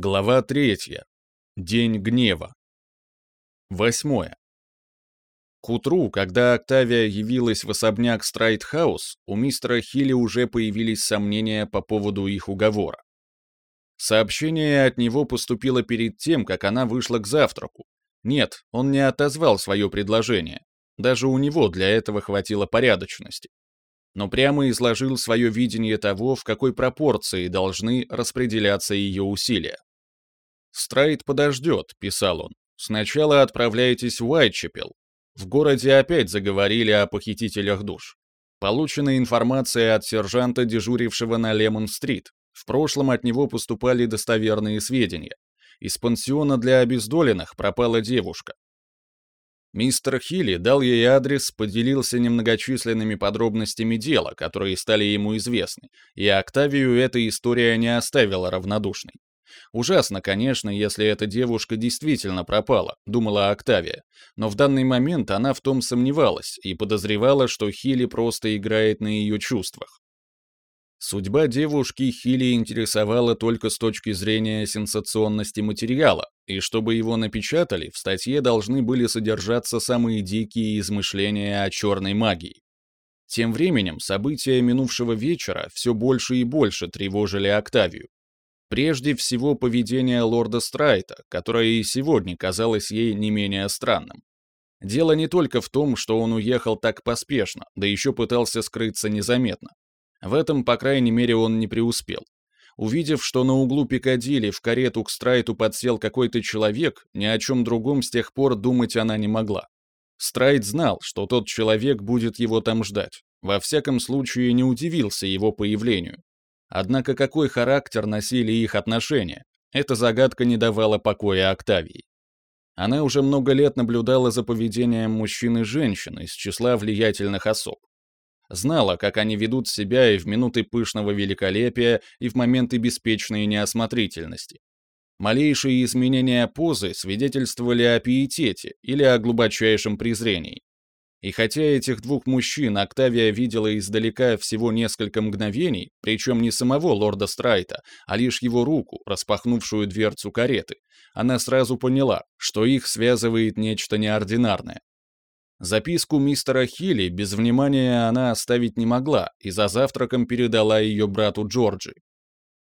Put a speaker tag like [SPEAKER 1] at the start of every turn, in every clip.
[SPEAKER 1] Глава третья. День гнева. Восьмое. К утру, когда Октавия явилась в особняк Страйтхаус, у мистера Хилли уже появились сомнения по поводу их уговора. Сообщение от него поступило перед тем, как она вышла к завтраку. Нет, он не отозвал свое предложение. Даже у него для этого хватило порядочности. Но прямо изложил свое видение того, в какой пропорции должны распределяться ее усилия. «Страйт подождет», — писал он. «Сначала отправляйтесь в Уайтчепел. В городе опять заговорили о похитителях душ. Получена информация от сержанта, дежурившего на Лемон-стрит. В прошлом от него поступали достоверные сведения. Из пансиона для обездоленных пропала девушка. Мистер Хилли дал ей адрес, поделился немногочисленными подробностями дела, которые стали ему известны, и Октавию эта история не оставила равнодушной. Ужасно, конечно, если эта девушка действительно пропала, думала Октавия, но в данный момент она в том сомневалась и подозревала, что Хилли просто играет на ее чувствах. Судьба девушки Хилли интересовала только с точки зрения сенсационности материала, и чтобы его напечатали, в статье должны были содержаться самые дикие измышления о черной магии. Тем временем события минувшего вечера все больше и больше тревожили Октавию. Прежде всего поведение лорда Страйта, которое и сегодня казалось ей не менее странным. Дело не только в том, что он уехал так поспешно, да еще пытался скрыться незаметно. В этом, по крайней мере, он не преуспел. Увидев, что на углу Пикадилли в карету к Страйту подсел какой-то человек, ни о чем другом с тех пор думать она не могла. Страйт знал, что тот человек будет его там ждать. Во всяком случае, не удивился его появлению. Однако какой характер носили их отношения, эта загадка не давала покоя Октавии. Она уже много лет наблюдала за поведением мужчин и женщин из числа влиятельных особ. Знала, как они ведут себя и в минуты пышного великолепия, и в моменты беспечной неосмотрительности. Малейшие изменения позы свидетельствовали о пиетете или о глубочайшем презрении. И хотя этих двух мужчин Октавия видела издалека всего несколько мгновений, причем не самого лорда Страйта, а лишь его руку, распахнувшую дверцу кареты, она сразу поняла, что их связывает нечто неординарное. Записку мистера Хилли без внимания она оставить не могла и за завтраком передала ее брату Джорджи.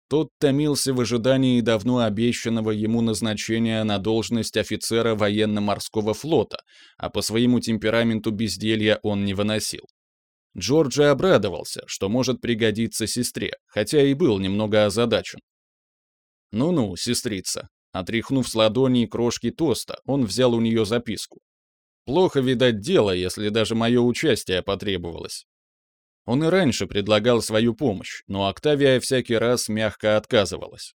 [SPEAKER 1] Тот томился в ожидании давно обещанного ему назначения на должность офицера военно-морского флота, а по своему темпераменту безделья он не выносил. Джорджи обрадовался, что может пригодиться сестре, хотя и был немного озадачен. «Ну-ну, сестрица», отряхнув с ладони крошки тоста, он взял у нее записку. «Плохо, видать, дело, если даже мое участие потребовалось. Он и раньше предлагал свою помощь, но Октавия всякий раз мягко отказывалась.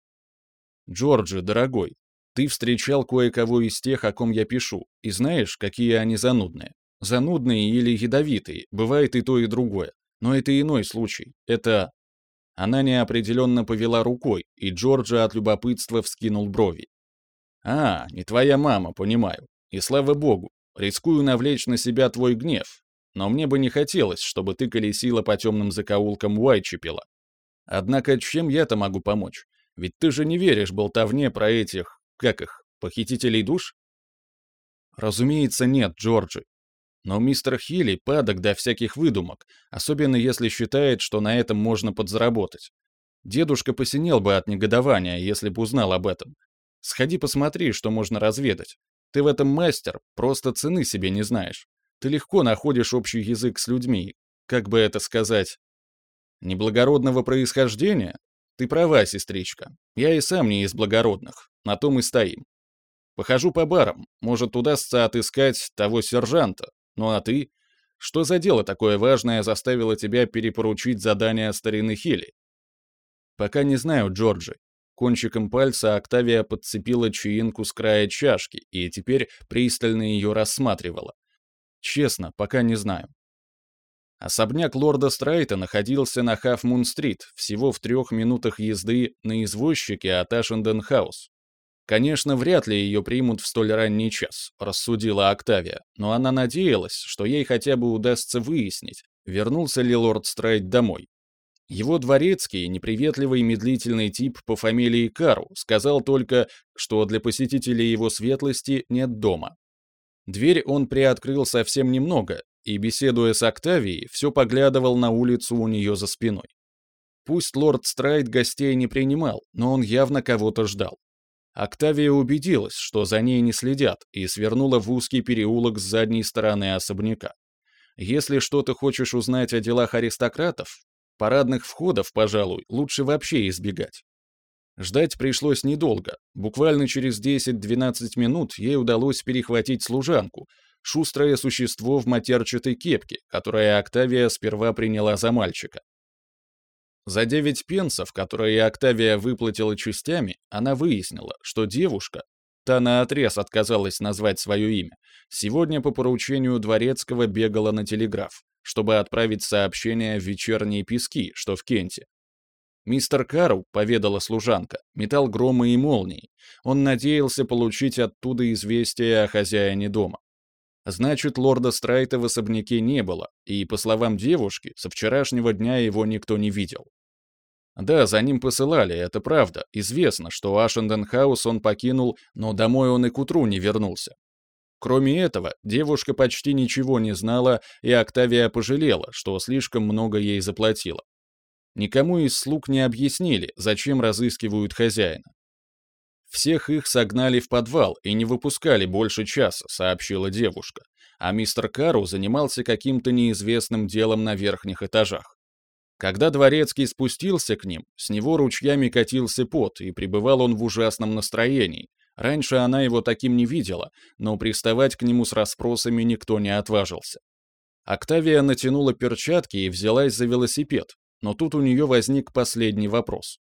[SPEAKER 1] «Джорджи, дорогой, ты встречал кое-кого из тех, о ком я пишу, и знаешь, какие они занудные. Занудные или ядовитые, бывает и то, и другое. Но это иной случай. Это...» Она неопределенно повела рукой, и Джорджи от любопытства вскинул брови. «А, не твоя мама, понимаю. И слава богу, рискую навлечь на себя твой гнев, но мне бы не хотелось, чтобы ты колесила по темным закоулкам Уайчепела. Однако чем я-то могу помочь? Ведь ты же не веришь болтовне про этих, как их, похитителей душ? Разумеется, нет, Джорджи. Но мистер Хилли падок до всяких выдумок, особенно если считает, что на этом можно подзаработать. Дедушка посинел бы от негодования, если бы узнал об этом. Сходи посмотри, что можно разведать. Ты в этом мастер, просто цены себе не знаешь. Ты легко находишь общий язык с людьми, как бы это сказать, неблагородного происхождения? Ты права, сестричка. Я и сам не из благородных. На том и стоим. Похожу по барам. Может, удастся отыскать того сержанта. Ну а ты? Что за дело такое важное заставило тебя перепоручить задание старины Хилли? Пока не знаю, Джорджи. Кончиком пальца Октавия подцепила чаинку с края чашки и теперь пристально ее рассматривала. Честно, пока не знаю. Особняк лорда Страйта находился на Хафмун-стрит, всего в трех минутах езды на извозчике от Ашенден-хаус. Конечно, вряд ли ее примут в столь ранний час, рассудила Октавия, но она надеялась, что ей хотя бы удастся выяснить, вернулся ли лорд Страйт домой. Его дворецкий, неприветливый медлительный тип по фамилии Кару, сказал только, что для посетителей его светлости нет дома. Дверь он приоткрыл совсем немного, и, беседуя с Октавией, все поглядывал на улицу у нее за спиной. Пусть лорд Страйт гостей не принимал, но он явно кого-то ждал. Октавия убедилась, что за ней не следят, и свернула в узкий переулок с задней стороны особняка. Если что-то хочешь узнать о делах аристократов, парадных входов, пожалуй, лучше вообще избегать. Ждать пришлось недолго. Буквально через 10-12 минут ей удалось перехватить служанку, шустрое существо в матерчатой кепке, которое Октавия сперва приняла за мальчика. За девять пенсов, которые Октавия выплатила частями, она выяснила, что девушка, та наотрез отказалась назвать свое имя, сегодня по поручению Дворецкого бегала на телеграф, чтобы отправить сообщение в вечерние пески, что в Кенте. Мистер Карл, поведала служанка, метал громы и молнии. Он надеялся получить оттуда известие о хозяине дома. Значит, лорда Страйта в особняке не было, и, по словам девушки, со вчерашнего дня его никто не видел. Да, за ним посылали, это правда. Известно, что Ашенденхаус он покинул, но домой он и к утру не вернулся. Кроме этого, девушка почти ничего не знала, и Октавия пожалела, что слишком много ей заплатила. Никому из слуг не объяснили, зачем разыскивают хозяина. Всех их согнали в подвал и не выпускали больше часа, сообщила девушка, а мистер Кару занимался каким-то неизвестным делом на верхних этажах. Когда дворецкий спустился к ним, с него ручьями катился пот, и пребывал он в ужасном настроении. Раньше она его таким не видела, но приставать к нему с расспросами никто не отважился. Октавия натянула перчатки и взялась за велосипед, но тут у нее возник последний вопрос.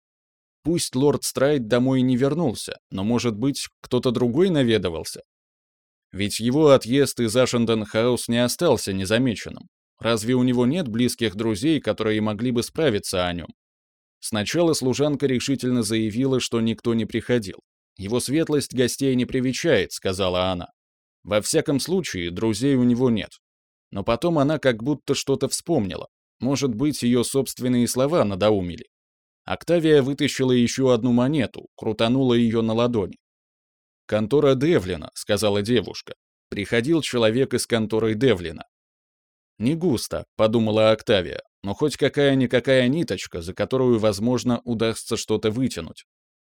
[SPEAKER 1] Пусть лорд Страйт домой не вернулся, но, может быть, кто-то другой наведывался? Ведь его отъезд из Ашенденхаус не остался незамеченным. Разве у него нет близких друзей, которые могли бы справиться о нем? Сначала служанка решительно заявила, что никто не приходил. «Его светлость гостей не привечает», — сказала она. «Во всяком случае, друзей у него нет». Но потом она как будто что-то вспомнила. Может быть, ее собственные слова надоумили. Октавия вытащила еще одну монету, крутанула ее на ладони. «Контора Девлина», — сказала девушка. Приходил человек из конторы Девлина. «Не густо», — подумала Октавия, «но хоть какая-никакая ниточка, за которую, возможно, удастся что-то вытянуть».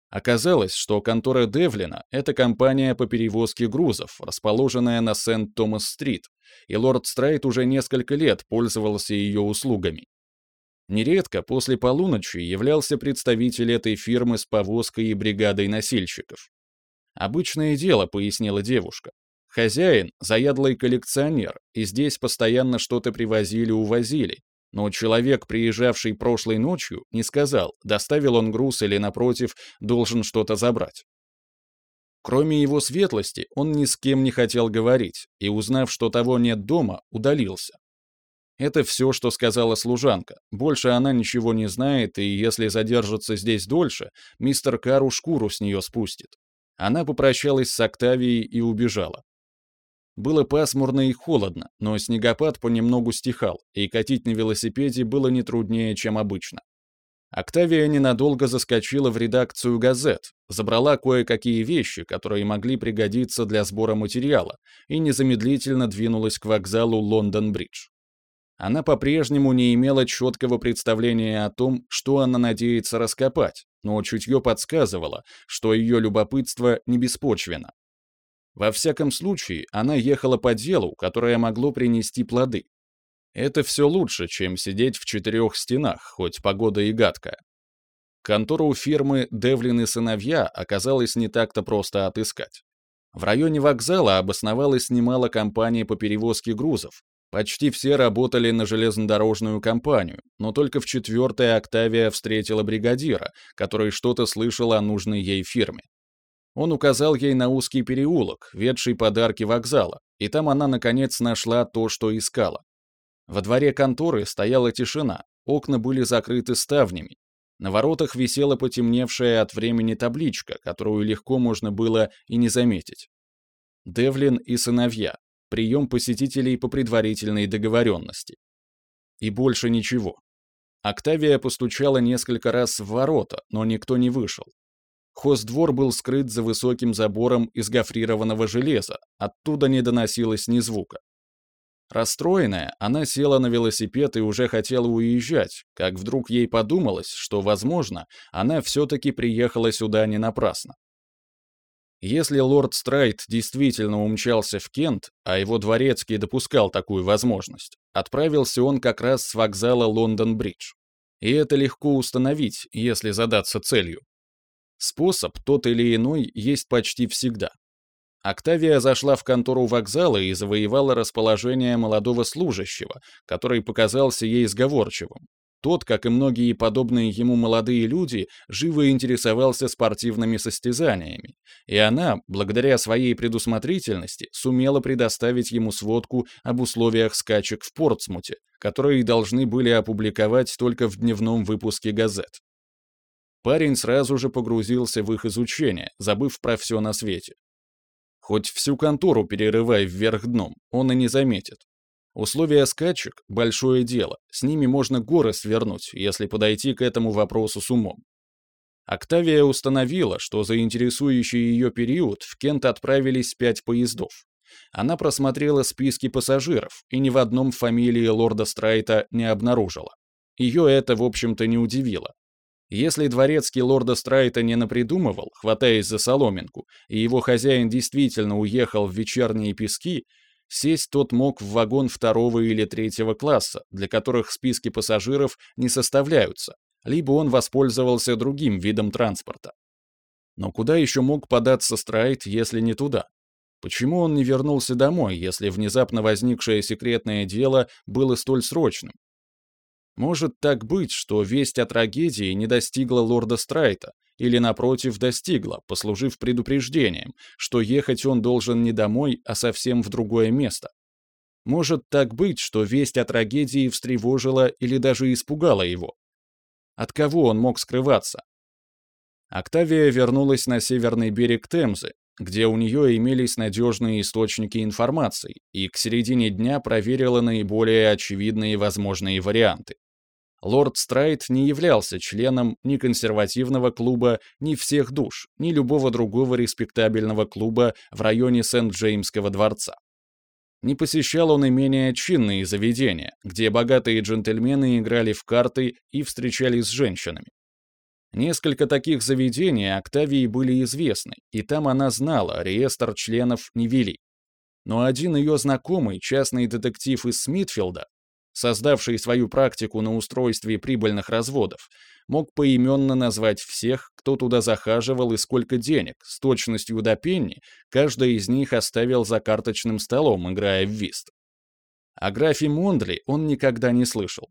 [SPEAKER 1] Оказалось, что контора Девлина — это компания по перевозке грузов, расположенная на Сент-Томас-стрит, и лорд Страйт уже несколько лет пользовался ее услугами. Нередко после полуночи являлся представитель этой фирмы с повозкой и бригадой носильщиков. «Обычное дело», — пояснила девушка. «Хозяин — заядлый коллекционер, и здесь постоянно что-то привозили-увозили, но человек, приезжавший прошлой ночью, не сказал, доставил он груз или, напротив, должен что-то забрать. Кроме его светлости, он ни с кем не хотел говорить, и, узнав, что того нет дома, удалился. Это все, что сказала служанка. Больше она ничего не знает, и если задержится здесь дольше, мистер Кару шкуру с нее спустит. Она попрощалась с Октавией и убежала. Было пасмурно и холодно, но снегопад понемногу стихал, и катить на велосипеде было не труднее, чем обычно. Октавия ненадолго заскочила в редакцию газет, забрала кое-какие вещи, которые могли пригодиться для сбора материала, и незамедлительно двинулась к вокзалу Лондон-Бридж. Она по-прежнему не имела четкого представления о том, что она надеется раскопать, но чутье подсказывало, что ее любопытство не беспочвенно. Во всяком случае, она ехала по делу, которое могло принести плоды. Это все лучше, чем сидеть в четырех стенах, хоть погода и гадкая. Контору фирмы «Девлин и сыновья» оказалось не так-то просто отыскать. В районе вокзала обосновалась немало компаний по перевозке грузов, Почти все работали на железнодорожную компанию, но только в четвертой Октавия встретила бригадира, который что-то слышал о нужной ей фирме. Он указал ей на узкий переулок, ведший подарки вокзала, и там она, наконец, нашла то, что искала. Во дворе конторы стояла тишина, окна были закрыты ставнями. На воротах висела потемневшая от времени табличка, которую легко можно было и не заметить. Девлин и сыновья прием посетителей по предварительной договоренности. И больше ничего. Октавия постучала несколько раз в ворота, но никто не вышел. Хоздвор был скрыт за высоким забором из гофрированного железа, оттуда не доносилось ни звука. Расстроенная, она села на велосипед и уже хотела уезжать, как вдруг ей подумалось, что, возможно, она все-таки приехала сюда не напрасно. Если лорд Страйт действительно умчался в Кент, а его дворецкий допускал такую возможность, отправился он как раз с вокзала Лондон-Бридж. И это легко установить, если задаться целью. Способ, тот или иной, есть почти всегда. Октавия зашла в контору вокзала и завоевала расположение молодого служащего, который показался ей сговорчивым. Тот, как и многие подобные ему молодые люди, живо интересовался спортивными состязаниями, и она, благодаря своей предусмотрительности, сумела предоставить ему сводку об условиях скачек в Портсмуте, которые должны были опубликовать только в дневном выпуске газет. Парень сразу же погрузился в их изучение, забыв про все на свете. Хоть всю контору перерывай вверх дном, он и не заметит. Условия скачек — большое дело, с ними можно горы свернуть, если подойти к этому вопросу с умом. Октавия установила, что за интересующий ее период в Кент отправились пять поездов. Она просмотрела списки пассажиров и ни в одном фамилии лорда Страйта не обнаружила. Ее это, в общем-то, не удивило. Если дворецкий лорда Страйта не напридумывал, хватаясь за соломинку, и его хозяин действительно уехал в вечерние пески, сесть тот мог в вагон второго или третьего класса, для которых списки пассажиров не составляются, либо он воспользовался другим видом транспорта. Но куда еще мог податься Страйт, если не туда? Почему он не вернулся домой, если внезапно возникшее секретное дело было столь срочным? Может так быть, что весть о трагедии не достигла лорда Страйта, или, напротив, достигла, послужив предупреждением, что ехать он должен не домой, а совсем в другое место. Может так быть, что весть о трагедии встревожила или даже испугала его. От кого он мог скрываться? Октавия вернулась на северный берег Темзы, где у нее имелись надежные источники информации, и к середине дня проверила наиболее очевидные возможные варианты. Лорд Страйт не являлся членом ни консервативного клуба, ни всех душ, ни любого другого респектабельного клуба в районе Сент-Джеймского дворца. Не посещал он и менее чинные заведения, где богатые джентльмены играли в карты и встречались с женщинами. Несколько таких заведений Октавии были известны, и там она знала, реестр членов не вели. Но один ее знакомый, частный детектив из Смитфилда, создавший свою практику на устройстве прибыльных разводов, мог поименно назвать всех, кто туда захаживал и сколько денег, с точностью до пенни, каждый из них оставил за карточным столом, играя в вист. О графе Мондли он никогда не слышал.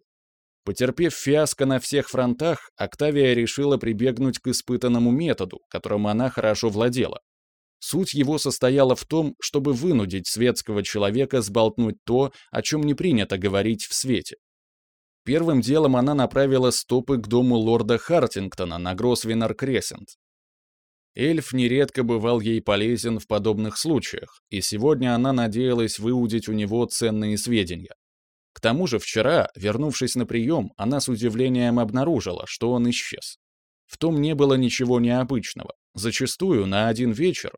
[SPEAKER 1] Потерпев фиаско на всех фронтах, Октавия решила прибегнуть к испытанному методу, которым она хорошо владела Суть его состояла в том, чтобы вынудить светского человека сболтнуть то, о чем не принято говорить в свете. Первым делом она направила стопы к дому лорда Хартингтона на Гросвеннер-Крессент. Эльф нередко бывал ей полезен в подобных случаях, и сегодня она надеялась выудить у него ценные сведения. К тому же вчера, вернувшись на прием, она с удивлением обнаружила, что он исчез. В том не было ничего необычного. Зачастую на один вечер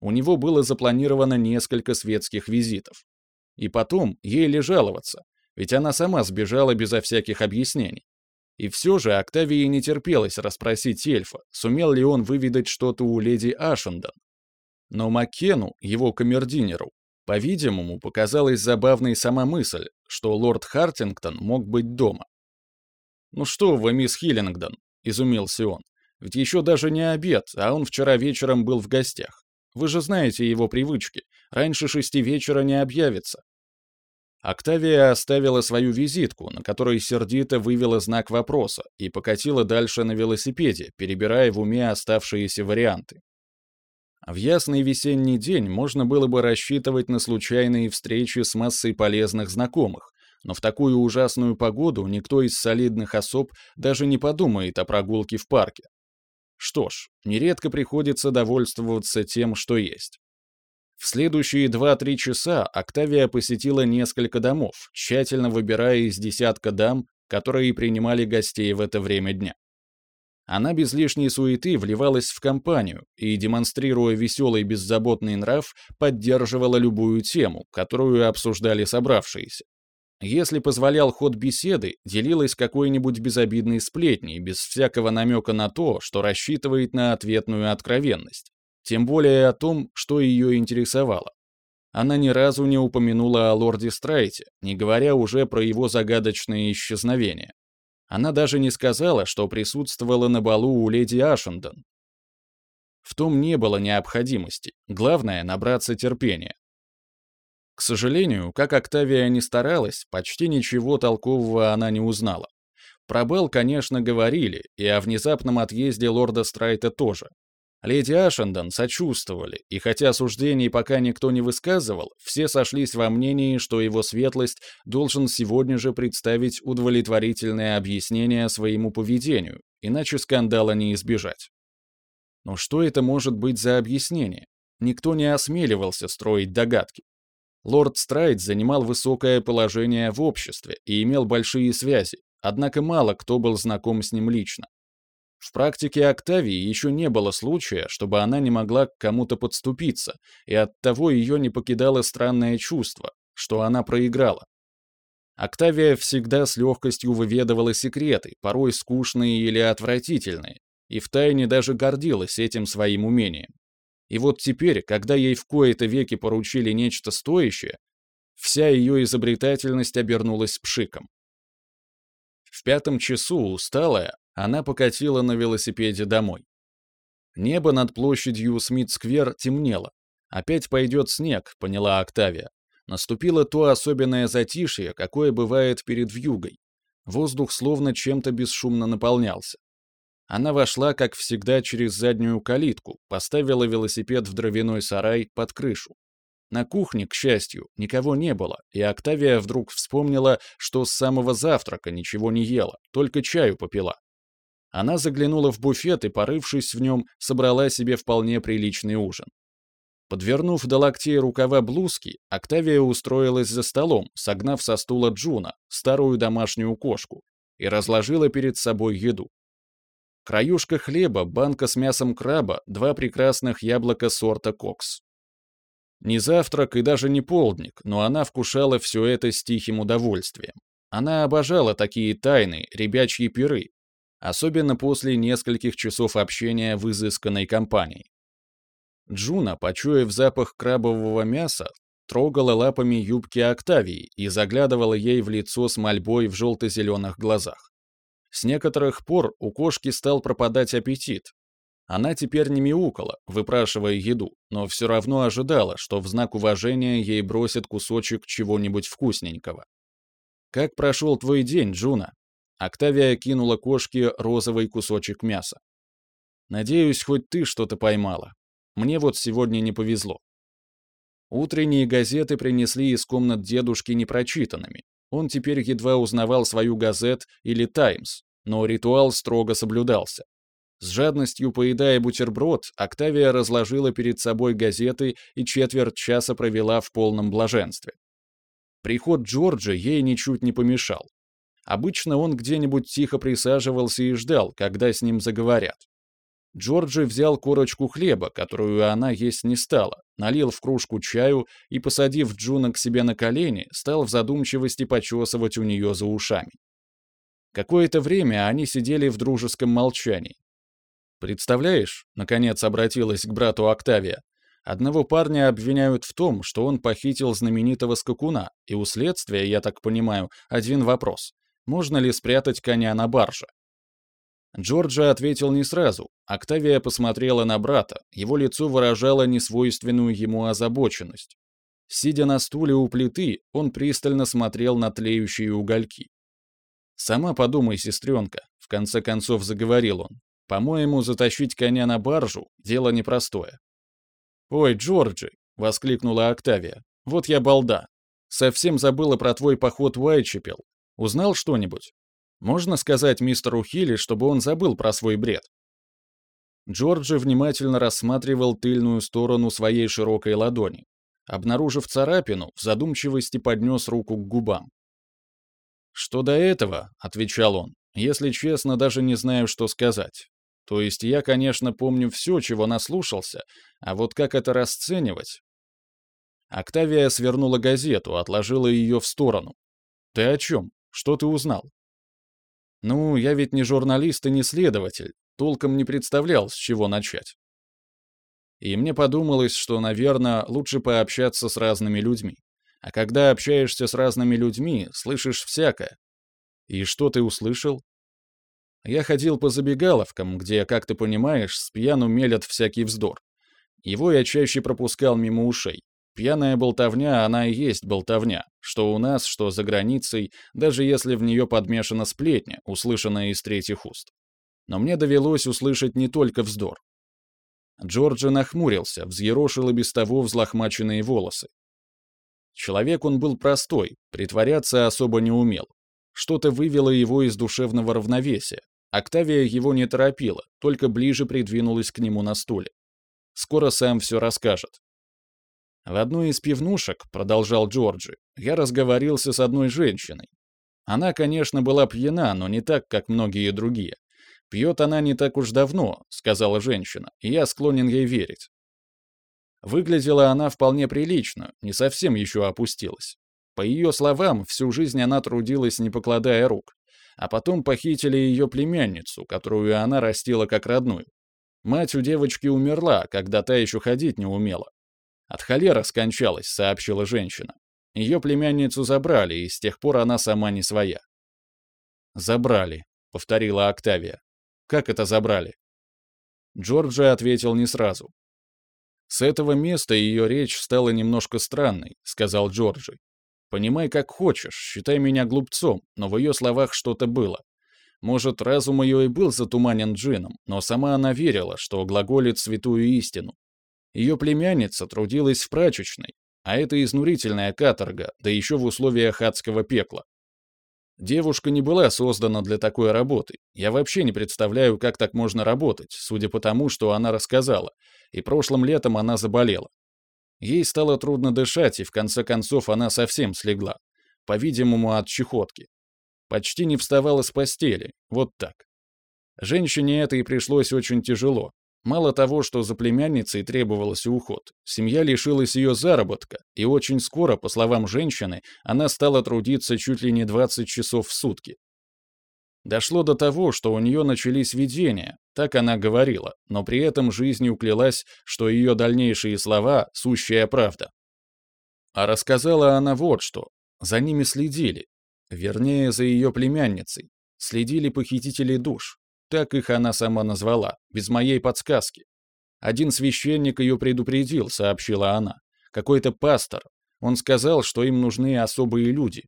[SPEAKER 1] у него было запланировано несколько светских визитов. И потом ей ли жаловаться, ведь она сама сбежала безо всяких объяснений. И все же Октавии не терпелось расспросить эльфа, сумел ли он выведать что-то у леди Ашендон. Но Маккену, его камердинеру, по-видимому, показалась забавной сама мысль, что лорд Хартингтон мог быть дома. «Ну что вы, мисс Хиллингдон?» — изумился он. «Ведь еще даже не обед, а он вчера вечером был в гостях. Вы же знаете его привычки. Раньше шести вечера не объявится. Октавия оставила свою визитку, на которой сердито вывела знак вопроса, и покатила дальше на велосипеде, перебирая в уме оставшиеся варианты. В ясный весенний день можно было бы рассчитывать на случайные встречи с массой полезных знакомых, но в такую ужасную погоду никто из солидных особ даже не подумает о прогулке в парке. Что ж, нередко приходится довольствоваться тем, что есть. В следующие 2-3 часа Октавия посетила несколько домов, тщательно выбирая из десятка дам, которые принимали гостей в это время дня. Она без лишней суеты вливалась в компанию и, демонстрируя веселый беззаботный нрав, поддерживала любую тему, которую обсуждали собравшиеся. Если позволял ход беседы, делилась какой-нибудь безобидной сплетней, без всякого намека на то, что рассчитывает на ответную откровенность. Тем более о том, что ее интересовало. Она ни разу не упомянула о лорде Страйте, не говоря уже про его загадочное исчезновение. Она даже не сказала, что присутствовала на балу у леди Ашендон. В том не было необходимости, главное — набраться терпения. К сожалению, как Октавия не старалась, почти ничего толкового она не узнала. Про бал, конечно, говорили, и о внезапном отъезде лорда Страйта тоже. Леди Ашендон сочувствовали, и хотя суждений пока никто не высказывал, все сошлись во мнении, что его светлость должен сегодня же представить удовлетворительное объяснение своему поведению, иначе скандала не избежать. Но что это может быть за объяснение? Никто не осмеливался строить догадки. Лорд Страйт занимал высокое положение в обществе и имел большие связи, однако мало кто был знаком с ним лично. В практике Октавии еще не было случая, чтобы она не могла к кому-то подступиться, и оттого ее не покидало странное чувство, что она проиграла. Октавия всегда с легкостью выведывала секреты, порой скучные или отвратительные, и втайне даже гордилась этим своим умением. И вот теперь, когда ей в кои-то веки поручили нечто стоящее, вся ее изобретательность обернулась пшиком. В пятом часу, усталая, она покатила на велосипеде домой. Небо над площадью Смит-сквер темнело. Опять пойдет снег, поняла Октавия. Наступило то особенное затишье, какое бывает перед вьюгой. Воздух словно чем-то бесшумно наполнялся. Она вошла, как всегда, через заднюю калитку, поставила велосипед в дровяной сарай под крышу. На кухне, к счастью, никого не было, и Октавия вдруг вспомнила, что с самого завтрака ничего не ела, только чаю попила. Она заглянула в буфет и, порывшись в нем, собрала себе вполне приличный ужин. Подвернув до локтей рукава блузки, Октавия устроилась за столом, согнав со стула Джуна, старую домашнюю кошку, и разложила перед собой еду. Краюшка хлеба, банка с мясом краба, два прекрасных яблока сорта кокс. Не завтрак и даже не полдник, но она вкушала все это с тихим удовольствием. Она обожала такие тайны, ребячьи пиры, особенно после нескольких часов общения в изысканной компании. Джуна, почуяв запах крабового мяса, трогала лапами юбки Октавии и заглядывала ей в лицо с мольбой в желто-зеленых глазах. С некоторых пор у кошки стал пропадать аппетит. Она теперь не мяукала, выпрашивая еду, но все равно ожидала, что в знак уважения ей бросят кусочек чего-нибудь вкусненького. «Как прошел твой день, Джуна?» Октавия кинула кошке розовый кусочек мяса. «Надеюсь, хоть ты что-то поймала. Мне вот сегодня не повезло». Утренние газеты принесли из комнат дедушки непрочитанными. Он теперь едва узнавал свою газет или «Таймс», но ритуал строго соблюдался. С жадностью поедая бутерброд, Октавия разложила перед собой газеты и четверть часа провела в полном блаженстве. Приход Джорджа ей ничуть не помешал. Обычно он где-нибудь тихо присаживался и ждал, когда с ним заговорят. Джорджи взял корочку хлеба, которую она есть не стала, налил в кружку чаю и, посадив Джуна к себе на колени, стал в задумчивости почесывать у нее за ушами. Какое-то время они сидели в дружеском молчании. «Представляешь», — наконец обратилась к брату Октавия, «одного парня обвиняют в том, что он похитил знаменитого скакуна, и у следствия, я так понимаю, один вопрос. Можно ли спрятать коня на барже? Джорджа ответил не сразу. Октавия посмотрела на брата, его лицо выражало несвойственную ему озабоченность. Сидя на стуле у плиты, он пристально смотрел на тлеющие угольки. «Сама подумай, сестренка», — в конце концов заговорил он. «По-моему, затащить коня на баржу — дело непростое». «Ой, Джорджи!» — воскликнула Октавия. «Вот я балда. Совсем забыла про твой поход в Уайтчепел. Узнал что-нибудь? Можно сказать мистеру Хилли, чтобы он забыл про свой бред?» Джорджи внимательно рассматривал тыльную сторону своей широкой ладони. Обнаружив царапину, в задумчивости поднес руку к губам. «Что до этого», — отвечал он, — «если честно, даже не знаю, что сказать. То есть я, конечно, помню все, чего наслушался, а вот как это расценивать?» Октавия свернула газету, отложила ее в сторону. «Ты о чем? Что ты узнал?» «Ну, я ведь не журналист и не следователь, толком не представлял, с чего начать. И мне подумалось, что, наверное, лучше пообщаться с разными людьми. А когда общаешься с разными людьми, слышишь всякое. И что ты услышал? Я ходил по забегаловкам, где, как ты понимаешь, с пьяну мелят всякий вздор. Его я чаще пропускал мимо ушей. Пьяная болтовня, она и есть болтовня, что у нас, что за границей, даже если в нее подмешана сплетня, услышанная из третьих уст. Но мне довелось услышать не только вздор. Джорджи нахмурился, взъерошил и без того взлохмаченные волосы. Человек он был простой, притворяться особо не умел. Что-то вывело его из душевного равновесия. Октавия его не торопила, только ближе придвинулась к нему на стуле. Скоро сам все расскажет. В одной из пивнушек, продолжал Джорджи, я разговорился с одной женщиной. Она, конечно, была пьяна, но не так, как многие другие. «Пьет она не так уж давно», — сказала женщина, — «и я склонен ей верить». Выглядела она вполне прилично, не совсем еще опустилась. По ее словам, всю жизнь она трудилась, не покладая рук. А потом похитили ее племянницу, которую она растила как родную. Мать у девочки умерла, когда та еще ходить не умела. От холера скончалась, сообщила женщина. Ее племянницу забрали, и с тех пор она сама не своя. «Забрали», — повторила Октавия. Как это забрали?» Джорджи ответил не сразу. «С этого места ее речь стала немножко странной», — сказал Джорджи. «Понимай, как хочешь, считай меня глупцом, но в ее словах что-то было. Может, разум ее и был затуманен джином, но сама она верила, что глаголит святую истину. Ее племянница трудилась в прачечной, а это изнурительная каторга, да еще в условиях адского пекла. Девушка не была создана для такой работы. Я вообще не представляю, как так можно работать, судя по тому, что она рассказала. И прошлым летом она заболела. Ей стало трудно дышать, и в конце концов она совсем слегла. По-видимому, от чехотки. Почти не вставала с постели. Вот так. Женщине это и пришлось очень тяжело. Мало того, что за племянницей требовался уход, семья лишилась ее заработка, и очень скоро, по словам женщины, она стала трудиться чуть ли не 20 часов в сутки. Дошло до того, что у нее начались видения, так она говорила, но при этом жизнь уклялась, что ее дальнейшие слова — сущая правда. А рассказала она вот что. За ними следили. Вернее, за ее племянницей. Следили похитители душ. Так их она сама назвала, без моей подсказки. Один священник ее предупредил, сообщила она. Какой-то пастор. Он сказал, что им нужны особые люди.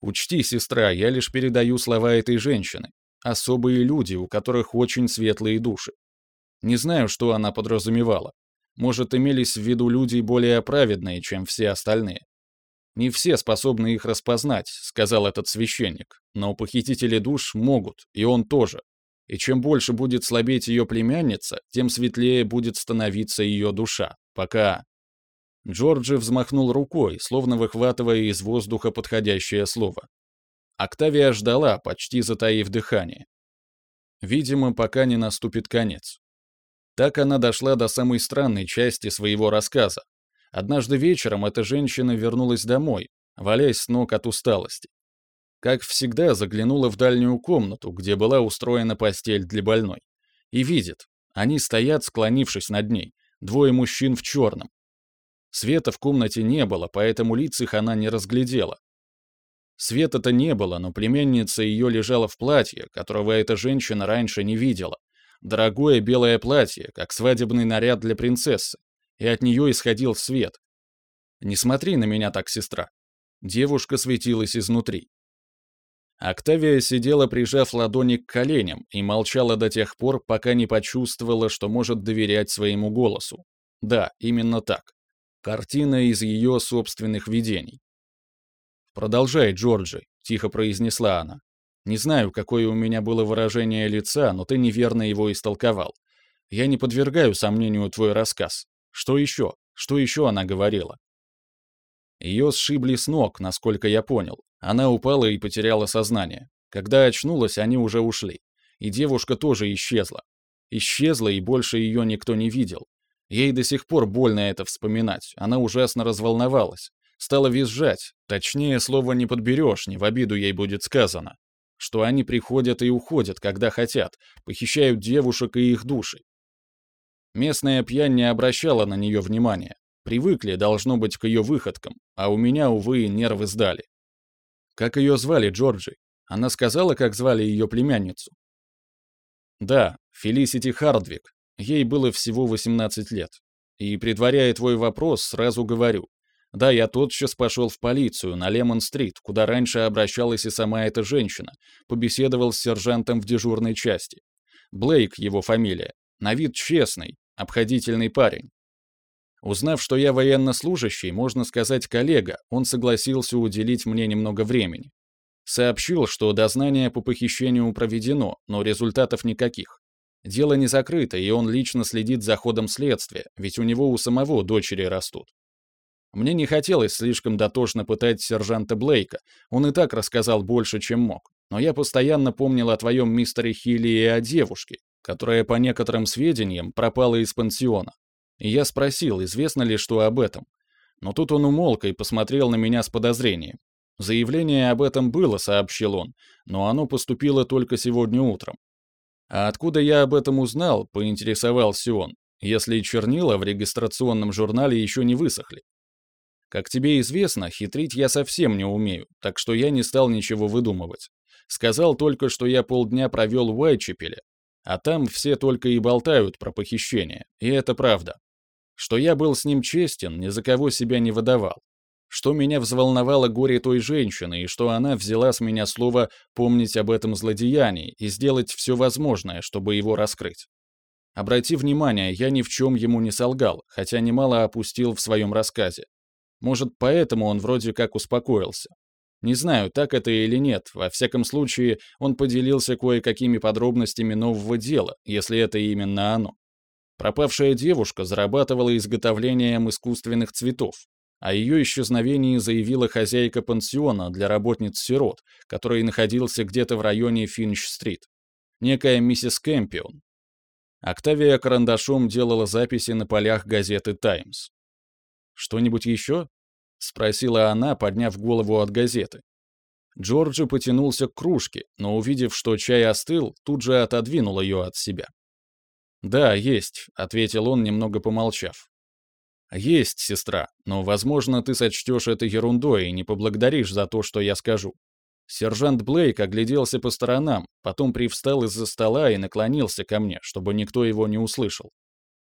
[SPEAKER 1] Учти, сестра, я лишь передаю слова этой женщины. Особые люди, у которых очень светлые души. Не знаю, что она подразумевала. Может, имелись в виду люди более праведные, чем все остальные. Не все способны их распознать, сказал этот священник, но похитители душ могут, и он тоже. И чем больше будет слабеть ее племянница, тем светлее будет становиться ее душа, пока... Джорджи взмахнул рукой, словно выхватывая из воздуха подходящее слово. Октавия ждала, почти затаив дыхание. Видимо, пока не наступит конец. Так она дошла до самой странной части своего рассказа. Однажды вечером эта женщина вернулась домой, валяясь с ног от усталости как всегда, заглянула в дальнюю комнату, где была устроена постель для больной. И видит, они стоят, склонившись над ней, двое мужчин в черном. Света в комнате не было, поэтому лиц их она не разглядела. Света-то не было, но племянница ее лежала в платье, которого эта женщина раньше не видела. Дорогое белое платье, как свадебный наряд для принцессы. И от нее исходил свет. «Не смотри на меня так, сестра». Девушка светилась изнутри. Октавия сидела, прижав ладони к коленям, и молчала до тех пор, пока не почувствовала, что может доверять своему голосу. Да, именно так. Картина из ее собственных видений. «Продолжай, Джорджи», — тихо произнесла она. «Не знаю, какое у меня было выражение лица, но ты неверно его истолковал. Я не подвергаю сомнению твой рассказ. Что еще? Что еще она говорила?» Ее сшибли с ног, насколько я понял, Она упала и потеряла сознание. Когда очнулась, они уже ушли. И девушка тоже исчезла. Исчезла, и больше ее никто не видел. Ей до сих пор больно это вспоминать. Она ужасно разволновалась. Стала визжать. Точнее, слова не подберешь, не в обиду ей будет сказано. Что они приходят и уходят, когда хотят, похищают девушек и их души. Местная пьянь не обращала на нее внимания. Привыкли, должно быть, к ее выходкам, а у меня, увы, нервы сдали. Как ее звали, Джорджи? Она сказала, как звали ее племянницу? Да, Фелисити Хардвик. Ей было всего 18 лет. И, предваряя твой вопрос, сразу говорю. Да, я тотчас пошел в полицию на Лемон-стрит, куда раньше обращалась и сама эта женщина, побеседовал с сержантом в дежурной части. Блейк его фамилия. На вид честный, обходительный парень. Узнав, что я военнослужащий, можно сказать коллега, он согласился уделить мне немного времени. Сообщил, что дознание по похищению проведено, но результатов никаких. Дело не закрыто, и он лично следит за ходом следствия, ведь у него у самого дочери растут. Мне не хотелось слишком дотошно пытать сержанта Блейка, он и так рассказал больше, чем мог. Но я постоянно помнил о твоем мистере Хилли и о девушке, которая, по некоторым сведениям, пропала из пансиона. Я спросил, известно ли что об этом. Но тут он умолк и посмотрел на меня с подозрением. Заявление об этом было, сообщил он, но оно поступило только сегодня утром. А откуда я об этом узнал, поинтересовался он, если чернила в регистрационном журнале еще не высохли. Как тебе известно, хитрить я совсем не умею, так что я не стал ничего выдумывать. Сказал только, что я полдня провел в Уайтчепеле, а там все только и болтают про похищение, и это правда. Что я был с ним честен, ни за кого себя не выдавал что меня взволновало горе той женщины и что она взяла с меня слово помнить об этом злодеянии и сделать все возможное, чтобы его раскрыть. Обрати внимание, я ни в чем ему не солгал, хотя немало опустил в своем рассказе. Может, поэтому он вроде как успокоился. Не знаю, так это или нет, во всяком случае, он поделился кое-какими подробностями нового дела, если это именно оно. Пропавшая девушка зарабатывала изготовлением искусственных цветов, о ее исчезновении заявила хозяйка пансиона для работниц-сирот, который находился где-то в районе Финч-стрит. Некая миссис Кэмпион. Октавия карандашом делала записи на полях газеты «Таймс». «Что-нибудь еще?» — спросила она, подняв голову от газеты. Джорджи потянулся к кружке, но, увидев, что чай остыл, тут же отодвинул ее от себя. «Да, есть», — ответил он, немного помолчав. «Есть, сестра, но, возможно, ты сочтешь это ерундой и не поблагодаришь за то, что я скажу». Сержант Блейк огляделся по сторонам, потом привстал из-за стола и наклонился ко мне, чтобы никто его не услышал.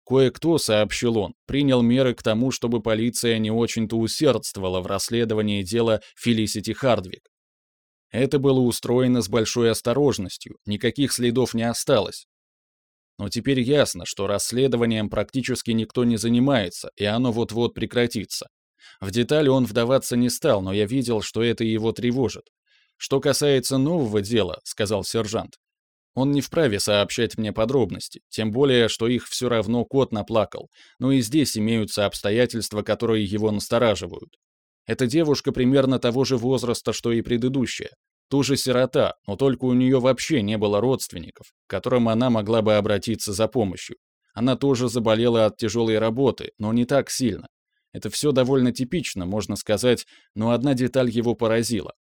[SPEAKER 1] Кое-кто, сообщил он, принял меры к тому, чтобы полиция не очень-то усердствовала в расследовании дела Фелисити Хардвик. Это было устроено с большой осторожностью, никаких следов не осталось, но теперь ясно, что расследованием практически никто не занимается, и оно вот-вот прекратится. В детали он вдаваться не стал, но я видел, что это его тревожит. «Что касается нового дела», — сказал сержант, он не вправе сообщать мне подробности, тем более, что их все равно кот наплакал, но и здесь имеются обстоятельства, которые его настораживают. Эта девушка примерно того же возраста, что и предыдущая. Тоже сирота, но только у нее вообще не было родственников, к которым она могла бы обратиться за помощью. Она тоже заболела от тяжелой работы, но не так сильно. Это все довольно типично, можно сказать, но одна деталь его поразила.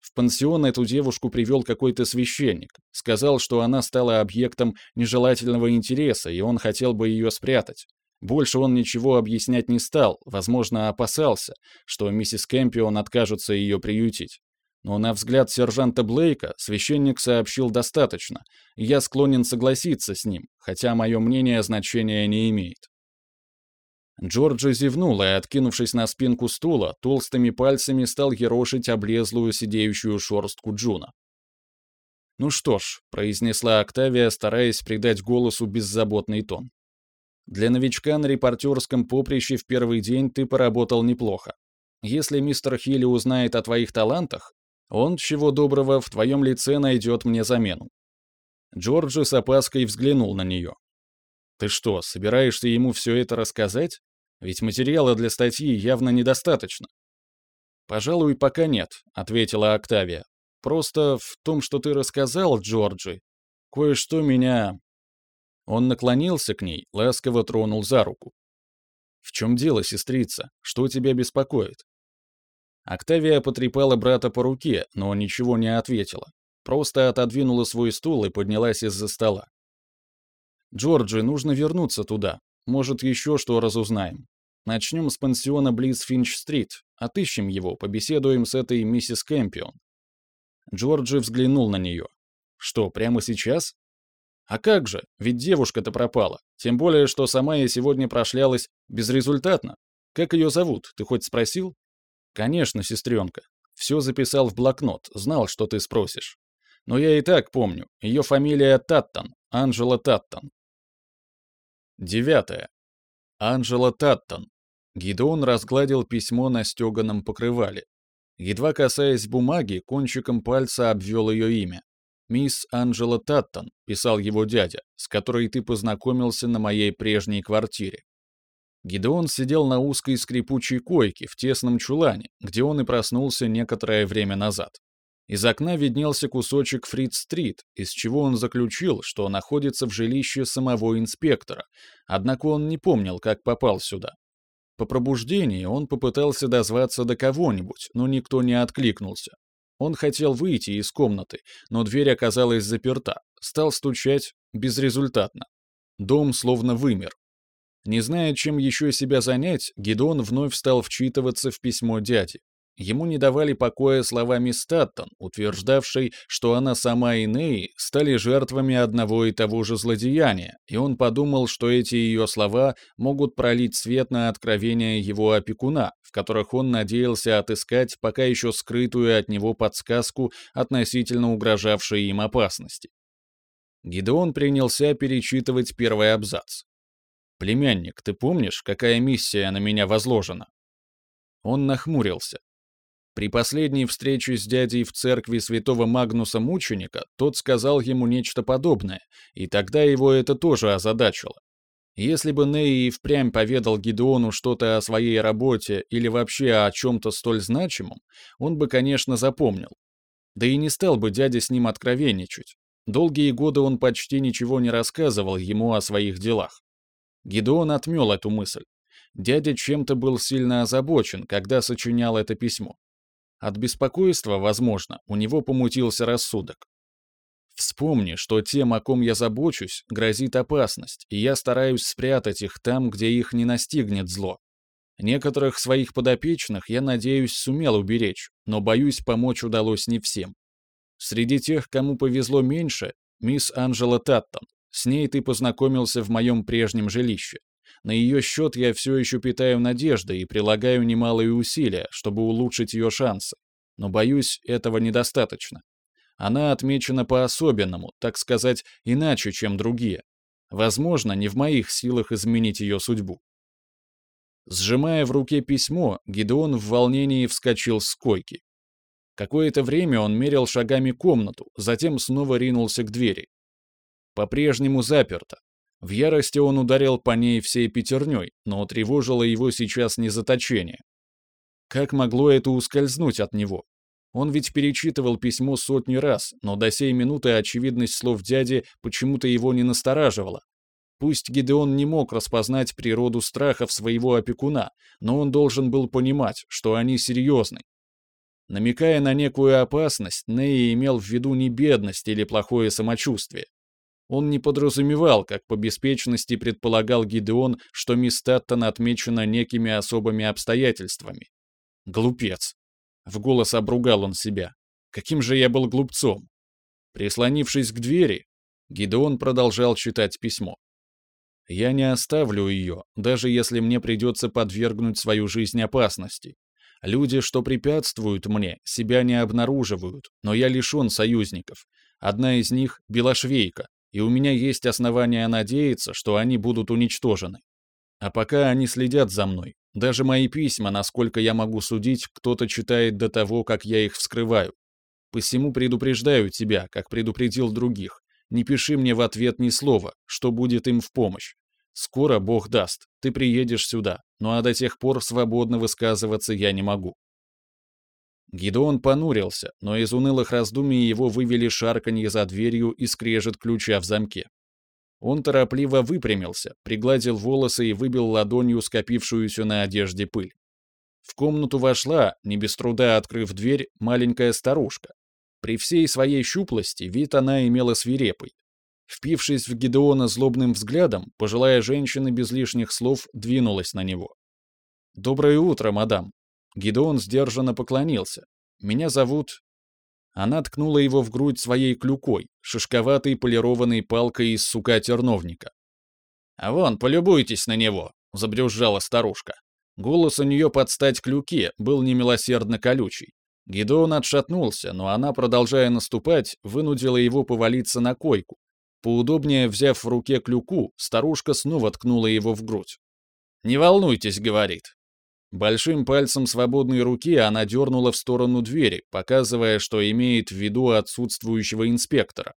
[SPEAKER 1] В пансион эту девушку привел какой-то священник. Сказал, что она стала объектом нежелательного интереса, и он хотел бы ее спрятать. Больше он ничего объяснять не стал, возможно, опасался, что миссис Кэмпион откажется ее приютить. Но на взгляд сержанта Блейка священник сообщил достаточно, и я склонен согласиться с ним, хотя мое мнение значения не имеет. Джорджи зевнул и, откинувшись на спинку стула, толстыми пальцами стал ерошить облезлую седеющую шорстку Джуна. «Ну что ж», — произнесла Октавия, стараясь придать голосу беззаботный тон. «Для новичка на репортерском поприще в первый день ты поработал неплохо. Если мистер Хилли узнает о твоих талантах, он, чего доброго, в твоем лице найдет мне замену». Джорджи с опаской взглянул на нее. «Ты что, собираешься ему все это рассказать? Ведь материала для статьи явно недостаточно». «Пожалуй, пока нет», — ответила Октавия. «Просто в том, что ты рассказал, Джорджи, кое-что меня...» Он наклонился к ней, ласково тронул за руку. «В чем дело, сестрица? Что тебя беспокоит?» Октавия потрепала брата по руке, но ничего не ответила. Просто отодвинула свой стул и поднялась из-за стола. «Джорджи, нужно вернуться туда. Может, еще что разузнаем. Начнем с пансиона близ Финч-стрит. Отыщем его, побеседуем с этой миссис Кэмпион». Джорджи взглянул на нее. «Что, прямо сейчас?» «А как же? Ведь девушка-то пропала. Тем более, что сама я сегодня прошлялась безрезультатно. Как ее зовут, ты хоть спросил?» «Конечно, сестренка. Все записал в блокнот, знал, что ты спросишь. Но я и так помню. Ее фамилия Таттон, Анжела Таттон. Девятое. Анжела Таттон. Гидеон разгладил письмо на стеганом покрывале. Едва касаясь бумаги, кончиком пальца обвел ее имя. «Мисс Анжела Таттон», — писал его дядя, с которой ты познакомился на моей прежней квартире. Гидеон сидел на узкой скрипучей койке в тесном чулане, где он и проснулся некоторое время назад. Из окна виднелся кусочек Фрид-стрит, из чего он заключил, что находится в жилище самого инспектора, однако он не помнил, как попал сюда. По пробуждении он попытался дозваться до кого-нибудь, но никто не откликнулся. Он хотел выйти из комнаты, но дверь оказалась заперта, стал стучать безрезультатно. Дом словно вымер. Не зная, чем еще себя занять, Гедон вновь стал вчитываться в письмо дяди. Ему не давали покоя слова мисс Таттон, утверждавшей, что она сама и Ней стали жертвами одного и того же злодеяния, и он подумал, что эти ее слова могут пролить свет на откровения его опекуна, в которых он надеялся отыскать пока еще скрытую от него подсказку относительно угрожавшей им опасности. Гидеон принялся перечитывать первый абзац. «Племянник, ты помнишь, какая миссия на меня возложена?» Он нахмурился. При последней встрече с дядей в церкви святого Магнуса Мученика тот сказал ему нечто подобное, и тогда его это тоже озадачило. Если бы Ней и впрямь поведал Гидеону что-то о своей работе или вообще о чем-то столь значимом, он бы, конечно, запомнил. Да и не стал бы дядя с ним откровенничать. Долгие годы он почти ничего не рассказывал ему о своих делах. Гидеон отмел эту мысль. Дядя чем-то был сильно озабочен, когда сочинял это письмо. От беспокойства, возможно, у него помутился рассудок. Вспомни, что тем, о ком я забочусь, грозит опасность, и я стараюсь спрятать их там, где их не настигнет зло. Некоторых своих подопечных я, надеюсь, сумел уберечь, но, боюсь, помочь удалось не всем. Среди тех, кому повезло меньше, мисс Анжела Таттон. С ней ты познакомился в моем прежнем жилище. На ее счет я все еще питаю надежды и прилагаю немалые усилия, чтобы улучшить ее шансы. Но, боюсь, этого недостаточно. Она отмечена по-особенному, так сказать, иначе, чем другие. Возможно, не в моих силах изменить ее судьбу. Сжимая в руке письмо, Гидеон в волнении вскочил с койки. Какое-то время он мерил шагами комнату, затем снова ринулся к двери. По-прежнему заперто. В ярости он ударил по ней всей пятерней, но тревожило его сейчас не заточение. Как могло это ускользнуть от него? Он ведь перечитывал письмо сотни раз, но до сей минуты очевидность слов дяди почему-то его не настораживала. Пусть Гидеон не мог распознать природу страхов своего опекуна, но он должен был понимать, что они серьезны. Намекая на некую опасность, Ней имел в виду не бедность или плохое самочувствие. Он не подразумевал, как по беспечности предполагал Гидеон, что мисс Таттон отмечена некими особыми обстоятельствами. Глупец. В голос обругал он себя. Каким же я был глупцом? Прислонившись к двери, Гидеон продолжал читать письмо. «Я не оставлю ее, даже если мне придется подвергнуть свою жизнь опасности. Люди, что препятствуют мне, себя не обнаруживают, но я лишен союзников. Одна из них — Белошвейка, и у меня есть основания надеяться, что они будут уничтожены. А пока они следят за мной. Даже мои письма, насколько я могу судить, кто-то читает до того, как я их вскрываю. Посему предупреждаю тебя, как предупредил других. Не пиши мне в ответ ни слова, что будет им в помощь. Скоро Бог даст, ты приедешь сюда, ну а до тех пор свободно высказываться я не могу. Гидеон понурился, но из унылых раздумий его вывели шарканье за дверью и скрежет ключа в замке. Он торопливо выпрямился, пригладил волосы и выбил ладонью скопившуюся на одежде пыль. В комнату вошла, не без труда открыв дверь, маленькая старушка. При всей своей щуплости вид она имела свирепый. Впившись в Гидеона злобным взглядом, пожилая женщина без лишних слов двинулась на него. «Доброе утро, мадам». Гидеон сдержанно поклонился. «Меня зовут...» Она ткнула его в грудь своей клюкой, шишковатой полированной палкой из сука терновника. «А вон, полюбуйтесь на него», — забрюзжала старушка. Голос у нее под стать клюке был немилосердно колючий. Гидеон отшатнулся, но она, продолжая наступать, вынудила его повалиться на койку. Поудобнее взяв в руке клюку, старушка снова ткнула его в грудь. «Не волнуйтесь», — говорит. Большим пальцем свободной руки она дернула в сторону двери, показывая, что имеет в виду отсутствующего инспектора.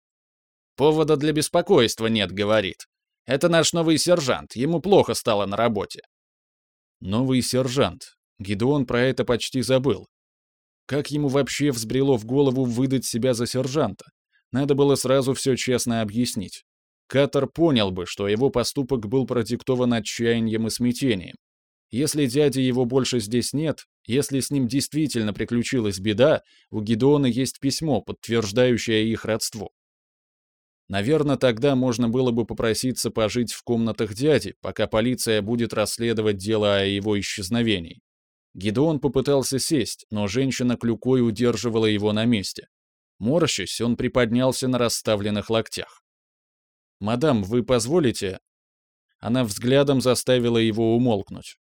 [SPEAKER 1] «Повода для беспокойства нет», — говорит. «Это наш новый сержант, ему плохо стало на работе». Новый сержант. Гидеон про это почти забыл. Как ему вообще взбрело в голову выдать себя за сержанта? Надо было сразу все честно объяснить. Катер понял бы, что его поступок был продиктован отчаянием и смятением. Если дяди его больше здесь нет, если с ним действительно приключилась беда, у Гидеона есть письмо, подтверждающее их родство. Наверное, тогда можно было бы попроситься пожить в комнатах дяди, пока полиция будет расследовать дело о его исчезновении. Гидеон попытался сесть, но женщина клюкой удерживала его на месте. Морщась, он приподнялся на расставленных локтях. «Мадам, вы позволите?» Она взглядом заставила его умолкнуть.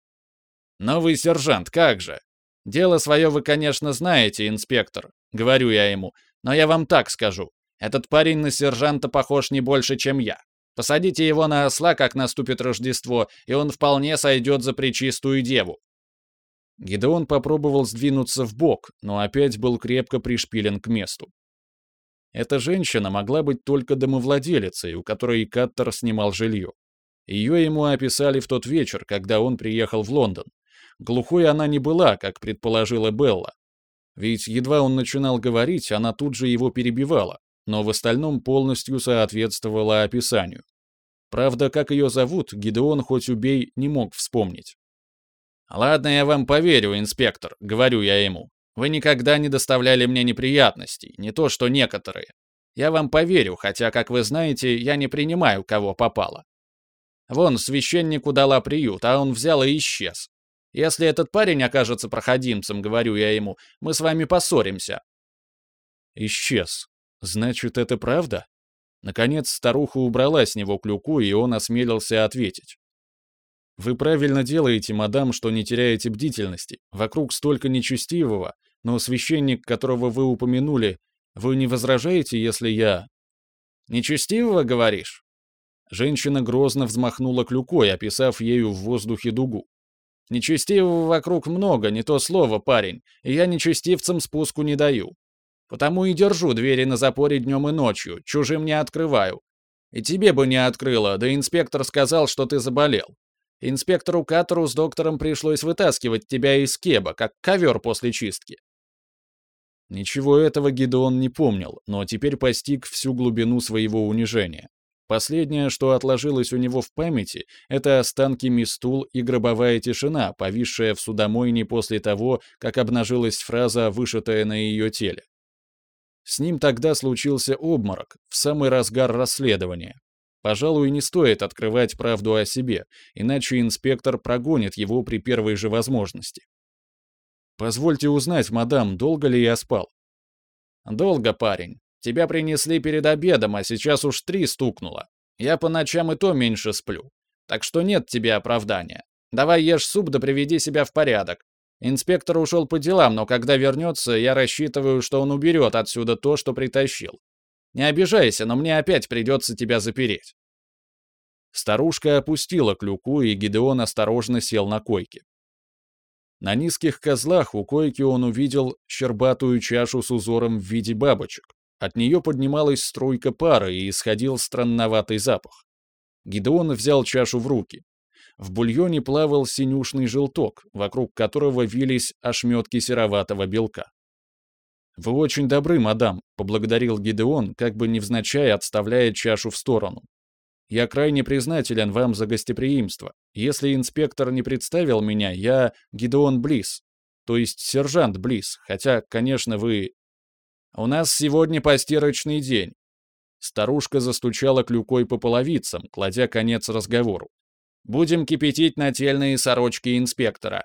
[SPEAKER 1] «Новый сержант, как же? Дело свое вы, конечно, знаете, инспектор», — говорю я ему, «но я вам так скажу. Этот парень на сержанта похож не больше, чем я. Посадите его на осла, как наступит Рождество, и он вполне сойдет за причистую деву. Гидеон попробовал сдвинуться в бок, но опять был крепко пришпилен к месту. Эта женщина могла быть только домовладелицей, у которой Каттер снимал жилье. Ее ему описали в тот вечер, когда он приехал в Лондон. Глухой она не была, как предположила Белла. Ведь едва он начинал говорить, она тут же его перебивала, но в остальном полностью соответствовала описанию. Правда, как ее зовут, Гидеон хоть убей не мог вспомнить. «Ладно, я вам поверю, инспектор», — говорю я ему. «Вы никогда не доставляли мне неприятностей, не то что некоторые. Я вам поверю, хотя, как вы знаете, я не принимаю, кого попало. Вон, священнику дала приют, а он взял и исчез. Если этот парень окажется проходимцем, говорю я ему, мы с вами поссоримся». «Исчез. Значит, это правда?» Наконец старуха убрала с него клюку, и он осмелился ответить. Вы правильно делаете, мадам, что не теряете бдительности. Вокруг столько нечестивого, но священник, которого вы упомянули, вы не возражаете, если я... Нечестивого, говоришь? Женщина грозно взмахнула клюкой, описав ею в воздухе дугу. Нечестивого вокруг много, не то слово, парень, и я нечестивцам спуску не даю. Потому и держу двери на запоре днем и ночью, чужим не открываю. И тебе бы не открыла, да инспектор сказал, что ты заболел. Инспектору Катору с доктором пришлось вытаскивать тебя из кеба, как ковер после чистки. Ничего этого Гидеон не помнил, но теперь постиг всю глубину своего унижения. Последнее, что отложилось у него в памяти, это останки Мистул и гробовая тишина, повисшая в судомойне после того, как обнажилась фраза, вышитая на ее теле. С ним тогда случился обморок, в самый разгар расследования. Пожалуй, не стоит открывать правду о себе, иначе инспектор прогонит его при первой же возможности. «Позвольте узнать, мадам, долго ли я спал?» «Долго, парень. Тебя принесли перед обедом, а сейчас уж три стукнуло. Я по ночам и то меньше сплю. Так что нет тебе оправдания. Давай ешь суп да приведи себя в порядок. Инспектор ушел по делам, но когда вернется, я рассчитываю, что он уберет отсюда то, что притащил. Не обижайся, но мне опять придется тебя запереть». Старушка опустила клюку, и Гидеон осторожно сел на койке. На низких козлах у койки он увидел щербатую чашу с узором в виде бабочек. От нее поднималась струйка пара и исходил странноватый запах. Гидеон взял чашу в руки. В бульоне плавал синюшный желток, вокруг которого вились ошметки сероватого белка. «Вы очень добры, мадам», — поблагодарил Гидеон, как бы невзначай отставляя чашу в сторону. «Я крайне признателен вам за гостеприимство. Если инспектор не представил меня, я Гидеон Близ, то есть сержант Близ, хотя, конечно, вы...» «У нас сегодня постирочный день». Старушка застучала клюкой по половицам, кладя конец разговору. «Будем кипятить нательные сорочки инспектора.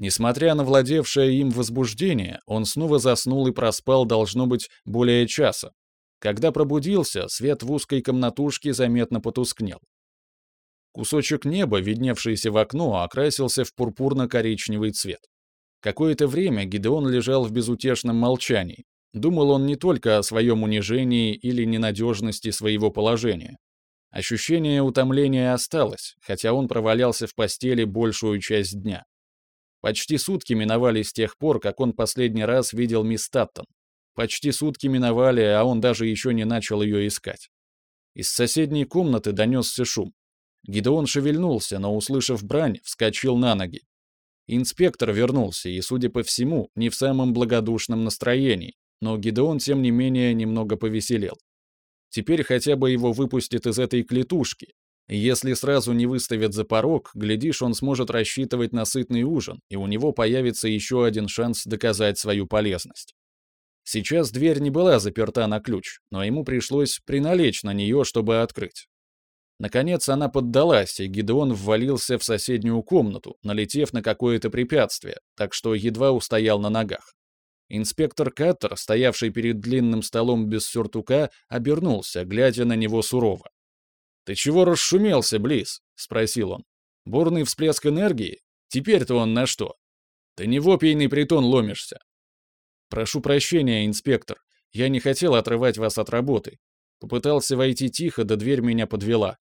[SPEAKER 1] Несмотря на владевшее им возбуждение, он снова заснул и проспал, должно быть, более часа. Когда пробудился, свет в узкой комнатушке заметно потускнел. Кусочек неба, видневшийся в окно, окрасился в пурпурно-коричневый цвет. Какое-то время Гидеон лежал в безутешном молчании. Думал он не только о своем унижении или ненадежности своего положения. Ощущение утомления осталось, хотя он провалялся в постели большую часть дня. Почти сутки миновали с тех пор, как он последний раз видел мисс Таттон. Почти сутки миновали, а он даже еще не начал ее искать. Из соседней комнаты донесся шум. Гидеон шевельнулся, но, услышав брань, вскочил на ноги. Инспектор вернулся и, судя по всему, не в самом благодушном настроении, но Гидеон, тем не менее, немного повеселел. Теперь хотя бы его выпустят из этой клетушки, если сразу не выставят за порог, глядишь, он сможет рассчитывать на сытный ужин, и у него появится еще один шанс доказать свою полезность. Сейчас дверь не была заперта на ключ, но ему пришлось приналечь на нее, чтобы открыть. Наконец она поддалась, и Гидеон ввалился в соседнюю комнату, налетев на какое-то препятствие, так что едва устоял на ногах. Инспектор Каттер, стоявший перед длинным столом без сюртука, обернулся, глядя на него сурово. «Ты чего расшумелся, Близ?» — спросил он. «Бурный всплеск энергии? Теперь-то он на что? Ты не в опийный притон ломишься». «Прошу прощения, инспектор. Я не хотел отрывать вас от работы. Попытался войти тихо, да дверь меня подвела.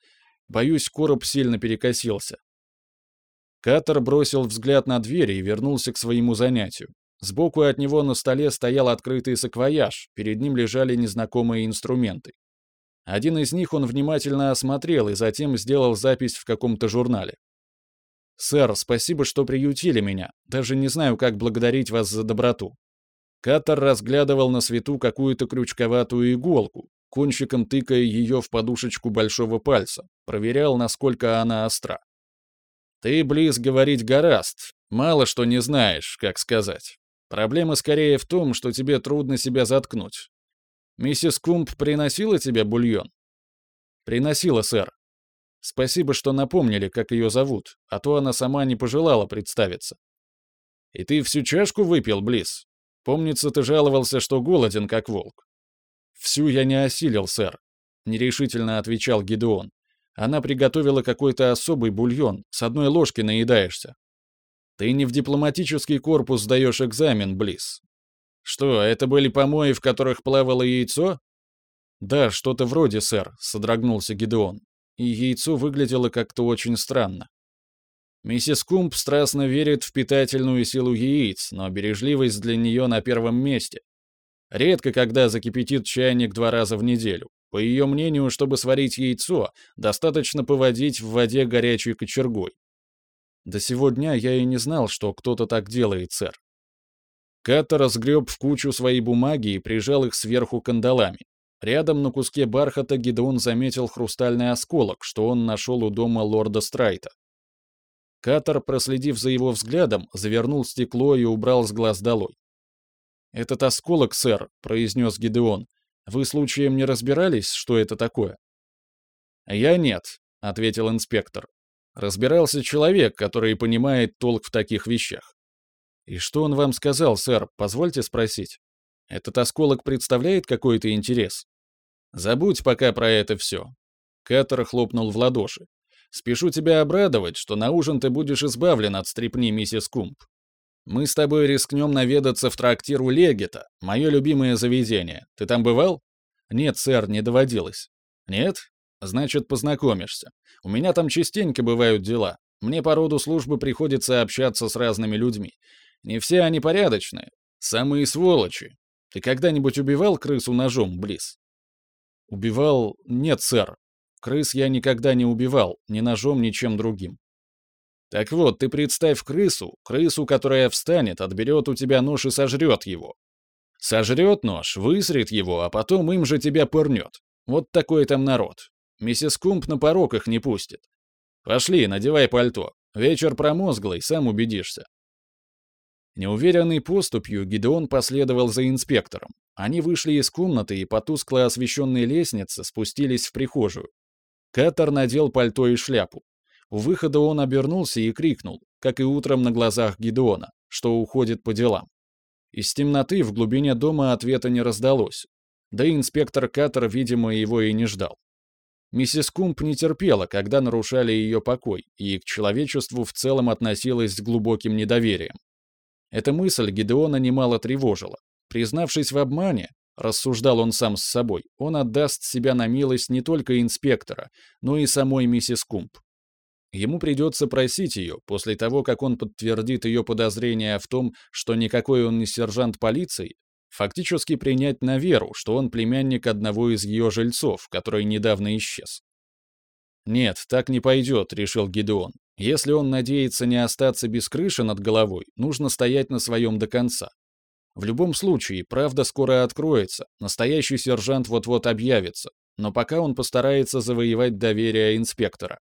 [SPEAKER 1] Боюсь, короб сильно перекосился». Катер бросил взгляд на дверь и вернулся к своему занятию. Сбоку от него на столе стоял открытый саквояж, перед ним лежали незнакомые инструменты. Один из них он внимательно осмотрел и затем сделал запись в каком-то журнале. «Сэр, спасибо, что приютили меня. Даже не знаю, как благодарить вас за доброту». Катер разглядывал на свету какую-то крючковатую иголку, кончиком тыкая ее в подушечку большого пальца, проверял, насколько она остра. «Ты, Близ, говорить гораст. Мало что не знаешь, как сказать. Проблема скорее в том, что тебе трудно себя заткнуть. Миссис Кумп приносила тебе бульон? Приносила, сэр. Спасибо, что напомнили, как ее зовут, а то она сама не пожелала представиться. И ты всю чашку выпил, Близ? Помнится, ты жаловался, что голоден, как волк. Всю я не осилил, сэр, нерешительно отвечал Гидеон. Она приготовила какой-то особый бульон, с одной ложки наедаешься. Ты не в дипломатический корпус сдаешь экзамен, Близ. «Что, это были помои, в которых плавало яйцо?» «Да, что-то вроде, сэр», — содрогнулся Гидеон. И яйцо выглядело как-то очень странно. Миссис Кумп страстно верит в питательную силу яиц, но бережливость для нее на первом месте. Редко когда закипятит чайник два раза в неделю. По ее мнению, чтобы сварить яйцо, достаточно поводить в воде горячей кочергой. До сегодня я и не знал, что кто-то так делает, сэр. Ката разгреб в кучу свои бумаги и прижал их сверху кандалами. Рядом на куске бархата Гидеон заметил хрустальный осколок, что он нашел у дома лорда Страйта. Катер, проследив за его взглядом, завернул стекло и убрал с глаз долой. «Этот осколок, сэр», — произнес Гидеон, — «вы случаем не разбирались, что это такое?» «Я нет», — ответил инспектор. «Разбирался человек, который понимает толк в таких вещах. «И что он вам сказал, сэр? Позвольте спросить. Этот осколок представляет какой-то интерес?» «Забудь пока про это все». Каттер хлопнул в ладоши. «Спешу тебя обрадовать, что на ужин ты будешь избавлен от стрипни миссис Кумп. Мы с тобой рискнем наведаться в трактир у Легета, мое любимое заведение. Ты там бывал?» «Нет, сэр, не доводилось». «Нет? Значит, познакомишься. У меня там частенько бывают дела. Мне по роду службы приходится общаться с разными людьми. Не все они порядочные. Самые сволочи. Ты когда-нибудь убивал крысу ножом, Близ? Убивал? Нет, сэр. Крыс я никогда не убивал, ни ножом, ни чем другим. Так вот, ты представь крысу, крысу, которая встанет, отберет у тебя нож и сожрет его. Сожрет нож, высрет его, а потом им же тебя пырнет. Вот такой там народ. Миссис Кумп на порог их не пустит. Пошли, надевай пальто. Вечер промозглый, сам убедишься. Неуверенной поступью Гидеон последовал за инспектором. Они вышли из комнаты и по тускло освещенной лестнице спустились в прихожую. Каттер надел пальто и шляпу. У выхода он обернулся и крикнул, как и утром на глазах Гидеона, что уходит по делам. Из темноты в глубине дома ответа не раздалось. Да и инспектор Каттер, видимо, его и не ждал. Миссис Кумп не терпела, когда нарушали ее покой, и к человечеству в целом относилась с глубоким недоверием. Эта мысль Гидеона немало тревожила. Признавшись в обмане, рассуждал он сам с собой, он отдаст себя на милость не только инспектора, но и самой миссис Кумп. Ему придется просить ее, после того, как он подтвердит ее подозрения в том, что никакой он не сержант полиции, фактически принять на веру, что он племянник одного из ее жильцов, который недавно исчез. «Нет, так не пойдет», — решил Гидеон. «Если он надеется не остаться без крыши над головой, нужно стоять на своем до конца. В любом случае, правда скоро откроется, настоящий сержант вот-вот объявится, но пока он постарается завоевать доверие инспектора.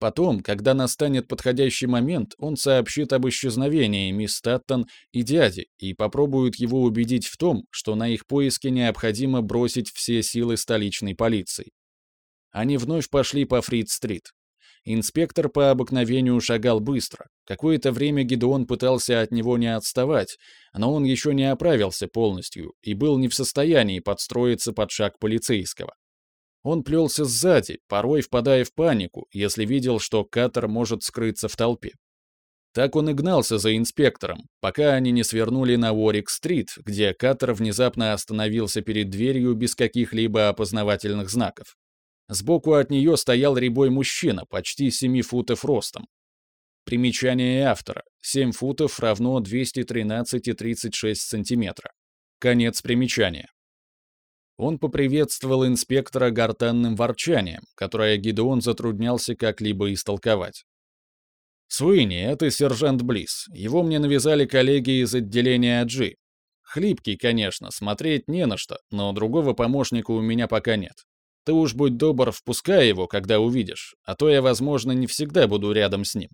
[SPEAKER 1] Потом, когда настанет подходящий момент, он сообщит об исчезновении мисс Таттон и дяди и попробует его убедить в том, что на их поиски необходимо бросить все силы столичной полиции. Они вновь пошли по Фрид-стрит. Инспектор по обыкновению шагал быстро. Какое-то время Гедеон пытался от него не отставать, но он еще не оправился полностью и был не в состоянии подстроиться под шаг полицейского. Он плелся сзади, порой впадая в панику, если видел, что Катер может скрыться в толпе. Так он и гнался за инспектором, пока они не свернули на Уорик-стрит, где Катер внезапно остановился перед дверью без каких-либо опознавательных знаков. Сбоку от нее стоял рябой мужчина, почти 7 футов ростом. Примечание автора. 7 футов равно 213,36 сантиметра. Конец примечания. Он поприветствовал инспектора гортанным ворчанием, которое Гидеон затруднялся как-либо истолковать. «Суини, это сержант Близ. Его мне навязали коллеги из отделения G. Хлипкий, конечно, смотреть не на что, но другого помощника у меня пока нет. Ты уж будь добр, впускай его, когда увидишь, а то я, возможно, не всегда буду рядом с ним».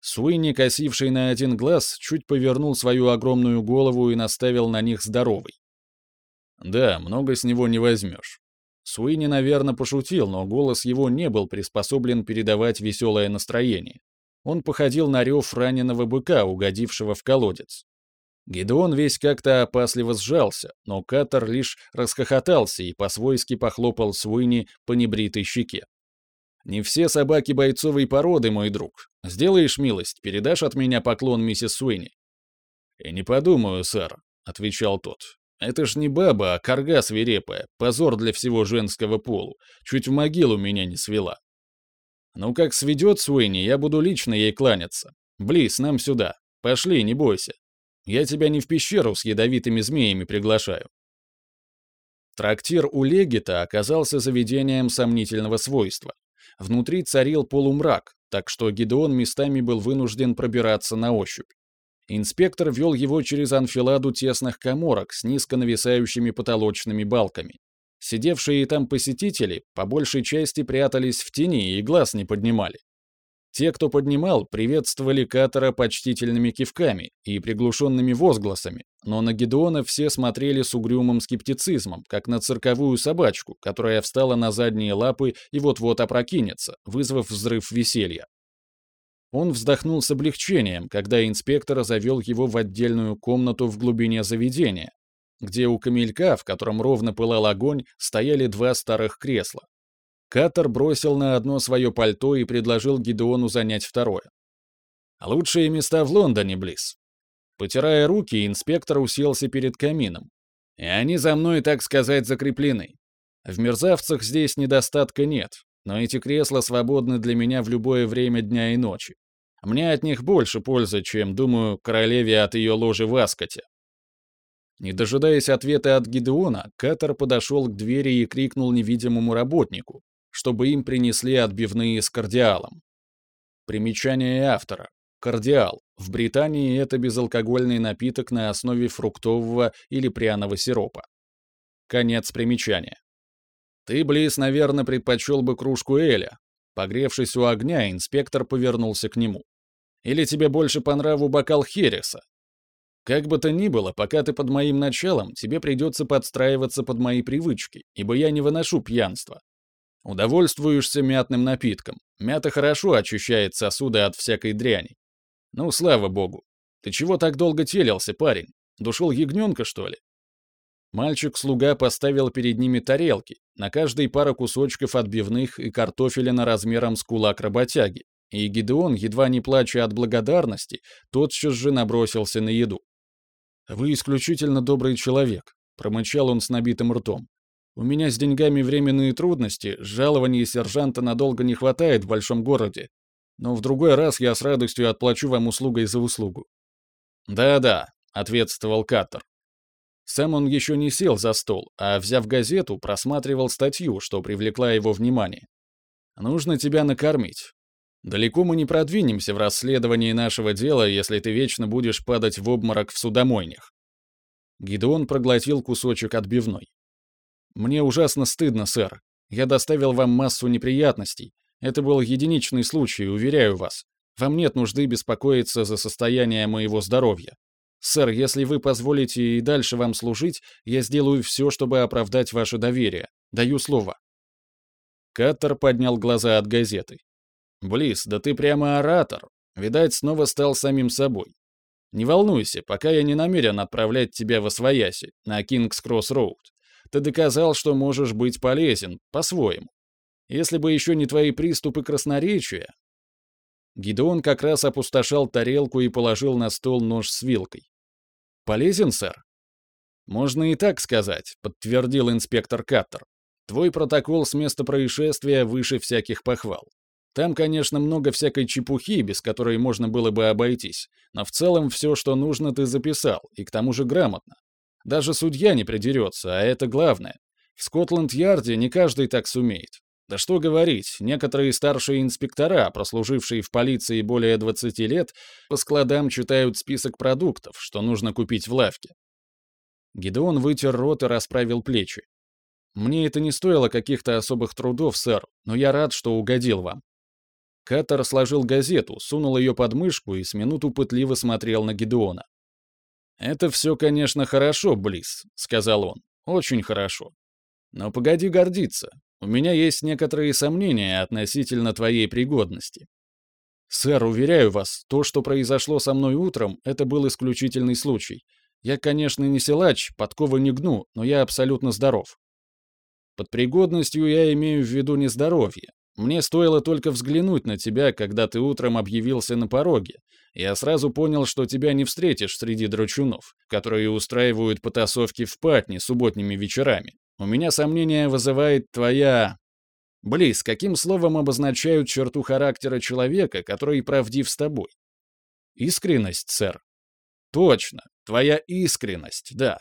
[SPEAKER 1] Суини, косивший на один глаз, чуть повернул свою огромную голову и наставил на них здоровый. Да, много с него не возьмешь. Суини, наверное, пошутил, но голос его не был приспособлен передавать веселое настроение. Он походил на рев раненого быка, угодившего в колодец. Гедеон весь как-то опасливо сжался, но Катер лишь расхохотался и по-свойски похлопал Суини по небритой щеке. «Не все собаки бойцовой породы, мой друг. Сделаешь милость, передашь от меня поклон миссис Суини?» «И не подумаю, сэр», — отвечал тот. Это ж не баба, а корга свирепая, позор для всего женского полу. Чуть в могилу меня не свела. Ну как сведет Суэни, я буду лично ей кланяться. Близ, нам сюда. Пошли, не бойся. Я тебя не в пещеру с ядовитыми змеями приглашаю. Трактир у Легита оказался заведением сомнительного свойства. Внутри царил полумрак, так что Гидеон местами был вынужден пробираться на ощупь. Инспектор вел его через анфиладу тесных коморок с низко нависающими потолочными балками. Сидевшие там посетители по большей части прятались в тени и глаз не поднимали. Те, кто поднимал, приветствовали Катера почтительными кивками и приглушенными возгласами, но на Гедеона все смотрели с угрюмым скептицизмом, как на цирковую собачку, которая встала на задние лапы и вот-вот опрокинется, вызвав взрыв веселья. Он вздохнул с облегчением, когда инспектор завел его в отдельную комнату в глубине заведения, где у камелька, в котором ровно пылал огонь, стояли два старых кресла. Катер бросил на одно свое пальто и предложил Гидеону занять второе. «Лучшие места в Лондоне, Близ». Потирая руки, инспектор уселся перед камином. «И они за мной, так сказать, закреплены. В мерзавцах здесь недостатка нет, но эти кресла свободны для меня в любое время дня и ночи. Мне от них больше пользы, чем, думаю, королеве от ее ложи в Аскоте. Не дожидаясь ответа от Гидеона, Катер подошел к двери и крикнул невидимому работнику, чтобы им принесли отбивные с кардиалом. Примечание автора. Кардиал. В Британии это безалкогольный напиток на основе фруктового или пряного сиропа. Конец примечания. Ты, Близ, наверное, предпочел бы кружку Эля. Погревшись у огня, инспектор повернулся к нему. Или тебе больше по нраву бокал Хереса? Как бы то ни было, пока ты под моим началом, тебе придется подстраиваться под мои привычки, ибо я не выношу пьянства. Удовольствуешься мятным напитком. Мята хорошо очищает сосуды от всякой дряни. Ну, слава богу. Ты чего так долго телился, парень? Душил ягненка, что ли? Мальчик-слуга поставил перед ними тарелки, на каждой пара кусочков отбивных и картофеля на размером с кулак работяги, и Гидеон, едва не плача от благодарности, тотчас же набросился на еду. «Вы исключительно добрый человек», — промычал он с набитым ртом. «У меня с деньгами временные трудности, жалования сержанта надолго не хватает в большом городе, но в другой раз я с радостью отплачу вам услугой за услугу». «Да-да», — ответствовал Каттер. Сам он еще не сел за стол, а, взяв газету, просматривал статью, что привлекла его внимание. «Нужно тебя накормить. Далеко мы не продвинемся в расследовании нашего дела, если ты вечно будешь падать в обморок в судомойнях». Гидеон проглотил кусочек отбивной. «Мне ужасно стыдно, сэр. Я доставил вам массу неприятностей. Это был единичный случай, уверяю вас. Вам нет нужды беспокоиться за состояние моего здоровья. Сэр, если вы позволите и дальше вам служить, я сделаю все, чтобы оправдать ваше доверие. Даю слово». Каттер поднял глаза от газеты. «Близ, да ты прямо оратор. Видать, снова стал самим собой. Не волнуйся, пока я не намерен отправлять тебя восвояси, на Кингс-Кросс-Роуд. Ты доказал, что можешь быть полезен, по-своему. Если бы еще не твои приступы красноречия, Гидеон как раз опустошал тарелку и положил на стол нож с вилкой. «Полезен, сэр?» «Можно и так сказать», — подтвердил инспектор Каттер. «Твой протокол с места происшествия выше всяких похвал. Там, конечно, много всякой чепухи, без которой можно было бы обойтись, но в целом все, что нужно, ты записал, и к тому же грамотно. Даже судья не придерется, а это главное. В Скотланд-Ярде не каждый так сумеет. Да что говорить, некоторые старшие инспектора, прослужившие в полиции более 20 лет, по складам читают список продуктов, что нужно купить в лавке. Гидеон вытер рот и расправил плечи. «Мне это не стоило каких-то особых трудов, сэр, но я рад, что угодил вам». Каттер сложил газету, сунул ее под мышку и с минуту пытливо смотрел на Гидеона. «Это все, конечно, хорошо, Близ», — сказал он. «Очень хорошо. Но погоди гордиться. У меня есть некоторые сомнения относительно твоей пригодности. Сэр, уверяю вас, то, что произошло со мной утром, это был исключительный случай. Я, конечно, не силач, подковы не гну, но я абсолютно здоров. Под пригодностью я имею в виду не здоровье. Мне стоило только взглянуть на тебя, когда ты утром объявился на пороге. Я сразу понял, что тебя не встретишь среди драчунов, которые устраивают потасовки в патне субботними вечерами. У меня сомнения вызывает твоя... Близ, каким словом обозначают черту характера человека, который правдив с тобой? Искренность, сэр. Точно, твоя искренность, да.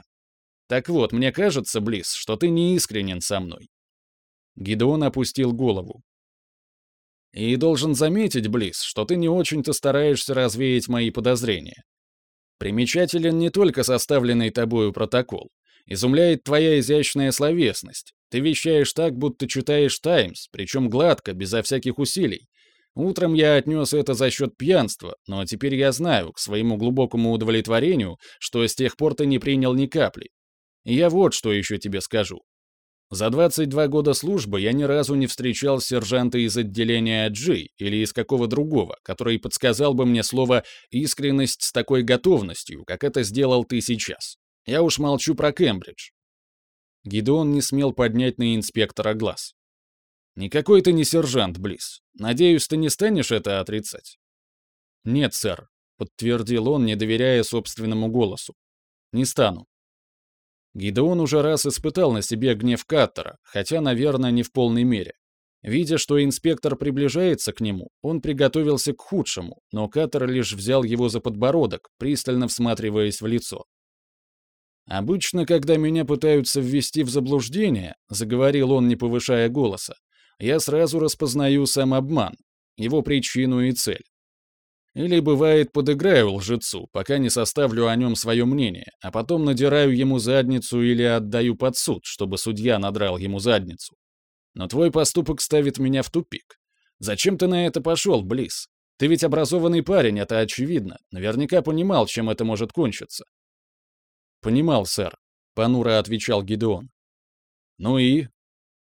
[SPEAKER 1] Так вот, мне кажется, Близ, что ты не искренен со мной. Гидеон опустил голову. И должен заметить, Близ, что ты не очень-то стараешься развеять мои подозрения. Примечателен не только составленный тобою протокол. Изумляет твоя изящная словесность. Ты вещаешь так, будто читаешь «Таймс», причем гладко, безо всяких усилий. Утром я отнес это за счет пьянства, но теперь я знаю, к своему глубокому удовлетворению, что с тех пор ты не принял ни капли. И я вот что еще тебе скажу. За 22 года службы я ни разу не встречал сержанта из отделения G или из какого другого, который подсказал бы мне слово «искренность» с такой готовностью, как это сделал ты сейчас. Я уж молчу про Кембридж. Гидеон не смел поднять на инспектора глаз. «Никакой ты не сержант, Близ. Надеюсь, ты не станешь это отрицать?» «Нет, сэр», — подтвердил он, не доверяя собственному голосу. «Не стану». Гидеон уже раз испытал на себе гнев Каттера, хотя, наверное, не в полной мере. Видя, что инспектор приближается к нему, он приготовился к худшему, но Каттер лишь взял его за подбородок, пристально всматриваясь в лицо. Обычно, когда меня пытаются ввести в заблуждение, заговорил он, не повышая голоса, я сразу распознаю сам обман, его причину и цель. Или, бывает, подыграю лжецу, пока не составлю о нем свое мнение, а потом надираю ему задницу или отдаю под суд, чтобы судья надрал ему задницу. Но твой поступок ставит меня в тупик. Зачем ты на это пошел, Близ? Ты ведь образованный парень, это очевидно. Наверняка понимал, чем это может кончиться. Понимал, сэр, понуро отвечал Гидеон. Ну и?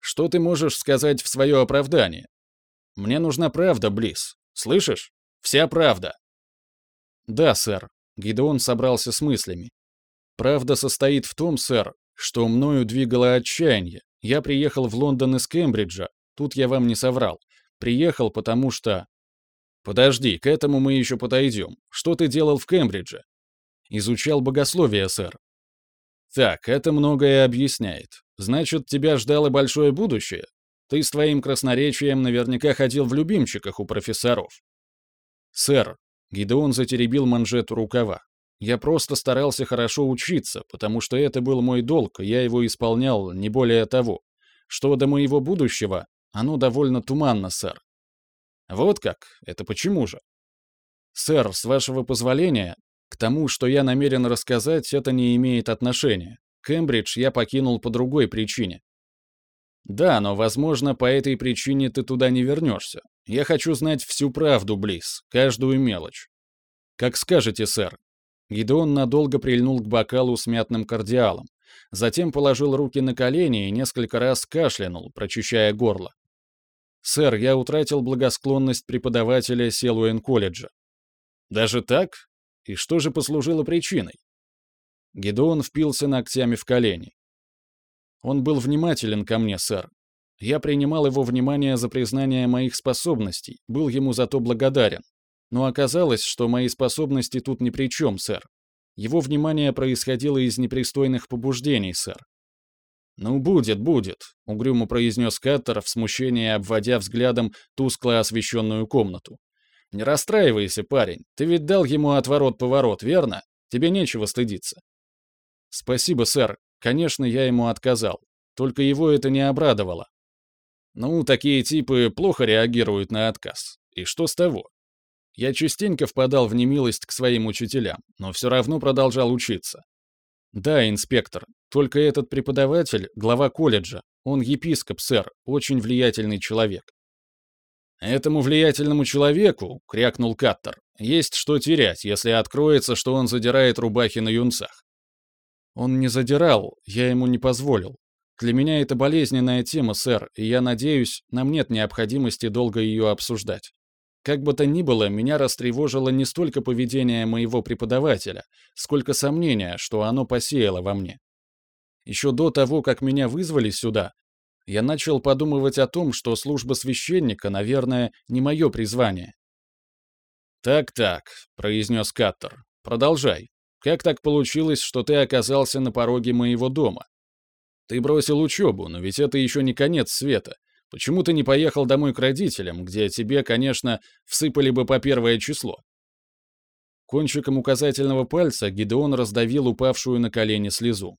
[SPEAKER 1] Что ты можешь сказать в свое оправдание? Мне нужна правда, Близ. Слышишь? Вся правда. Да, сэр. Гидеон собрался с мыслями. Правда состоит в том, сэр, что мною двигало отчаяние. Я приехал в Лондон из Кембриджа. Тут я вам не соврал. Приехал, потому что... Подожди, к этому мы еще подойдем. Что ты делал в Кембридже? Изучал богословие, сэр. Так, это многое объясняет. Значит, тебя ждало большое будущее? Ты с твоим красноречием наверняка ходил в любимчиках у профессоров. Сэр, Гидеон затеребил манжету рукава. Я просто старался хорошо учиться, потому что это был мой долг, и я его исполнял, не более того. Что до моего будущего, оно довольно туманно, сэр. Вот как? Это почему же? Сэр, с вашего позволения, тому, что я намерен рассказать, это не имеет отношения. Кембридж я покинул по другой причине. Да, но, возможно, по этой причине ты туда не вернешься. Я хочу знать всю правду, Близ, каждую мелочь. Как скажете, сэр. Гидеон надолго прильнул к бокалу с мятным кардиалом. Затем положил руки на колени и несколько раз кашлянул, прочищая горло. «Сэр, я утратил благосклонность преподавателя Селуэн-колледжа». «Даже так? И что же послужило причиной?» Гедеон впился ногтями в колени. «Он был внимателен ко мне, сэр. Я принимал его внимание за признание моих способностей, был ему за то благодарен. Но оказалось, что мои способности тут ни при чем, сэр. Его внимание происходило из непристойных побуждений, сэр. «Ну, будет, будет», — угрюмо произнес Каттер в смущении, обводя взглядом тускло освещенную комнату. «Не расстраивайся, парень. Ты ведь дал ему отворот-поворот, верно? Тебе нечего стыдиться». «Спасибо, сэр. Конечно, я ему отказал. Только его это не обрадовало». «Ну, такие типы плохо реагируют на отказ. И что с того? Я частенько впадал в немилость к своим учителям, но все равно продолжал учиться. Да, инспектор, только этот преподаватель — глава колледжа. Он епископ, сэр, очень влиятельный человек. «Этому влиятельному человеку, — крякнул Каттер, — есть что терять, если откроется, что он задирает рубахи на юнцах. Он не задирал, я ему не позволил. Для меня это болезненная тема, сэр, и я надеюсь, нам нет необходимости долго ее обсуждать. Как бы то ни было, меня растревожило не столько поведение моего преподавателя, сколько сомнения, что оно посеяло во мне. Еще до того, как меня вызвали сюда, я начал подумывать о том, что служба священника, наверное, не мое призвание. «Так-так», — произнес Каттер, — «продолжай. Как так получилось, что ты оказался на пороге моего дома? Ты бросил учебу, но ведь это еще не конец света. Почему ты не поехал домой к родителям, где тебе, конечно, всыпали бы по первое число?» Кончиком указательного пальца Гидеон раздавил упавшую на колени слезу.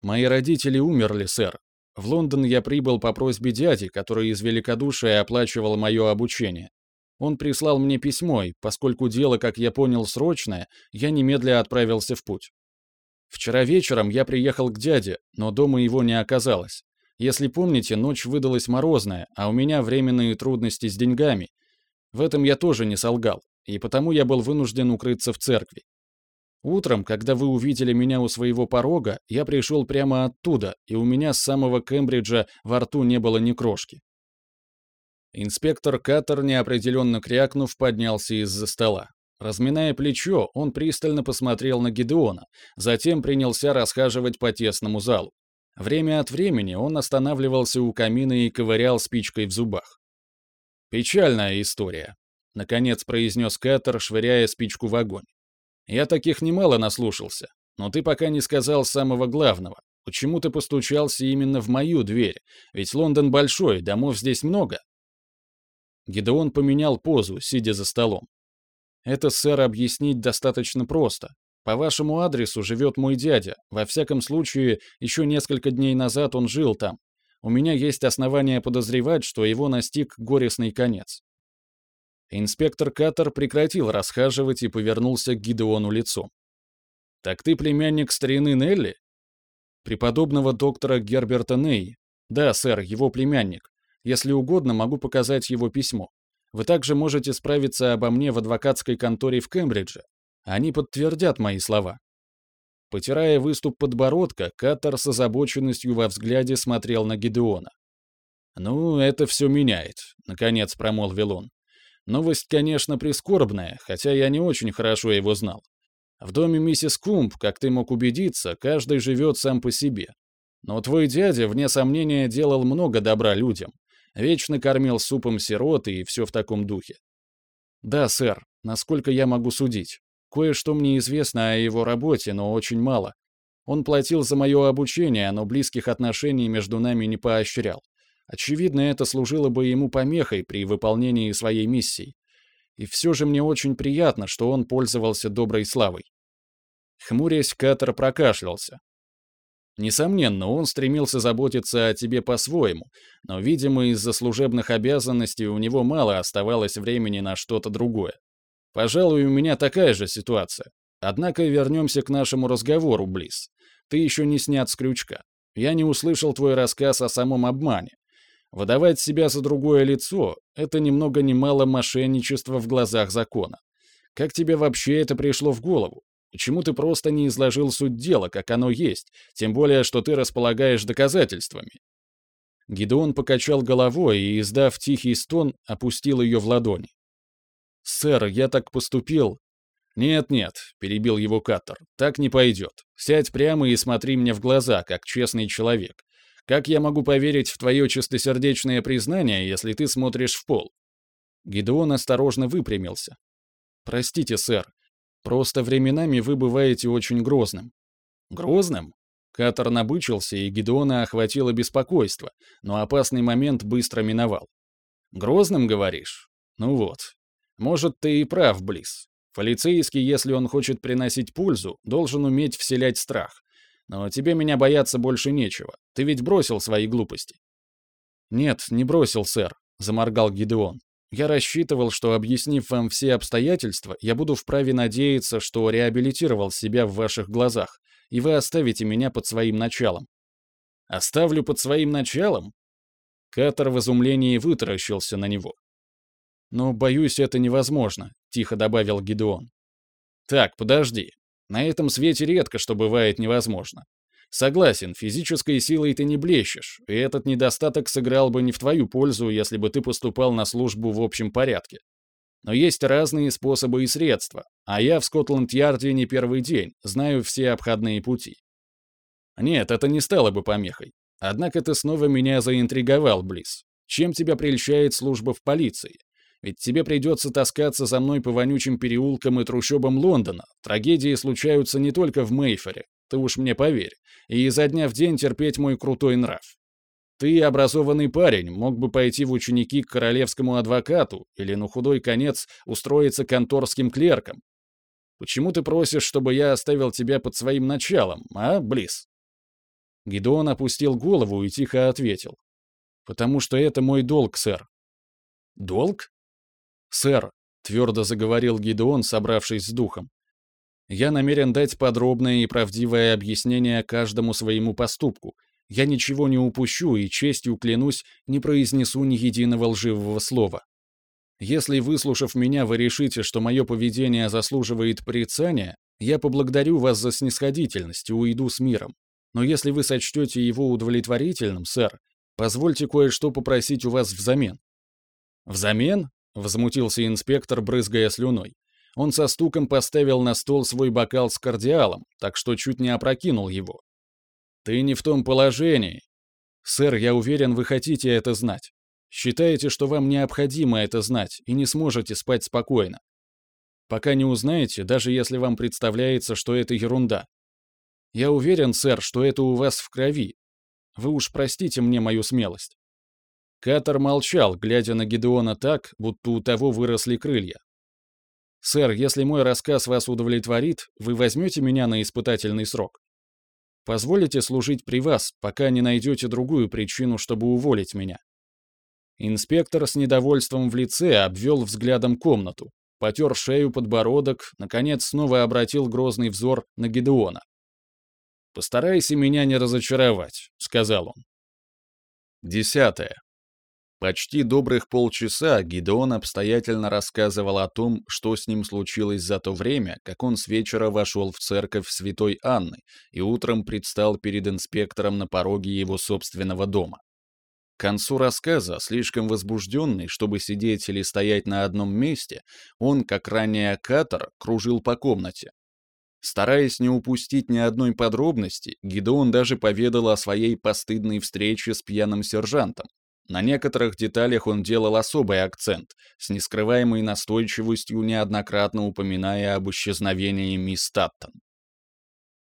[SPEAKER 1] «Мои родители умерли, сэр. В Лондон я прибыл по просьбе дяди, который из великодушия оплачивал мое обучение. Он прислал мне письмо, и, поскольку дело, как я понял, срочное, я немедля отправился в путь. Вчера вечером я приехал к дяде, но дома его не оказалось. Если помните, ночь выдалась морозная, а у меня временные трудности с деньгами. В этом я тоже не солгал, и потому я был вынужден укрыться в церкви. Утром, когда вы увидели меня у своего порога, я пришел прямо оттуда, и у меня с самого Кембриджа во рту не было ни крошки. Инспектор Каттер, неопределенно крякнув, поднялся из-за стола. Разминая плечо, он пристально посмотрел на Гедеона, затем принялся расхаживать по тесному залу. Время от времени он останавливался у камина и ковырял спичкой в зубах. «Печальная история», — наконец произнес Каттер, швыряя спичку в огонь. «Я таких немало наслушался, но ты пока не сказал самого главного. Почему ты постучался именно в мою дверь? Ведь Лондон большой, домов здесь много». Гидеон поменял позу, сидя за столом. «Это, сэр, объяснить достаточно просто. По вашему адресу живет мой дядя. Во всяком случае, еще несколько дней назад он жил там. У меня есть основания подозревать, что его настиг горестный конец. Инспектор Каттер прекратил расхаживать и повернулся к Гидеону лицом. «Так ты племянник старины Нелли?» «Преподобного доктора Герберта Ней. Да, сэр, его племянник. Если угодно, могу показать его письмо. Вы также можете справиться обо мне в адвокатской конторе в Кембридже. Они подтвердят мои слова». Потирая выступ подбородка, Каттер с озабоченностью во взгляде смотрел на Гидеона. «Ну, это все меняет», — наконец промолвил он. «Новость, конечно, прискорбная, хотя я не очень хорошо его знал. В доме миссис Кумб, как ты мог убедиться, каждый живет сам по себе. Но твой дядя, вне сомнения, делал много добра людям. Вечно кормил супом сирот и все в таком духе. Да, сэр, насколько я могу судить. Кое-что мне известно о его работе, но очень мало. Он платил за мое обучение, но близких отношений между нами не поощрял. Очевидно, это служило бы ему помехой при выполнении своей миссии. И все же мне очень приятно, что он пользовался доброй славой. Хмурясь, Катер прокашлялся. Несомненно, он стремился заботиться о тебе по-своему, но, видимо, из-за служебных обязанностей у него мало оставалось времени на что-то другое. Пожалуй, у меня такая же ситуация. Однако вернемся к нашему разговору, Близ. Ты еще не снят с крючка. Я не услышал твой рассказ о самом обмане. Выдавать себя за другое лицо — это ни много ни мало мошенничество в глазах закона. Как тебе вообще это пришло в голову? Почему ты просто не изложил суть дела, как оно есть, тем более, что ты располагаешь доказательствами?» Гидеон покачал головой и, издав тихий стон, опустил ее в ладони. «Сэр, я так поступил». «Нет-нет», — перебил его Каттер, — «так не пойдет. Сядь прямо и смотри мне в глаза, как честный человек. Как я могу поверить в твое чистосердечное признание, если ты смотришь в пол?» Гидеон осторожно выпрямился. «Простите, сэр, просто временами вы бываете очень грозным». «Грозным?» Катер набычился, и Гидеона охватило беспокойство, но опасный момент быстро миновал. «Грозным, говоришь? Ну вот, может, ты и прав, Близ. Полицейский, если он хочет приносить пользу, должен уметь вселять страх. Но тебе меня бояться больше нечего. Ты ведь бросил свои глупости. Нет, не бросил, сэр, заморгал Гидеон. Я рассчитывал, что, объяснив вам все обстоятельства, я буду вправе надеяться, что реабилитировал себя в ваших глазах, и вы оставите меня под своим началом. Оставлю под своим началом? Катер в изумлении вытаращился на него. «Но, боюсь, это невозможно», — тихо добавил Гидеон. «Так, подожди. На этом свете редко что бывает невозможно. Согласен, физической силой ты не блещешь, и этот недостаток сыграл бы не в твою пользу, если бы ты поступал на службу в общем порядке. Но есть разные способы и средства, а я в Скотланд-Ярде не первый день, знаю все обходные пути. Нет, это не стало бы помехой. Однако ты снова меня заинтриговал, Близ. Чем тебя прельщает служба в полиции? Ведь тебе придется таскаться за мной по вонючим переулкам и трущобам Лондона. Трагедии случаются не только в Мейфоре, ты уж мне поверь, и изо дня в день терпеть мой крутой нрав. Ты, образованный парень, мог бы пойти в ученики к королевскому адвокату или, на худой конец, устроиться конторским клерком. Почему ты просишь, чтобы я оставил тебя под своим началом, а, Близ?» Гидеон опустил голову и тихо ответил. «Потому что это мой долг, сэр». «Долг?» «Сэр», — твердо заговорил Гидеон, собравшись с духом, «я намерен дать подробное и правдивое объяснение каждому своему поступку. Я ничего не упущу и честью клянусь, не произнесу ни единого лживого слова. Если, выслушав меня, вы решите, что мое поведение заслуживает порицания, я поблагодарю вас за снисходительность и уйду с миром. Но если вы сочтете его удовлетворительным, сэр, позвольте кое-что попросить у вас взамен». «Взамен?» — возмутился инспектор, брызгая слюной. Он со стуком поставил на стол свой бокал с кардиалом, так что чуть не опрокинул его. «Ты не в том положении. Сэр, я уверен, вы хотите это знать. Считаете, что вам необходимо это знать, и не сможете спать спокойно. Пока не узнаете, даже если вам представляется, что это ерунда. Я уверен, сэр, что это у вас в крови. Вы уж простите мне мою смелость. Катер молчал, глядя на Гедеона так, будто у того выросли крылья. «Сэр, если мой рассказ вас удовлетворит, вы возьмете меня на испытательный срок? Позволите служить при вас, пока не найдете другую причину, чтобы уволить меня?» Инспектор с недовольством в лице обвел взглядом комнату, потер шею, подбородок, наконец снова обратил грозный взор на Гедеона. «Постарайся меня не разочаровать», — сказал он. Десятое. Почти добрых полчаса Гидеон обстоятельно рассказывал о том, что с ним случилось за то время, как он с вечера вошел в церковь Святой Анны и утром предстал перед инспектором на пороге его собственного дома. К концу рассказа, слишком возбужденный, чтобы сидеть или стоять на одном месте, он, как ранее Катар, кружил по комнате. Стараясь не упустить ни одной подробности, Гидеон даже поведал о своей постыдной встрече с пьяным сержантом, на некоторых деталях он делал особый акцент, с нескрываемой настойчивостью неоднократно упоминая об исчезновении мисс Таттон.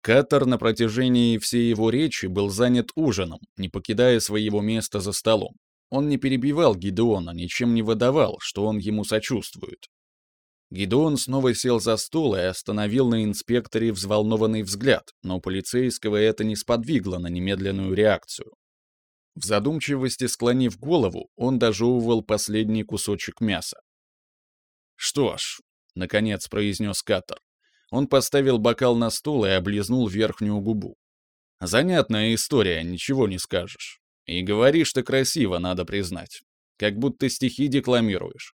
[SPEAKER 1] Каттер на протяжении всей его речи был занят ужином, не покидая своего места за столом. Он не перебивал Гидеона, ничем не выдавал, что он ему сочувствует. Гидеон снова сел за стол и остановил на инспекторе взволнованный взгляд, но полицейского это не сподвигло на немедленную реакцию. В задумчивости склонив голову, он дожевывал последний кусочек мяса. «Что ж», — наконец произнес Каттер. Он поставил бокал на стол и облизнул верхнюю губу. «Занятная история, ничего не скажешь. И говоришь ты красиво, надо признать. Как будто стихи декламируешь.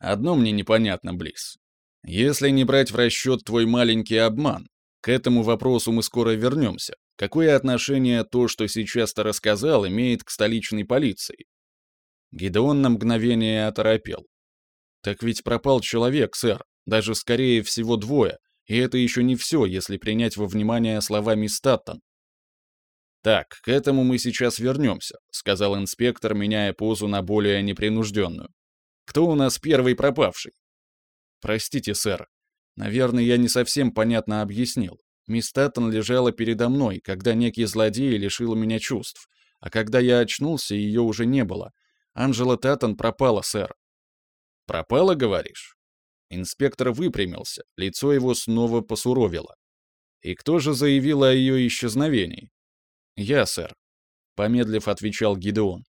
[SPEAKER 1] Одно мне непонятно, Близ. Если не брать в расчет твой маленький обман, к этому вопросу мы скоро вернемся. Какое отношение то, что сейчас ты рассказал, имеет к столичной полиции? Гидеон на мгновение оторопел. Так ведь пропал человек, сэр, даже скорее всего двое, и это еще не все, если принять во внимание слова мисс. «Так, к этому мы сейчас вернемся», — сказал инспектор, меняя позу на более непринужденную. «Кто у нас первый пропавший?» «Простите, сэр. Наверное, я не совсем понятно объяснил. Мисс Таттон лежала передо мной, когда некий злодей лишил меня чувств. А когда я очнулся, ее уже не было. Анжела Таттон пропала, сэр. «Пропала, говоришь?» Инспектор выпрямился, лицо его снова посуровило. «И кто же заявил о ее исчезновении?» «Я, сэр», — помедлив отвечал Гидеон.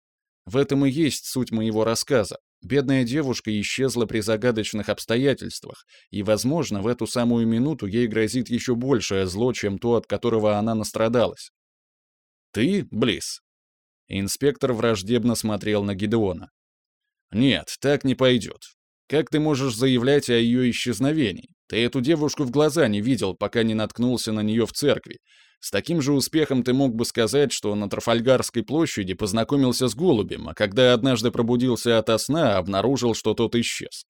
[SPEAKER 1] «В этом и есть суть моего рассказа. Бедная девушка исчезла при загадочных обстоятельствах, и, возможно, в эту самую минуту ей грозит еще большее зло, чем то, от которого она настрадалась. «Ты, Близ?» Инспектор враждебно смотрел на Гидеона. «Нет, так не пойдет. Как ты можешь заявлять о ее исчезновении? Ты эту девушку в глаза не видел, пока не наткнулся на нее в церкви, с таким же успехом ты мог бы сказать, что на Трафальгарской площади познакомился с голубем, а когда однажды пробудился ото сна, обнаружил, что тот исчез.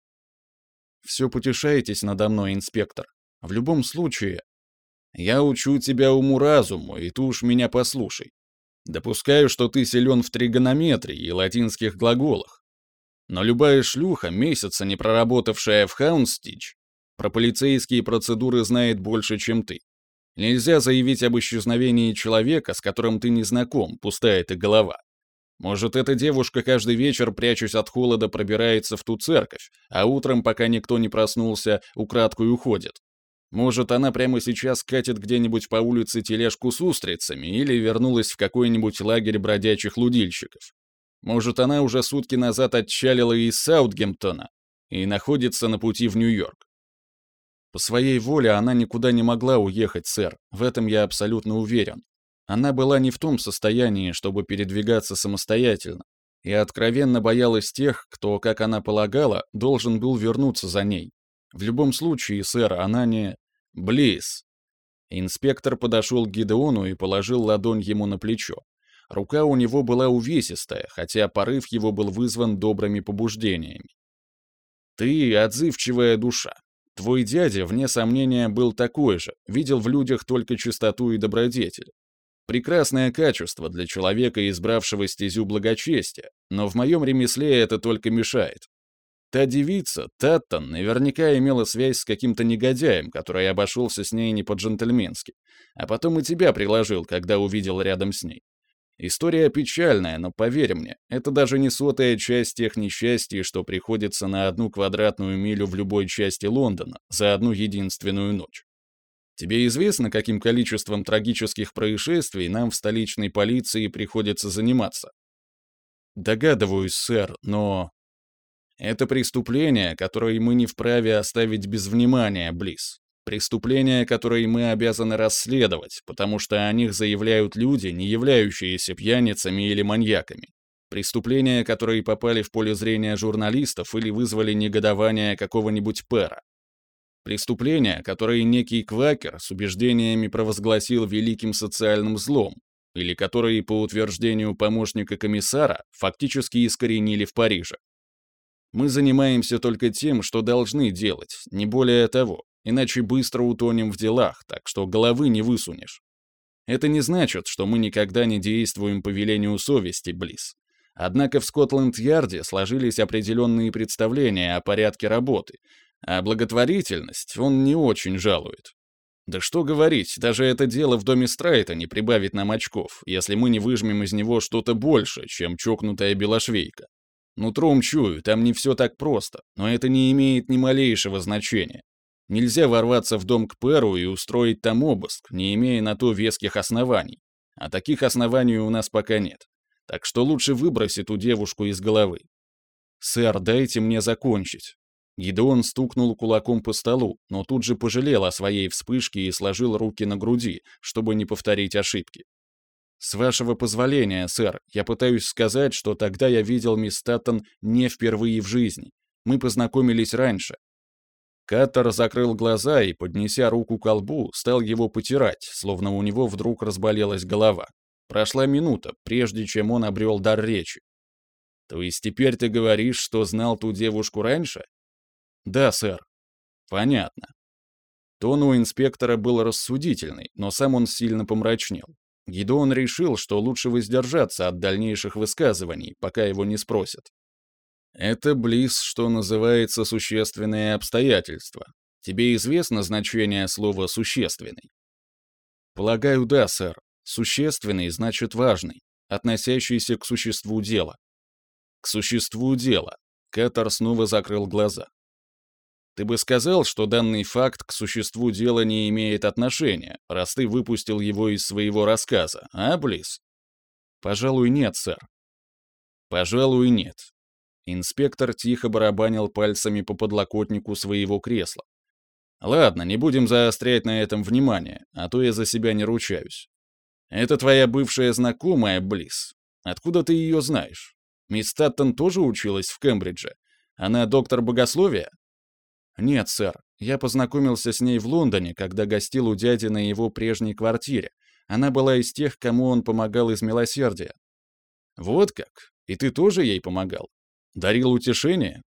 [SPEAKER 1] Все потешаетесь надо мной, инспектор. В любом случае, я учу тебя уму-разуму, и ты уж меня послушай. Допускаю, что ты силен в тригонометрии и латинских глаголах. Но любая шлюха, месяца не проработавшая в Хаунстич, про полицейские процедуры знает больше, чем ты. Нельзя заявить об исчезновении человека, с которым ты не знаком, пустая ты голова. Может, эта девушка каждый вечер, прячусь от холода, пробирается в ту церковь, а утром, пока никто не проснулся, украдкой уходит. Может, она прямо сейчас катит где-нибудь по улице тележку с устрицами или вернулась в какой-нибудь лагерь бродячих лудильщиков. Может, она уже сутки назад отчалила из Саутгемптона и находится на пути в Нью-Йорк. По своей воле она никуда не могла уехать, сэр, в этом я абсолютно уверен. Она была не в том состоянии, чтобы передвигаться самостоятельно, и откровенно боялась тех, кто, как она полагала, должен был вернуться за ней. В любом случае, сэр, она не... Близ. Инспектор подошел к Гидеону и положил ладонь ему на плечо. Рука у него была увесистая, хотя порыв его был вызван добрыми побуждениями. «Ты отзывчивая душа. Твой дядя, вне сомнения, был такой же, видел в людях только чистоту и добродетель. Прекрасное качество для человека, избравшего стезю благочестия, но в моем ремесле это только мешает. Та девица, Таттон, наверняка имела связь с каким-то негодяем, который обошелся с ней не по-джентльменски, а потом и тебя приложил, когда увидел рядом с ней. История печальная, но поверь мне, это даже не сотая часть тех несчастий, что приходится на одну квадратную милю в любой части Лондона за одну единственную ночь. Тебе известно, каким количеством трагических происшествий нам в столичной полиции приходится заниматься? Догадываюсь, сэр, но... Это преступление, которое мы не вправе оставить без внимания, Близ. Преступления, которые мы обязаны расследовать, потому что о них заявляют люди, не являющиеся пьяницами или маньяками. Преступления, которые попали в поле зрения журналистов или вызвали негодование какого-нибудь пэра. Преступления, которые некий квакер с убеждениями провозгласил великим социальным злом, или которые, по утверждению помощника комиссара, фактически искоренили в Париже. Мы занимаемся только тем, что должны делать, не более того, иначе быстро утонем в делах, так что головы не высунешь. Это не значит, что мы никогда не действуем по велению совести, Близ. Однако в Скотланд-Ярде сложились определенные представления о порядке работы, а благотворительность он не очень жалует. Да что говорить, даже это дело в доме Страйта не прибавит нам очков, если мы не выжмем из него что-то больше, чем чокнутая белошвейка. Нутром чую, там не все так просто, но это не имеет ни малейшего значения. Нельзя ворваться в дом к Перу и устроить там обыск, не имея на то веских оснований. А таких оснований у нас пока нет. Так что лучше выбрось эту девушку из головы. «Сэр, дайте мне закончить». Гидеон стукнул кулаком по столу, но тут же пожалел о своей вспышке и сложил руки на груди, чтобы не повторить ошибки. «С вашего позволения, сэр, я пытаюсь сказать, что тогда я видел мисс Таттон не впервые в жизни. Мы познакомились раньше». Каттер закрыл глаза и, поднеся руку к колбу, стал его потирать, словно у него вдруг разболелась голова. Прошла минута, прежде чем он обрел дар речи. «То есть теперь ты говоришь, что знал ту девушку раньше?» «Да, сэр». «Понятно». Тон у инспектора был рассудительный, но сам он сильно помрачнел. Гидеон решил, что лучше воздержаться от дальнейших высказываний, пока его не спросят. Это близ, что называется, существенные обстоятельства. Тебе известно значение слова «существенный»? Полагаю, да, сэр. Существенный значит важный, относящийся к существу дела. К существу дела. Кэтер снова закрыл глаза. Ты бы сказал, что данный факт к существу дела не имеет отношения, раз ты выпустил его из своего рассказа, а, Близ? Пожалуй, нет, сэр. Пожалуй, нет. Инспектор тихо барабанил пальцами по подлокотнику своего кресла. Ладно, не будем заострять на этом внимание, а то я за себя не ручаюсь. Это твоя бывшая знакомая, Близ. Откуда ты ее знаешь? Мисс Таттон тоже училась в Кембридже. Она доктор богословия? «Нет, сэр. Я познакомился с ней в Лондоне, когда гостил у дяди на его прежней квартире. Она была из тех, кому он помогал из милосердия». «Вот как? И ты тоже ей помогал? Дарил утешение?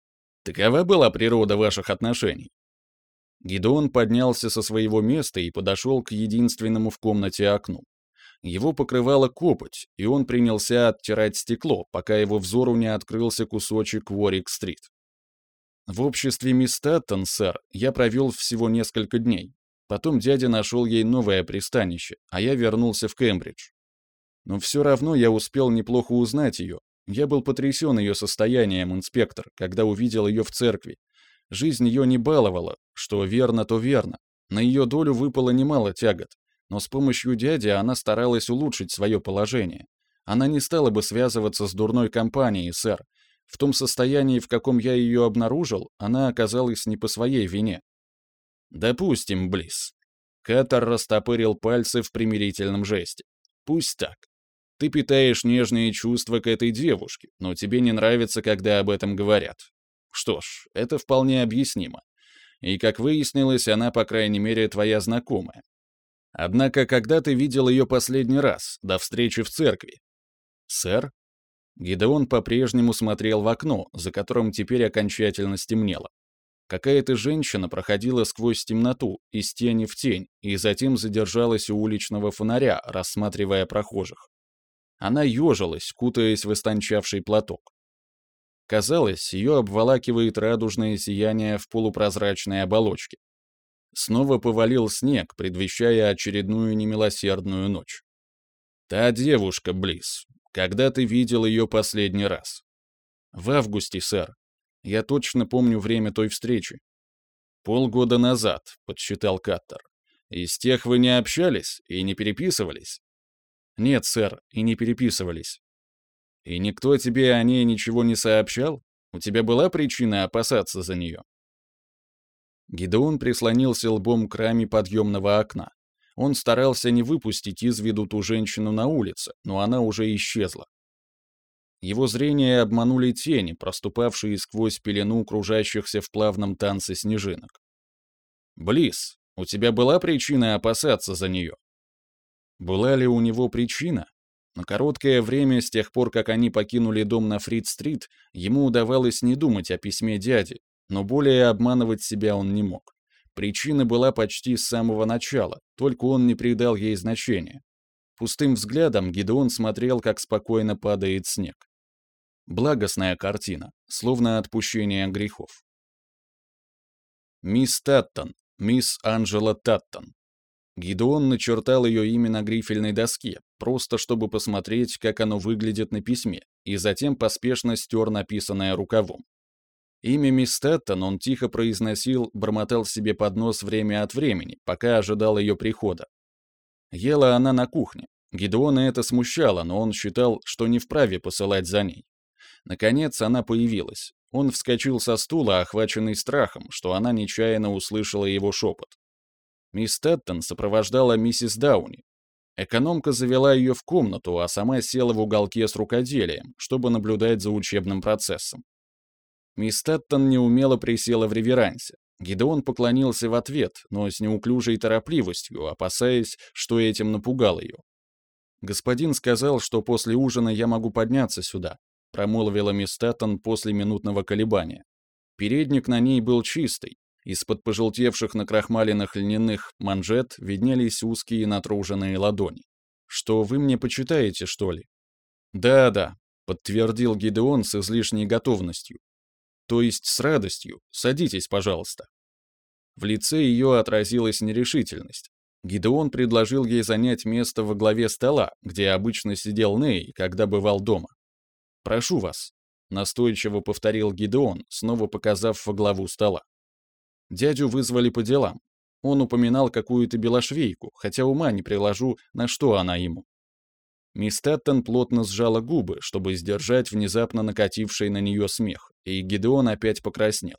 [SPEAKER 1] Такова была природа ваших отношений?» Гидеон поднялся со своего места и подошел к единственному в комнате окну. Его покрывала копоть, и он принялся оттирать стекло, пока его взору не открылся кусочек Уорик-стрит. В обществе мисс Таттон, сэр, я провел всего несколько дней. Потом дядя нашел ей новое пристанище, а я вернулся в Кембридж. Но все равно я успел неплохо узнать ее. Я был потрясен ее состоянием, инспектор, когда увидел ее в церкви. Жизнь ее не баловала, что верно, то верно. На ее долю выпало немало тягот, но с помощью дяди она старалась улучшить свое положение. Она не стала бы связываться с дурной компанией, сэр, в том состоянии, в каком я ее обнаружил, она оказалась не по своей вине. Допустим, Близ. Катар растопырил пальцы в примирительном жесте. Пусть так. Ты питаешь нежные чувства к этой девушке, но тебе не нравится, когда об этом говорят. Что ж, это вполне объяснимо. И, как выяснилось, она, по крайней мере, твоя знакомая. Однако, когда ты видел ее последний раз, до встречи в церкви? Сэр? Гидеон по-прежнему смотрел в окно, за которым теперь окончательно стемнело. Какая-то женщина проходила сквозь темноту, из тени в тень, и затем задержалась у уличного фонаря, рассматривая прохожих. Она ежилась, кутаясь в истончавший платок. Казалось, ее обволакивает радужное сияние в полупрозрачной оболочке. Снова повалил снег, предвещая очередную немилосердную ночь. Та девушка, Близ, когда ты видел ее последний раз? В августе, сэр. Я точно помню время той встречи. Полгода назад, подсчитал Каттер. Из тех вы не общались и не переписывались? Нет, сэр, и не переписывались. И никто тебе о ней ничего не сообщал? У тебя была причина опасаться за нее?» Гидеон прислонился лбом к раме подъемного окна. Он старался не выпустить из виду ту женщину на улице, но она уже исчезла. Его зрение обманули тени, проступавшие сквозь пелену кружащихся в плавном танце снежинок. «Близ, у тебя была причина опасаться за нее?» Была ли у него причина? На короткое время, с тех пор, как они покинули дом на Фрид-стрит, ему удавалось не думать о письме дяди, но более обманывать себя он не мог. Причина была почти с самого начала, только он не придал ей значения. Пустым взглядом Гидеон смотрел, как спокойно падает снег. Благостная картина, словно отпущение грехов. Мисс Таттон, мисс Анжела Таттон. Гидеон начертал ее имя на грифельной доске, просто чтобы посмотреть, как оно выглядит на письме, и затем поспешно стер написанное рукавом. Имя мисс Таттон он тихо произносил, бормотал себе под нос время от времени, пока ожидал ее прихода. Ела она на кухне. Гидеона это смущало, но он считал, что не вправе посылать за ней. Наконец она появилась. Он вскочил со стула, охваченный страхом, что она нечаянно услышала его шепот. Мисс Тэттон сопровождала миссис Дауни. Экономка завела ее в комнату, а сама села в уголке с рукоделием, чтобы наблюдать за учебным процессом. Мисс Тэттон неумело присела в реверансе. Гидеон поклонился в ответ, но с неуклюжей торопливостью, опасаясь, что этим напугал ее. «Господин сказал, что после ужина я могу подняться сюда», — промолвила мисс Таттон после минутного колебания. Передник на ней был чистый. Из-под пожелтевших накрахмаленных льняных манжет виднелись узкие натруженные ладони. «Что вы мне почитаете, что ли?» «Да-да», — подтвердил Гидеон с излишней готовностью. «То есть с радостью. Садитесь, пожалуйста». В лице ее отразилась нерешительность. Гидеон предложил ей занять место во главе стола, где обычно сидел Ней, когда бывал дома. «Прошу вас», — настойчиво повторил Гидеон, снова показав во главу стола. Дядю вызвали по делам. Он упоминал какую-то белошвейку, хотя ума не приложу, на что она ему. Мисс Тэттон плотно сжала губы, чтобы сдержать внезапно накативший на нее смех, и Гидеон опять покраснел.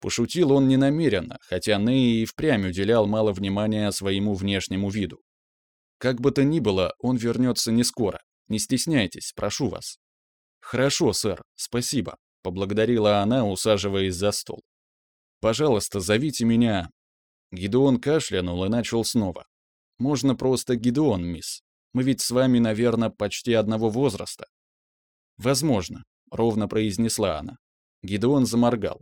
[SPEAKER 1] Пошутил он ненамеренно, хотя Ней и впрямь уделял мало внимания своему внешнему виду. Как бы то ни было, он вернется не скоро. Не стесняйтесь, прошу вас. «Хорошо, сэр, спасибо», — поблагодарила она, усаживаясь за стол. «Пожалуйста, зовите меня...» Гидеон кашлянул и начал снова. «Можно просто Гидеон, мисс. Мы ведь с вами, наверное, почти одного возраста». «Возможно», — ровно произнесла она. Гидеон заморгал.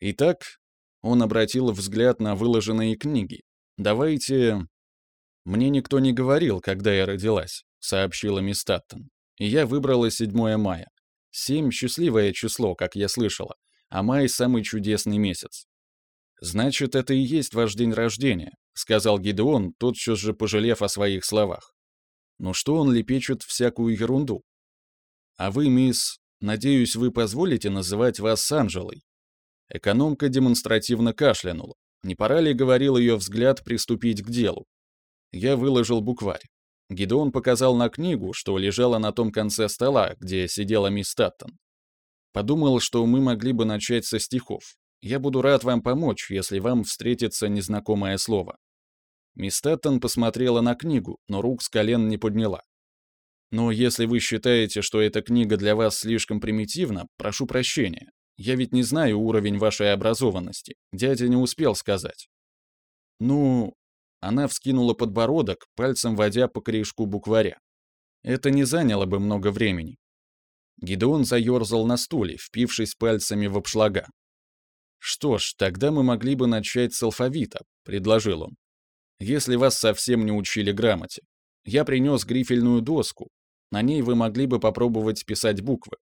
[SPEAKER 1] «Итак...» — он обратил взгляд на выложенные книги. «Давайте...» «Мне никто не говорил, когда я родилась», — сообщила мисс Таттон и я выбрала 7 мая. Семь — счастливое число, как я слышала, а май — самый чудесный месяц. «Значит, это и есть ваш день рождения», — сказал Гидеон, тотчас же пожалев о своих словах. «Ну что он лепечет всякую ерунду?» «А вы, мисс, надеюсь, вы позволите называть вас Анжелой?» Экономка демонстративно кашлянула. Не пора ли, говорил ее взгляд, приступить к делу? Я выложил букварь. Гидеон показал на книгу, что лежала на том конце стола, где сидела мисс Таттон. Подумал, что мы могли бы начать со стихов. Я буду рад вам помочь, если вам встретится незнакомое слово. Мисс Таттон посмотрела на книгу, но рук с колен не подняла. Но если вы считаете, что эта книга для вас слишком примитивна, прошу прощения. Я ведь не знаю уровень вашей образованности. Дядя не успел сказать. Ну, она вскинула подбородок, пальцем водя по корешку букваря. Это не заняло бы много времени. Гидеон заерзал на стуле, впившись пальцами в обшлага. «Что ж, тогда мы могли бы начать с алфавита», — предложил он. «Если вас совсем не учили грамоте. Я принес грифельную доску. На ней вы могли бы попробовать писать буквы».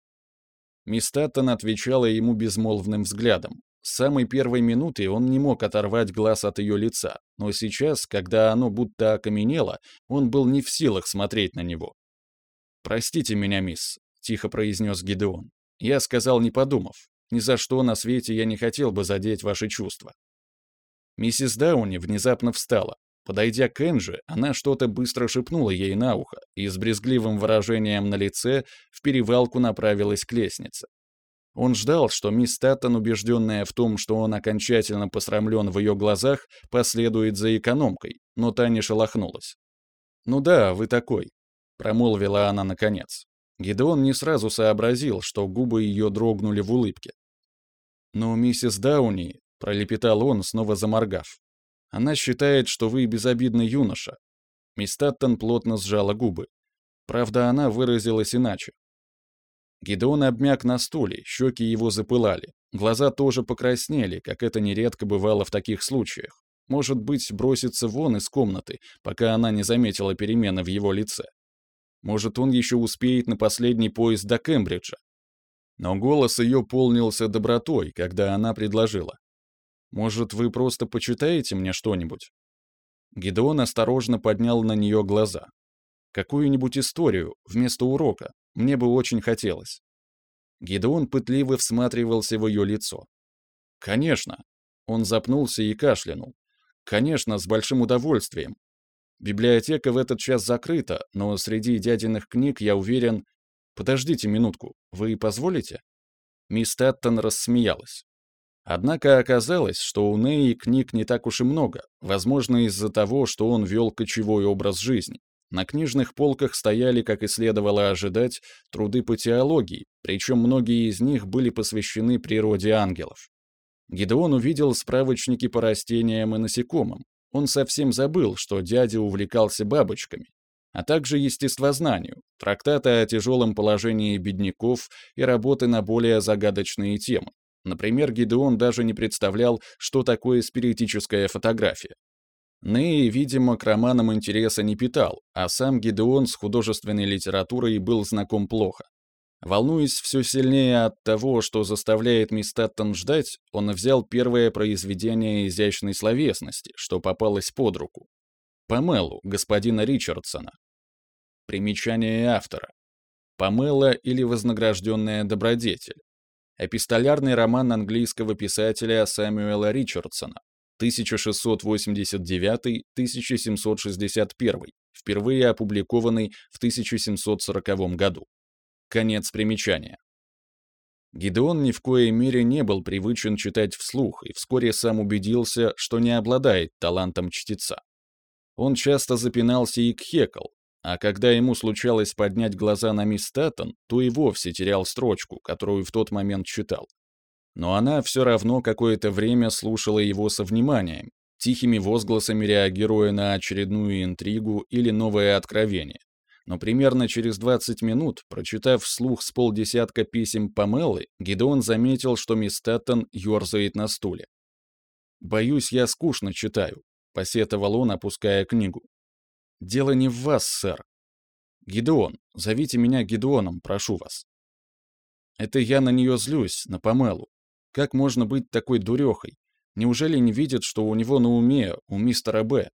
[SPEAKER 1] Мисс Таттон отвечала ему безмолвным взглядом. С самой первой минуты он не мог оторвать глаз от ее лица, но сейчас, когда оно будто окаменело, он был не в силах смотреть на него. «Простите меня, мисс», — тихо произнес Гидеон. «Я сказал, не подумав. Ни за что на свете я не хотел бы задеть ваши чувства». Миссис Дауни внезапно встала. Подойдя к Энджи, она что-то быстро шепнула ей на ухо и с брезгливым выражением на лице в перевалку направилась к лестнице. Он ждал, что мисс Таттон, убежденная в том, что он окончательно посрамлен в ее глазах, последует за экономкой, но та не шелохнулась. «Ну да, вы такой», — промолвила она наконец. Гидеон не сразу сообразил, что губы ее дрогнули в улыбке. «Но миссис Дауни», — пролепетал он, снова заморгав, — «она считает, что вы безобидный юноша». Мисс Таттон плотно сжала губы. Правда, она выразилась иначе. Гидеон обмяк на стуле, щеки его запылали. Глаза тоже покраснели, как это нередко бывало в таких случаях. Может быть, броситься вон из комнаты, пока она не заметила перемены в его лице. Может, он еще успеет на последний поезд до Кембриджа. Но голос ее полнился добротой, когда она предложила. «Может, вы просто почитаете мне что-нибудь?» Гидеон осторожно поднял на нее глаза. «Какую-нибудь историю, вместо урока. Мне бы очень хотелось». Гидеон пытливо всматривался в ее лицо. «Конечно». Он запнулся и кашлянул. Конечно, с большим удовольствием. Библиотека в этот час закрыта, но среди дядиных книг, я уверен... Подождите минутку, вы позволите? Мисс Таттон рассмеялась. Однако оказалось, что у Неи книг не так уж и много, возможно, из-за того, что он вел кочевой образ жизни. На книжных полках стояли, как и следовало ожидать, труды по теологии, причем многие из них были посвящены природе ангелов. Гидеон увидел справочники по растениям и насекомым. Он совсем забыл, что дядя увлекался бабочками, а также естествознанию, трактаты о тяжелом положении бедняков и работы на более загадочные темы. Например, Гидеон даже не представлял, что такое спиритическая фотография. Ней, видимо, к романам интереса не питал, а сам Гидеон с художественной литературой был знаком плохо. Волнуясь все сильнее от того, что заставляет мисс Таттон ждать, он взял первое произведение изящной словесности, что попалось под руку. Памелу, господина Ричардсона. Примечание автора. Памела или вознагражденная добродетель. Эпистолярный роман английского писателя Сэмюэла Ричардсона, 1689-1761, впервые опубликованный в 1740 году. Конец примечания. Гидеон ни в коей мере не был привычен читать вслух и вскоре сам убедился, что не обладает талантом чтеца. Он часто запинался и кхекал, а когда ему случалось поднять глаза на мисс Таттон, то и вовсе терял строчку, которую в тот момент читал. Но она все равно какое-то время слушала его со вниманием, тихими возгласами реагируя на очередную интригу или новое откровение но примерно через 20 минут, прочитав вслух с полдесятка писем Памелы, Гидеон заметил, что мисс Таттон ерзает на стуле. «Боюсь, я скучно читаю», — посетовал он, опуская книгу. «Дело не в вас, сэр. Гидеон, зовите меня Гидеоном, прошу вас». «Это я на нее злюсь, на Памелу. Как можно быть такой дурехой? Неужели не видит, что у него на уме, у мистера Б,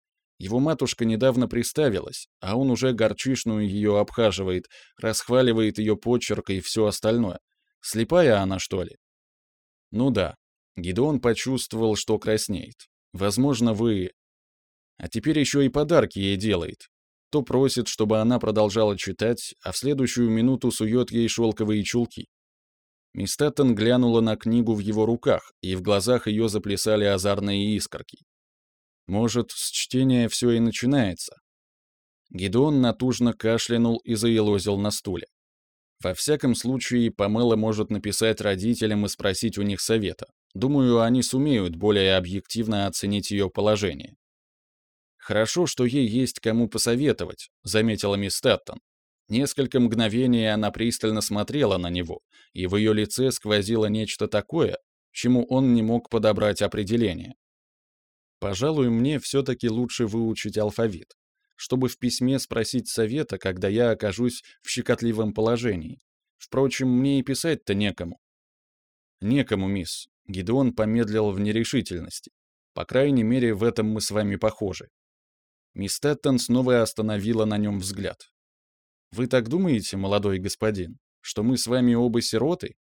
[SPEAKER 1] его матушка недавно приставилась, а он уже горчишную ее обхаживает, расхваливает ее почерк и все остальное. Слепая она, что ли? Ну да. Гидеон почувствовал, что краснеет. Возможно, вы... А теперь еще и подарки ей делает. То просит, чтобы она продолжала читать, а в следующую минуту сует ей шелковые чулки. Мисс Таттон глянула на книгу в его руках, и в глазах ее заплясали озорные искорки. Может, с чтения все и начинается. Гидеон натужно кашлянул и заелозил на стуле. Во всяком случае, Памела может написать родителям и спросить у них совета. Думаю, они сумеют более объективно оценить ее положение. «Хорошо, что ей есть кому посоветовать», — заметила мисс Таттон. Несколько мгновений она пристально смотрела на него, и в ее лице сквозило нечто такое, чему он не мог подобрать определение. Пожалуй, мне все-таки лучше выучить алфавит, чтобы в письме спросить совета, когда я окажусь в щекотливом положении. Впрочем, мне и писать-то некому. Некому, мисс. Гидеон помедлил в нерешительности. По крайней мере, в этом мы с вами похожи. Мисс Тэттон снова остановила на нем взгляд. «Вы так думаете, молодой господин, что мы с вами оба сироты?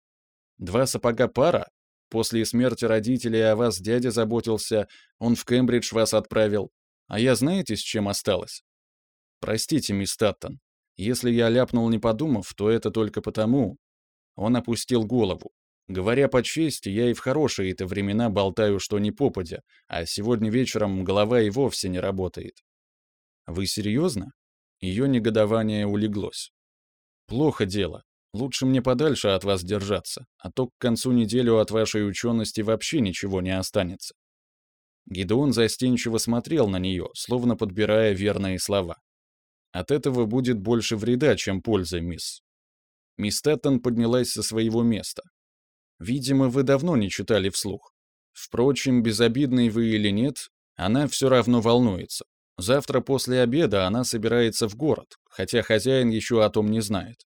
[SPEAKER 1] Два сапога пара, После смерти родителей о вас дядя заботился, он в Кембридж вас отправил. А я знаете, с чем осталась? Простите, мисс Таттон. Если я ляпнул не подумав, то это только потому... Он опустил голову. Говоря по чести, я и в хорошие-то времена болтаю, что не попадя, а сегодня вечером голова и вовсе не работает. Вы серьезно? Ее негодование улеглось. Плохо дело. Лучше мне подальше от вас держаться, а то к концу недели от вашей учености вообще ничего не останется. Гидеон застенчиво смотрел на нее, словно подбирая верные слова. От этого будет больше вреда, чем пользы, мисс. Мисс Тэттон поднялась со своего места. Видимо, вы давно не читали вслух. Впрочем, безобидный вы или нет, она все равно волнуется. Завтра после обеда она собирается в город, хотя хозяин еще о том не знает.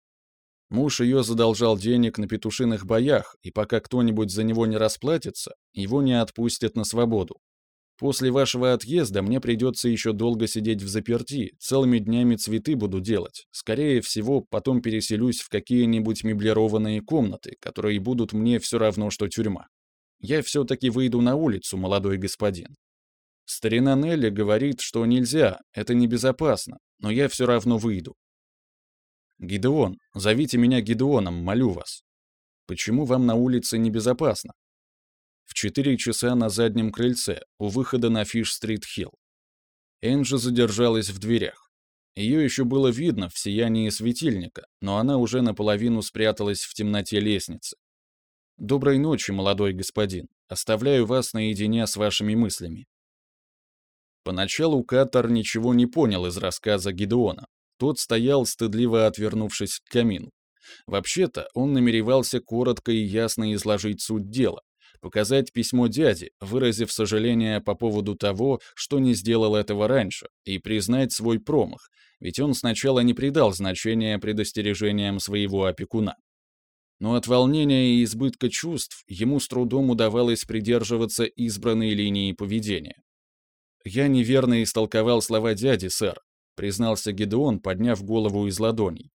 [SPEAKER 1] Муж ее задолжал денег на петушиных боях, и пока кто-нибудь за него не расплатится, его не отпустят на свободу. После вашего отъезда мне придется еще долго сидеть в заперти, целыми днями цветы буду делать. Скорее всего, потом переселюсь в какие-нибудь меблированные комнаты, которые будут мне все равно, что тюрьма. Я все-таки выйду на улицу, молодой господин. Старина Нелли говорит, что нельзя, это небезопасно, но я все равно выйду. «Гидеон, зовите меня Гидеоном, молю вас. Почему вам на улице небезопасно?» В четыре часа на заднем крыльце, у выхода на Фиш-стрит-хилл. Энджи задержалась в дверях. Ее еще было видно в сиянии светильника, но она уже наполовину спряталась в темноте лестницы. «Доброй ночи, молодой господин. Оставляю вас наедине с вашими мыслями». Поначалу Катар ничего не понял из рассказа Гидеона, тот стоял, стыдливо отвернувшись к камину. Вообще-то, он намеревался коротко и ясно изложить суть дела, показать письмо дяде, выразив сожаление по поводу того, что не сделал этого раньше, и признать свой промах, ведь он сначала не придал значения предостережениям своего опекуна. Но от волнения и избытка чувств ему с трудом удавалось придерживаться избранной линии поведения. «Я неверно истолковал слова дяди, сэр», — признался Гедеон, подняв голову из ладоней.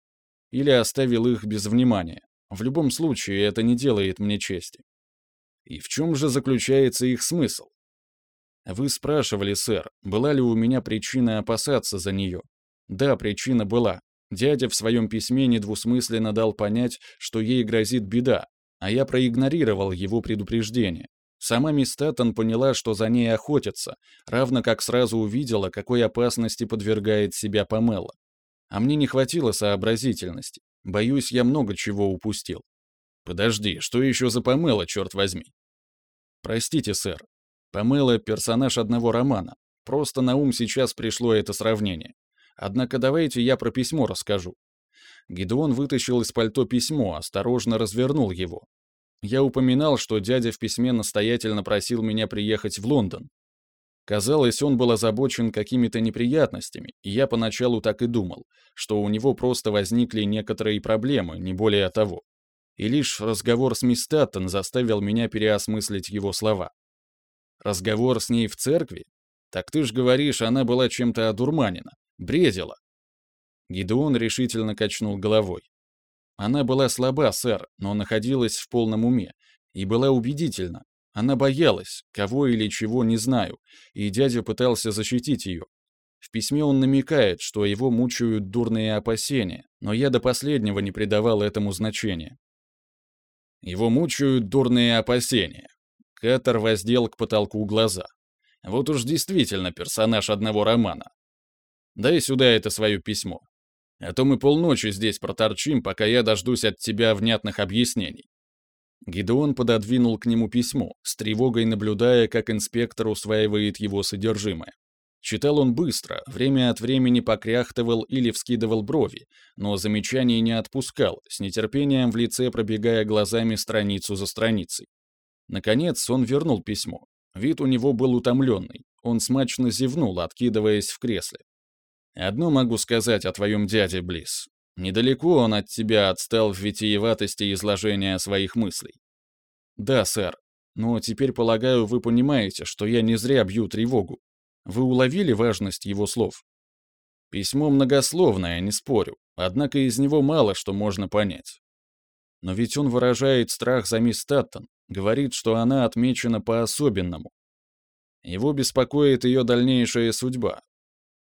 [SPEAKER 1] «Или оставил их без внимания. В любом случае, это не делает мне чести». «И в чем же заключается их смысл?» «Вы спрашивали, сэр, была ли у меня причина опасаться за нее?» «Да, причина была. Дядя в своем письме недвусмысленно дал понять, что ей грозит беда, а я проигнорировал его предупреждение. Сама мисс Таттон поняла, что за ней охотятся, равно как сразу увидела, какой опасности подвергает себя Памела. А мне не хватило сообразительности. Боюсь, я много чего упустил. Подожди, что еще за Памела, черт возьми? Простите, сэр. Памела — персонаж одного романа. Просто на ум сейчас пришло это сравнение. Однако давайте я про письмо расскажу. Гидеон вытащил из пальто письмо, осторожно развернул его. Я упоминал, что дядя в письме настоятельно просил меня приехать в Лондон. Казалось, он был озабочен какими-то неприятностями, и я поначалу так и думал, что у него просто возникли некоторые проблемы, не более того. И лишь разговор с мисс Таттон заставил меня переосмыслить его слова. Разговор с ней в церкви? Так ты ж говоришь, она была чем-то одурманена, бредила. Гидеон решительно качнул головой. Она была слаба, сэр, но находилась в полном уме. И была убедительна. Она боялась, кого или чего не знаю, и дядя пытался защитить ее. В письме он намекает, что его мучают дурные опасения, но я до последнего не придавал этому значения. Его мучают дурные опасения. Катер воздел к потолку глаза. Вот уж действительно персонаж одного романа. Дай сюда это свое письмо. А то мы полночи здесь проторчим, пока я дождусь от тебя внятных объяснений». Гидеон пододвинул к нему письмо, с тревогой наблюдая, как инспектор усваивает его содержимое. Читал он быстро, время от времени покряхтывал или вскидывал брови, но замечаний не отпускал, с нетерпением в лице пробегая глазами страницу за страницей. Наконец он вернул письмо. Вид у него был утомленный. Он смачно зевнул, откидываясь в кресле. Одно могу сказать о твоем дяде, Близ. Недалеко он от тебя отстал в витиеватости изложения своих мыслей. Да, сэр. Но теперь, полагаю, вы понимаете, что я не зря бью тревогу. Вы уловили важность его слов? Письмо многословное, не спорю, однако из него мало что можно понять. Но ведь он выражает страх за мисс Таттон, говорит, что она отмечена по-особенному. Его беспокоит ее дальнейшая судьба.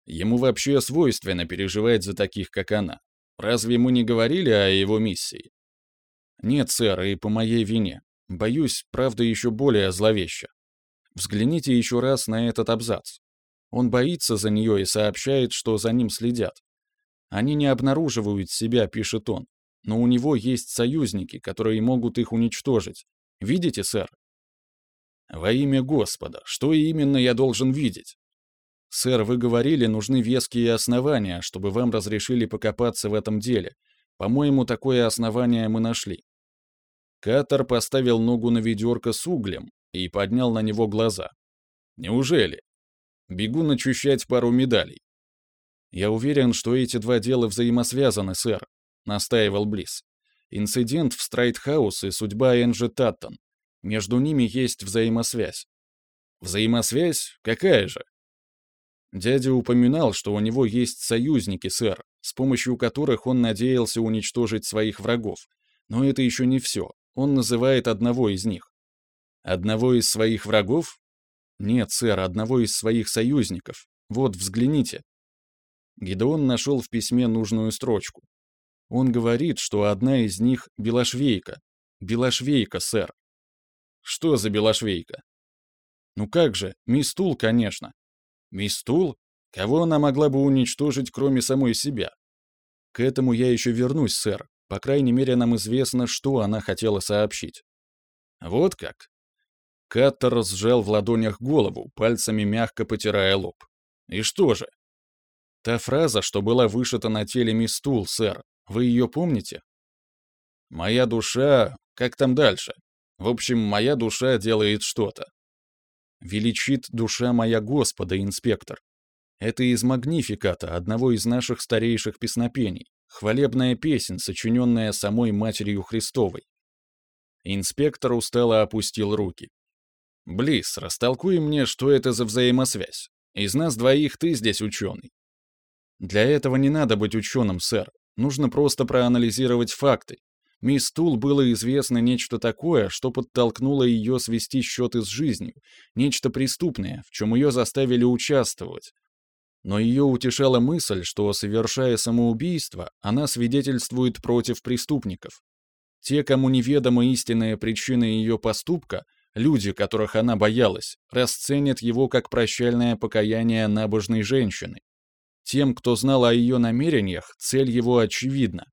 [SPEAKER 1] Ему вообще свойственно переживать за таких, как она. Разве мы не говорили о его миссии? Нет, сэр, и по моей вине. Боюсь, правда еще более зловеща. Взгляните еще раз на этот абзац. Он боится за нее и сообщает, что за ним следят. Они не обнаруживают себя, пишет он, но у него есть союзники, которые могут их уничтожить. Видите, сэр? Во имя Господа, что именно я должен видеть? Сэр, вы говорили, нужны веские основания, чтобы вам разрешили покопаться в этом деле. По-моему, такое основание мы нашли. Катер поставил ногу на ведерко с углем и поднял на него глаза. Неужели? Бегу начищать пару медалей. Я уверен, что эти два дела взаимосвязаны, сэр, настаивал Близ. Инцидент в Страйтхаус и судьба Энджи Таттон. Между ними есть взаимосвязь. Взаимосвязь? Какая же? Дядя упоминал, что у него есть союзники, сэр, с помощью которых он надеялся уничтожить своих врагов. Но это еще не все. Он называет одного из них. Одного из своих врагов? Нет, сэр, одного из своих союзников. Вот, взгляните. Гидеон нашел в письме нужную строчку. Он говорит, что одна из них — Белошвейка. Белошвейка, сэр. Что за Белошвейка? Ну как же, Мистул, конечно. Мистул? Кого она могла бы уничтожить, кроме самой себя? К этому я еще вернусь, сэр. По крайней мере, нам известно, что она хотела сообщить. Вот как. Каттер сжал в ладонях голову, пальцами мягко потирая лоб. И что же? Та фраза, что была вышита на теле мисс Тул, сэр, вы ее помните? Моя душа... Как там дальше? В общем, моя душа делает что-то. Величит душа моя Господа, инспектор. Это из Магнификата, одного из наших старейших песнопений. Хвалебная песня, сочиненная самой Матерью Христовой. Инспектор устало опустил руки. «Близ, растолкуй мне, что это за взаимосвязь. Из нас двоих ты здесь ученый». «Для этого не надо быть ученым, сэр. Нужно просто проанализировать факты. Мисс Тул было известно нечто такое, что подтолкнуло ее свести счеты с жизнью, нечто преступное, в чем ее заставили участвовать. Но ее утешала мысль, что, совершая самоубийство, она свидетельствует против преступников. Те, кому неведома истинная причина ее поступка, люди, которых она боялась, расценят его как прощальное покаяние набожной женщины. Тем, кто знал о ее намерениях, цель его очевидна.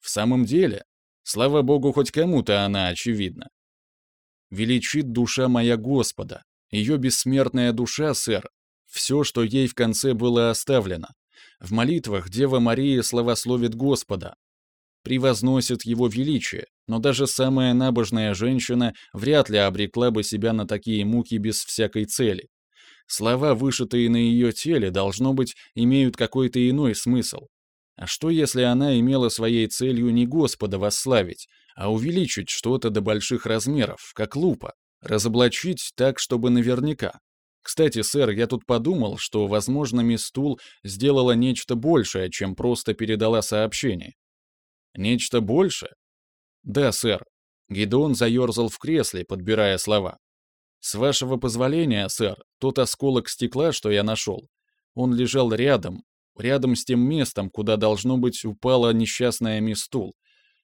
[SPEAKER 1] В самом деле, слава богу, хоть кому-то она очевидна. Величит душа моя Господа. Ее бессмертная душа, сэр, все, что ей в конце было оставлено. В молитвах Дева Мария славословит Господа, превозносит Его величие, но даже самая набожная женщина вряд ли обрекла бы себя на такие муки без всякой цели. Слова, вышитые на ее теле, должно быть, имеют какой-то иной смысл. А что, если она имела своей целью не Господа восславить, а увеличить что-то до больших размеров, как лупа, разоблачить так, чтобы наверняка? Кстати, сэр, я тут подумал, что, возможно, мисс Тул сделала нечто большее, чем просто передала сообщение. Нечто большее? Да, сэр. Гидеон заерзал в кресле, подбирая слова. С вашего позволения, сэр, тот осколок стекла, что я нашел, он лежал рядом, рядом с тем местом, куда, должно быть, упала несчастная мисс Тул.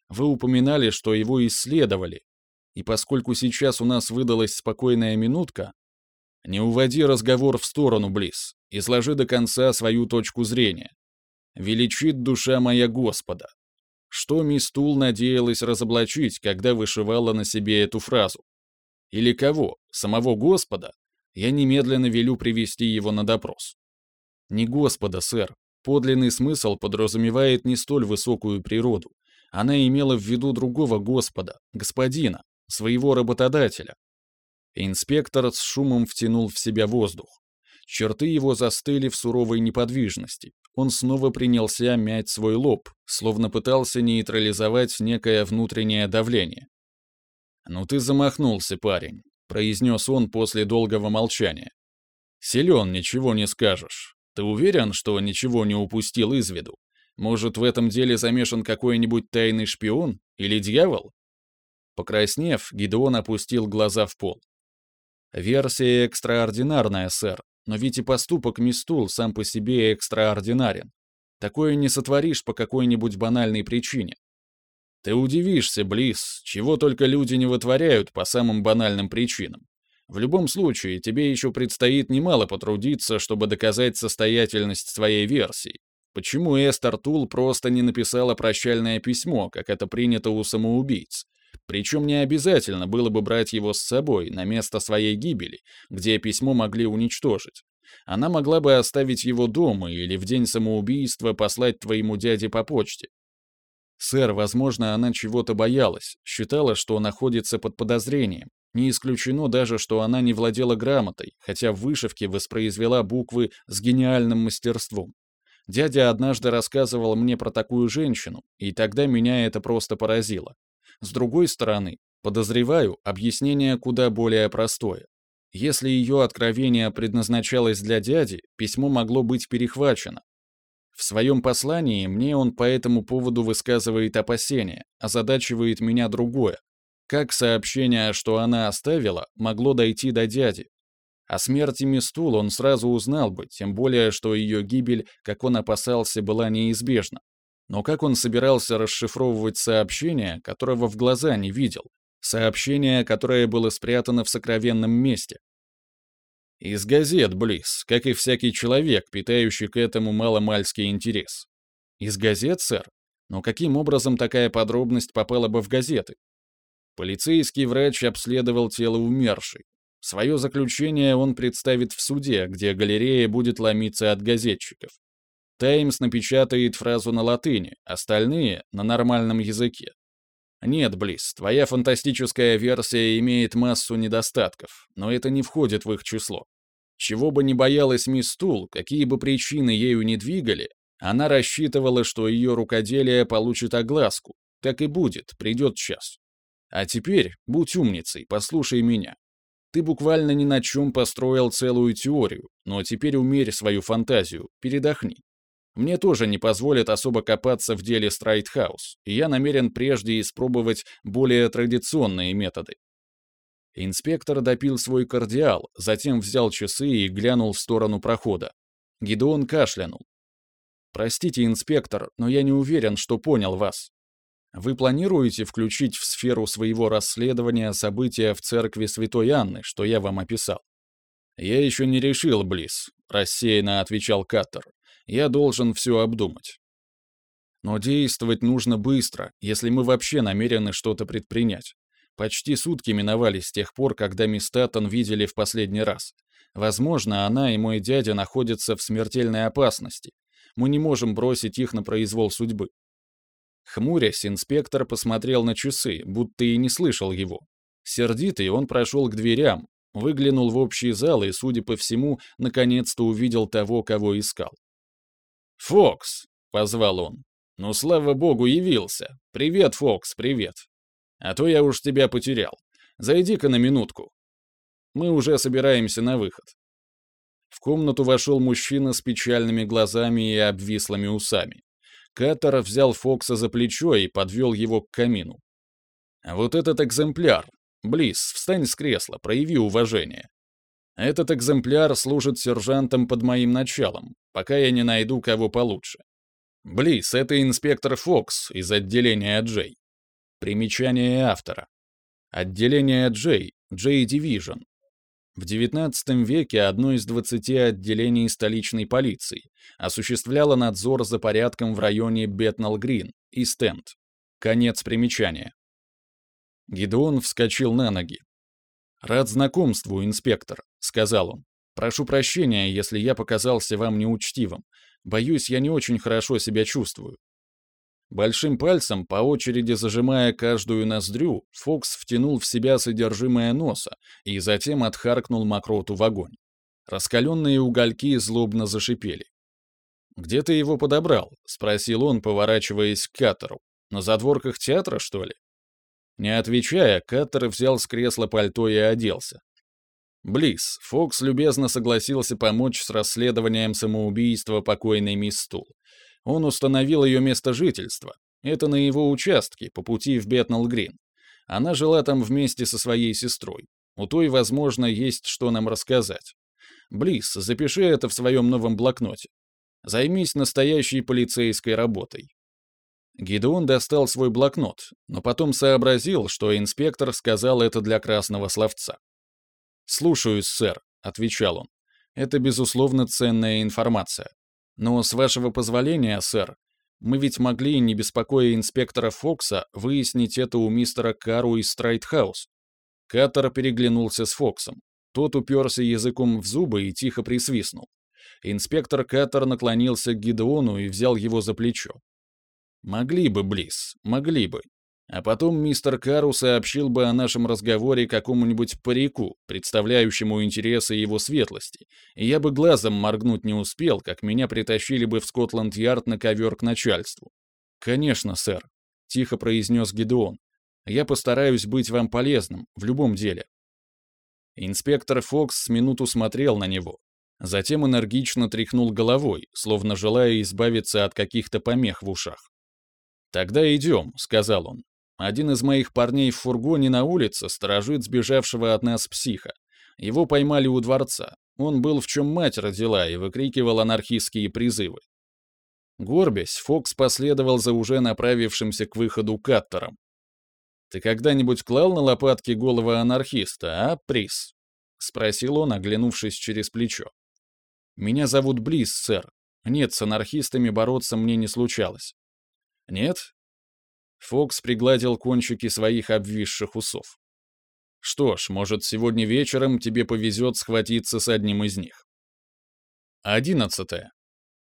[SPEAKER 1] Вы упоминали, что его исследовали. И поскольку сейчас у нас выдалась спокойная минутка, не уводи разговор в сторону, Близ, изложи до конца свою точку зрения. Величит душа моя Господа. Что мисс Тул надеялась разоблачить, когда вышивала на себе эту фразу? Или кого? Самого Господа? Я немедленно велю привести его на допрос. Не Господа, сэр. Подлинный смысл подразумевает не столь высокую природу. Она имела в виду другого Господа, господина, своего работодателя. Инспектор с шумом втянул в себя воздух. Черты его застыли в суровой неподвижности. Он снова принялся мять свой лоб, словно пытался нейтрализовать некое внутреннее давление. «Ну ты замахнулся, парень», — произнес он после долгого молчания. «Силен, ничего не скажешь. Ты уверен, что ничего не упустил из виду? Может, в этом деле замешан какой-нибудь тайный шпион или дьявол?» Покраснев, Гидеон опустил глаза в пол. Версия экстраординарная, сэр, но ведь и поступок Мистул сам по себе экстраординарен. Такое не сотворишь по какой-нибудь банальной причине. Ты удивишься, Близ, чего только люди не вытворяют по самым банальным причинам. В любом случае, тебе еще предстоит немало потрудиться, чтобы доказать состоятельность своей версии. Почему Эстер Тул просто не написала прощальное письмо, как это принято у самоубийц? Причем не обязательно было бы брать его с собой на место своей гибели, где письмо могли уничтожить. Она могла бы оставить его дома или в день самоубийства послать твоему дяде по почте. Сэр, возможно, она чего-то боялась, считала, что находится под подозрением. Не исключено даже, что она не владела грамотой, хотя в вышивке воспроизвела буквы с гениальным мастерством. Дядя однажды рассказывал мне про такую женщину, и тогда меня это просто поразило. С другой стороны, подозреваю, объяснение куда более простое. Если ее откровение предназначалось для дяди, письмо могло быть перехвачено, в своем послании мне он по этому поводу высказывает опасения, озадачивает меня другое. Как сообщение, что она оставила, могло дойти до дяди? О смерти Мистул он сразу узнал бы, тем более, что ее гибель, как он опасался, была неизбежна. Но как он собирался расшифровывать сообщение, которого в глаза не видел? Сообщение, которое было спрятано в сокровенном месте? Из газет, Близ, как и всякий человек, питающий к этому маломальский интерес. Из газет, сэр? Но каким образом такая подробность попала бы в газеты? Полицейский врач обследовал тело умершей. Свое заключение он представит в суде, где галерея будет ломиться от газетчиков. «Таймс» напечатает фразу на латыни, остальные — на нормальном языке. Нет, Близ, твоя фантастическая версия имеет массу недостатков, но это не входит в их число. Чего бы ни боялась мисс Тул, какие бы причины ею не двигали, она рассчитывала, что ее рукоделие получит огласку. Так и будет, придет час. А теперь, будь умницей, послушай меня. Ты буквально ни на чем построил целую теорию, но теперь умерь свою фантазию, передохни. Мне тоже не позволят особо копаться в деле Страйтхаус, и я намерен прежде испробовать более традиционные методы. Инспектор допил свой кардиал, затем взял часы и глянул в сторону прохода. Гидеон кашлянул. «Простите, инспектор, но я не уверен, что понял вас. Вы планируете включить в сферу своего расследования события в церкви Святой Анны, что я вам описал?» «Я еще не решил, Близ», — рассеянно отвечал Каттер. Я должен все обдумать. Но действовать нужно быстро, если мы вообще намерены что-то предпринять. Почти сутки миновали с тех пор, когда мисс Таттон видели в последний раз. Возможно, она и мой дядя находятся в смертельной опасности. Мы не можем бросить их на произвол судьбы. Хмурясь, инспектор посмотрел на часы, будто и не слышал его. Сердитый, он прошел к дверям, выглянул в общий зал и, судя по всему, наконец-то увидел того, кого искал. «Фокс!» — позвал он. «Ну, слава богу, явился. Привет, Фокс, привет. А то я уж тебя потерял. Зайди-ка на минутку. Мы уже собираемся на выход». В комнату вошел мужчина с печальными глазами и обвислыми усами. Каттер взял Фокса за плечо и подвел его к камину. «Вот этот экземпляр. Близ, встань с кресла, прояви уважение. Этот экземпляр служит сержантом под моим началом, пока я не найду кого получше. Близ, это инспектор Фокс из отделения Джей. Примечание автора. Отделение Джей, Джей Division. В XIX веке одно из 20 отделений столичной полиции осуществляло надзор за порядком в районе Бетнал-Грин и Стенд. Конец примечания. Гидеон вскочил на ноги. «Рад знакомству, инспектор», — сказал он. «Прошу прощения, если я показался вам неучтивым. Боюсь, я не очень хорошо себя чувствую». Большим пальцем, по очереди зажимая каждую ноздрю, Фокс втянул в себя содержимое носа и затем отхаркнул мокроту в огонь. Раскаленные угольки злобно зашипели. «Где ты его подобрал?» — спросил он, поворачиваясь к катеру. «На задворках театра, что ли?» Не отвечая, Каттер взял с кресла пальто и оделся. Близ, Фокс любезно согласился помочь с расследованием самоубийства покойной мисс Стул. Он установил ее место жительства. Это на его участке, по пути в Бетнал-Грин. Она жила там вместе со своей сестрой. У той, возможно, есть что нам рассказать. Близ, запиши это в своем новом блокноте. Займись настоящей полицейской работой. Гидеон достал свой блокнот, но потом сообразил, что инспектор сказал это для красного словца. «Слушаюсь, сэр», — отвечал он. «Это, безусловно, ценная информация. Но, с вашего позволения, сэр, мы ведь могли, не беспокоя инспектора Фокса, выяснить это у мистера Кару из Страйтхаус». Каттер переглянулся с Фоксом. Тот уперся языком в зубы и тихо присвистнул. Инспектор Каттер наклонился к Гидеону и взял его за плечо. Могли бы, Близ, могли бы. А потом мистер Кару сообщил бы о нашем разговоре какому-нибудь парику, представляющему интересы его светлости, и я бы глазом моргнуть не успел, как меня притащили бы в Скотланд-Ярд на ковер к начальству. «Конечно, сэр», — тихо произнес Гедеон. «Я постараюсь быть вам полезным, в любом деле». Инспектор Фокс с минуту смотрел на него, затем энергично тряхнул головой, словно желая избавиться от каких-то помех в ушах. «Тогда идем», — сказал он. «Один из моих парней в фургоне на улице сторожит сбежавшего от нас психа. Его поймали у дворца. Он был в чем мать родила и выкрикивал анархистские призывы. Горбясь, Фокс последовал за уже направившимся к выходу каттером. «Ты когда-нибудь клал на лопатки головы анархиста, а, Прис?» — спросил он, оглянувшись через плечо. «Меня зовут Близ, сэр. Нет, с анархистами бороться мне не случалось. Нет? Фокс пригладил кончики своих обвисших усов. Что ж, может, сегодня вечером тебе повезет схватиться с одним из них. Одиннадцатое.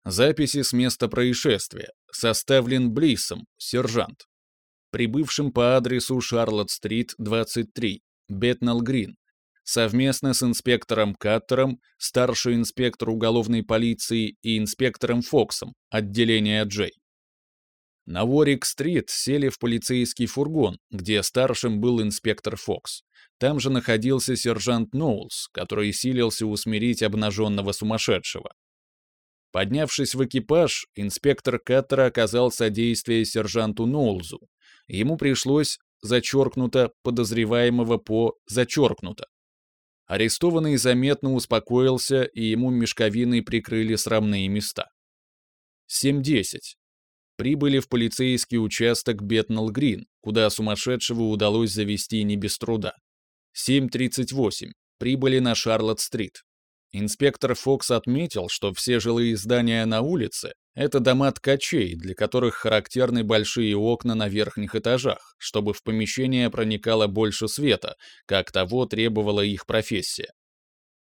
[SPEAKER 1] Записи с места происшествия. Составлен Блиссом, сержант. Прибывшим по адресу Шарлотт-стрит, 23, Бетнелл-Грин. Совместно с инспектором Каттером, старший инспектор уголовной полиции и инспектором Фоксом, отделение Джей. На Уорик-стрит сели в полицейский фургон, где старшим был инспектор Фокс. Там же находился сержант Ноулс, который силился усмирить обнаженного сумасшедшего. Поднявшись в экипаж, инспектор Каттера оказал содействие сержанту Ноулзу. Ему пришлось зачеркнуто подозреваемого по зачеркнуто. Арестованный заметно успокоился, и ему мешковиной прикрыли срамные места. 7.10 прибыли в полицейский участок Бетнелл-Грин, куда сумасшедшего удалось завести не без труда. 7.38. Прибыли на Шарлотт-стрит. Инспектор Фокс отметил, что все жилые здания на улице — это дома ткачей, для которых характерны большие окна на верхних этажах, чтобы в помещение проникало больше света, как того требовала их профессия.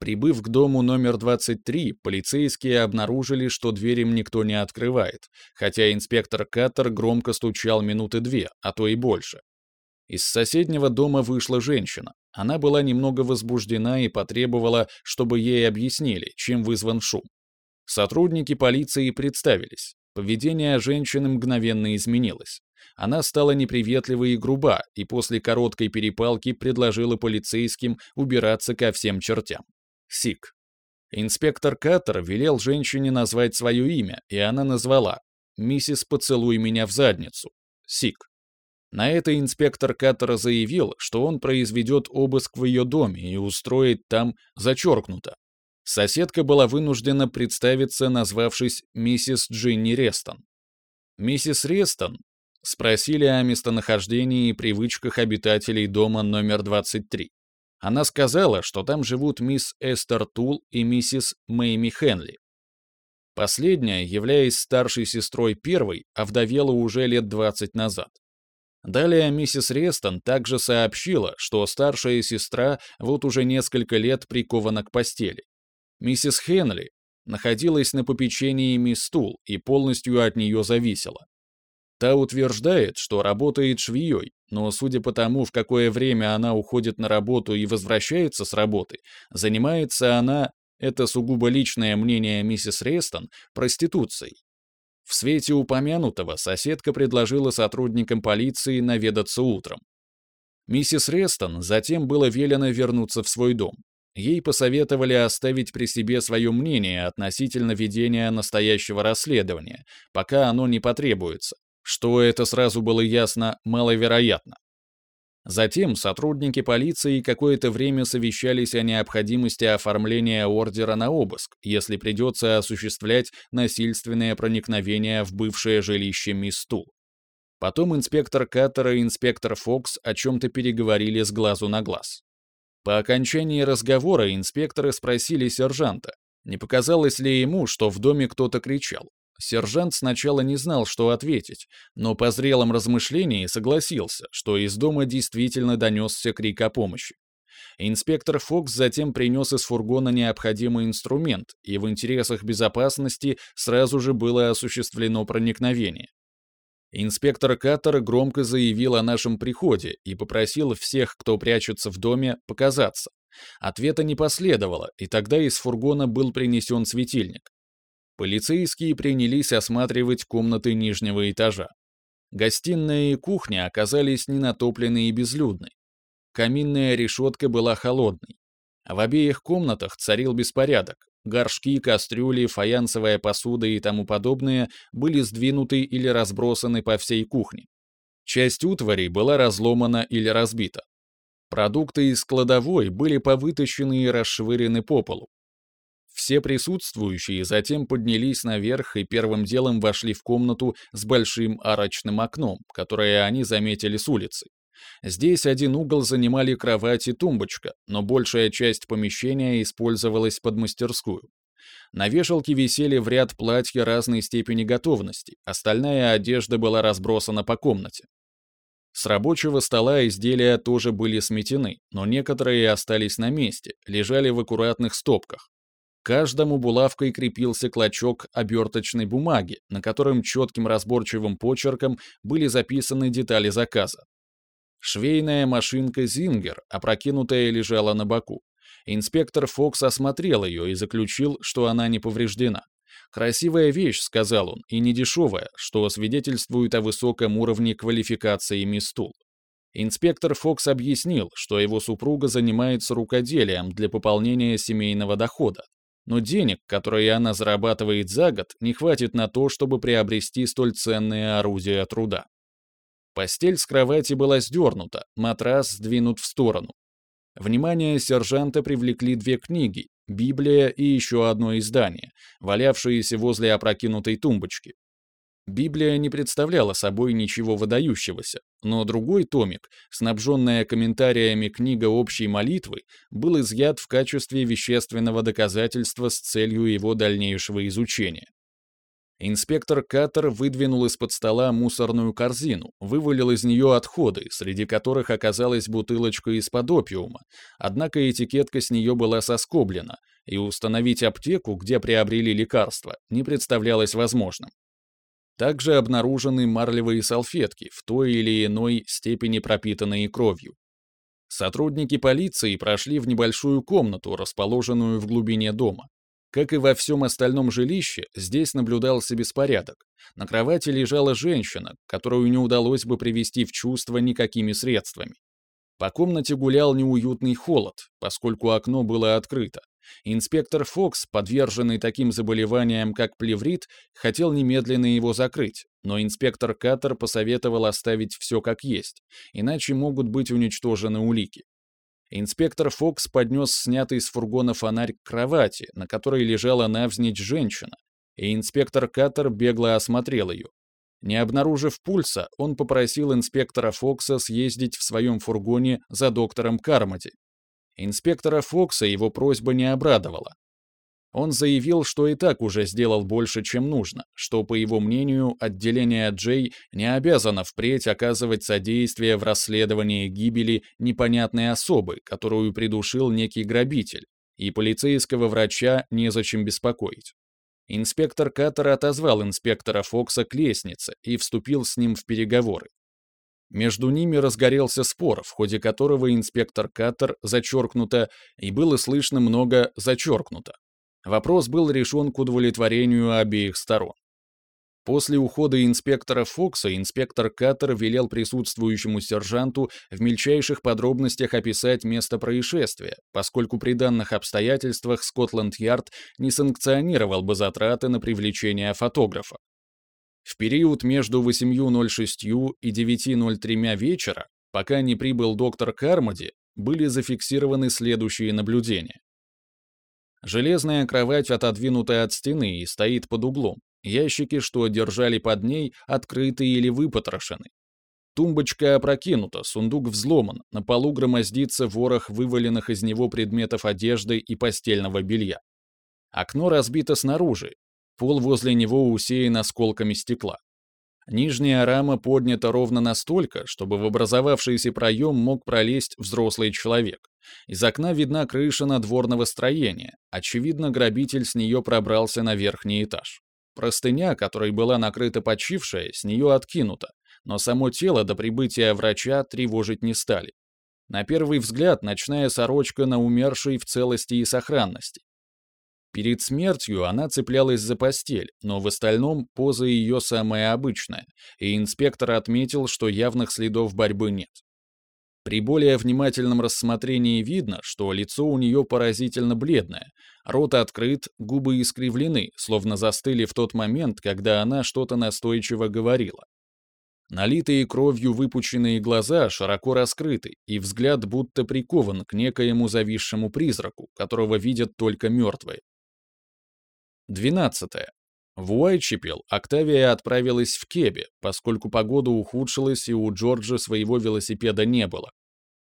[SPEAKER 1] Прибыв к дому номер 23, полицейские обнаружили, что дверь им никто не открывает, хотя инспектор Каттер громко стучал минуты две, а то и больше. Из соседнего дома вышла женщина. Она была немного возбуждена и потребовала, чтобы ей объяснили, чем вызван шум. Сотрудники полиции представились. Поведение женщины мгновенно изменилось. Она стала неприветлива и груба, и после короткой перепалки предложила полицейским убираться ко всем чертям. Сик. Инспектор Каттер велел женщине назвать свое имя, и она назвала «Миссис, поцелуй меня в задницу». Сик. На это инспектор Каттера заявил, что он произведет обыск в ее доме и устроит там зачеркнуто. Соседка была вынуждена представиться, назвавшись миссис Джинни Рестон. Миссис Рестон спросили о местонахождении и привычках обитателей дома номер 23. Она сказала, что там живут мисс Эстер Тул и миссис Мэйми Хенли. Последняя, являясь старшей сестрой первой, овдовела уже лет 20 назад. Далее миссис Рестон также сообщила, что старшая сестра вот уже несколько лет прикована к постели. Миссис Хенли находилась на попечении мисс Тул и полностью от нее зависела. Та утверждает, что работает швеей, но судя по тому, в какое время она уходит на работу и возвращается с работы, занимается она, это сугубо личное мнение миссис Рестон, проституцией. В свете упомянутого соседка предложила сотрудникам полиции наведаться утром. Миссис Рестон затем было велено вернуться в свой дом. Ей посоветовали оставить при себе свое мнение относительно ведения настоящего расследования, пока оно не потребуется, что это сразу было ясно, маловероятно. Затем сотрудники полиции какое-то время совещались о необходимости оформления ордера на обыск, если придется осуществлять насильственное проникновение в бывшее жилище Мисту. Потом инспектор Каттер и инспектор Фокс о чем-то переговорили с глазу на глаз. По окончании разговора инспекторы спросили сержанта, не показалось ли ему, что в доме кто-то кричал. Сержант сначала не знал, что ответить, но по зрелом размышлении согласился, что из дома действительно донесся крик о помощи. Инспектор Фокс затем принес из фургона необходимый инструмент, и в интересах безопасности сразу же было осуществлено проникновение. Инспектор Каттер громко заявил о нашем приходе и попросил всех, кто прячется в доме, показаться. Ответа не последовало, и тогда из фургона был принесен светильник. Полицейские принялись осматривать комнаты нижнего этажа. Гостиная и кухня оказались ненатоплены и безлюдны. Каминная решетка была холодной. В обеих комнатах царил беспорядок. Горшки, кастрюли, фаянсовая посуда и тому подобное были сдвинуты или разбросаны по всей кухне. Часть утвари была разломана или разбита. Продукты из кладовой были повытащены и расшвырены по полу. Все присутствующие затем поднялись наверх и первым делом вошли в комнату с большим арочным окном, которое они заметили с улицы. Здесь один угол занимали кровать и тумбочка, но большая часть помещения использовалась под мастерскую. На вешалке висели в ряд платья разной степени готовности, остальная одежда была разбросана по комнате. С рабочего стола изделия тоже были сметены, но некоторые остались на месте, лежали в аккуратных стопках. Каждому булавкой крепился клочок оберточной бумаги, на котором четким разборчивым почерком были записаны детали заказа. Швейная машинка «Зингер», опрокинутая, лежала на боку. Инспектор Фокс осмотрел ее и заключил, что она не повреждена. «Красивая вещь», — сказал он, — «и не дешевая, что свидетельствует о высоком уровне квалификации мисс Тул». Инспектор Фокс объяснил, что его супруга занимается рукоделием для пополнения семейного дохода, но денег, которые она зарабатывает за год, не хватит на то, чтобы приобрести столь ценное орудие труда. Постель с кровати была сдернута, матрас сдвинут в сторону. Внимание сержанта привлекли две книги, Библия и еще одно издание, валявшиеся возле опрокинутой тумбочки. Библия не представляла собой ничего выдающегося, но другой томик, снабженная комментариями книга общей молитвы, был изъят в качестве вещественного доказательства с целью его дальнейшего изучения. Инспектор Каттер выдвинул из-под стола мусорную корзину, вывалил из нее отходы, среди которых оказалась бутылочка из-под опиума, однако этикетка с нее была соскоблена, и установить аптеку, где приобрели лекарства, не представлялось возможным. Также обнаружены марлевые салфетки, в той или иной степени пропитанные кровью. Сотрудники полиции прошли в небольшую комнату, расположенную в глубине дома. Как и во всем остальном жилище, здесь наблюдался беспорядок. На кровати лежала женщина, которую не удалось бы привести в чувство никакими средствами. По комнате гулял неуютный холод, поскольку окно было открыто. Инспектор Фокс, подверженный таким заболеваниям, как плеврит, хотел немедленно его закрыть, но инспектор Каттер посоветовал оставить все как есть, иначе могут быть уничтожены улики. Инспектор Фокс поднес снятый с фургона фонарь к кровати, на которой лежала навзничь женщина, и инспектор Каттер бегло осмотрел ее. Не обнаружив пульса, он попросил инспектора Фокса съездить в своем фургоне за доктором Кармоди. Инспектора Фокса его просьба не обрадовала. Он заявил, что и так уже сделал больше, чем нужно, что, по его мнению, отделение Джей не обязано впредь оказывать содействие в расследовании гибели непонятной особы, которую придушил некий грабитель, и полицейского врача незачем беспокоить. Инспектор Каттер отозвал инспектора Фокса к лестнице и вступил с ним в переговоры. Между ними разгорелся спор, в ходе которого инспектор Каттер зачеркнуто, и было слышно много зачеркнуто. Вопрос был решен к удовлетворению обеих сторон. После ухода инспектора Фокса инспектор Каттер велел присутствующему сержанту в мельчайших подробностях описать место происшествия, поскольку при данных обстоятельствах Скотланд-Ярд не санкционировал бы затраты на привлечение фотографа. В период между 8.06 и 9.03 вечера Пока не прибыл доктор Кармоди, были зафиксированы следующие наблюдения. Железная кровать отодвинута от стены и стоит под углом. Ящики, что держали под ней, открыты или выпотрошены. Тумбочка опрокинута, сундук взломан, на полу громоздится ворох вываленных из него предметов одежды и постельного белья. Окно разбито снаружи, пол возле него усеян осколками стекла. Нижняя рама поднята ровно настолько, чтобы в образовавшийся проем мог пролезть взрослый человек. Из окна видна крыша надворного строения. Очевидно, грабитель с нее пробрался на верхний этаж. Простыня, которой была накрыта почившая, с нее откинута, но само тело до прибытия врача тревожить не стали. На первый взгляд ночная сорочка на умершей в целости и сохранности. Перед смертью она цеплялась за постель, но в остальном поза ее самая обычная, и инспектор отметил, что явных следов борьбы нет. При более внимательном рассмотрении видно, что лицо у нее поразительно бледное, рот открыт, губы искривлены, словно застыли в тот момент, когда она что-то настойчиво говорила. Налитые кровью выпученные глаза широко раскрыты, и взгляд будто прикован к некоему зависшему призраку, которого видят только мертвые. 12. В Уайтчепел Октавия отправилась в Кебе, поскольку погода ухудшилась и у Джорджа своего велосипеда не было.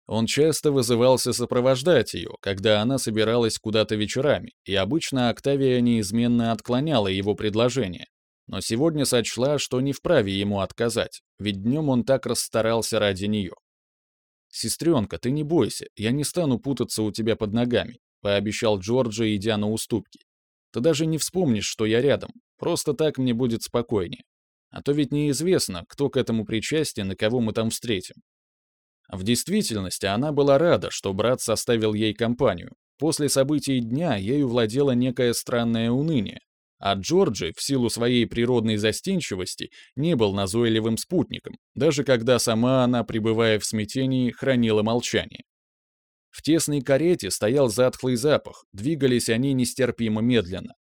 [SPEAKER 1] Он часто вызывался сопровождать ее, когда она собиралась куда-то вечерами, и обычно Октавия неизменно отклоняла его предложение. Но сегодня сочла, что не вправе ему отказать, ведь днем он так расстарался ради нее. «Сестренка, ты не бойся, я не стану путаться у тебя под ногами», пообещал Джорджи, идя на уступки. Ты даже не вспомнишь, что я рядом. Просто так мне будет спокойнее. А то ведь неизвестно, кто к этому причастен и кого мы там встретим. В действительности она была рада, что брат составил ей компанию. После событий дня ею владело некое странное уныние. А Джорджи, в силу своей природной застенчивости, не был назойливым спутником, даже когда сама она, пребывая в смятении, хранила молчание. В тесной карете стоял затхлый запах, двигались они нестерпимо медленно.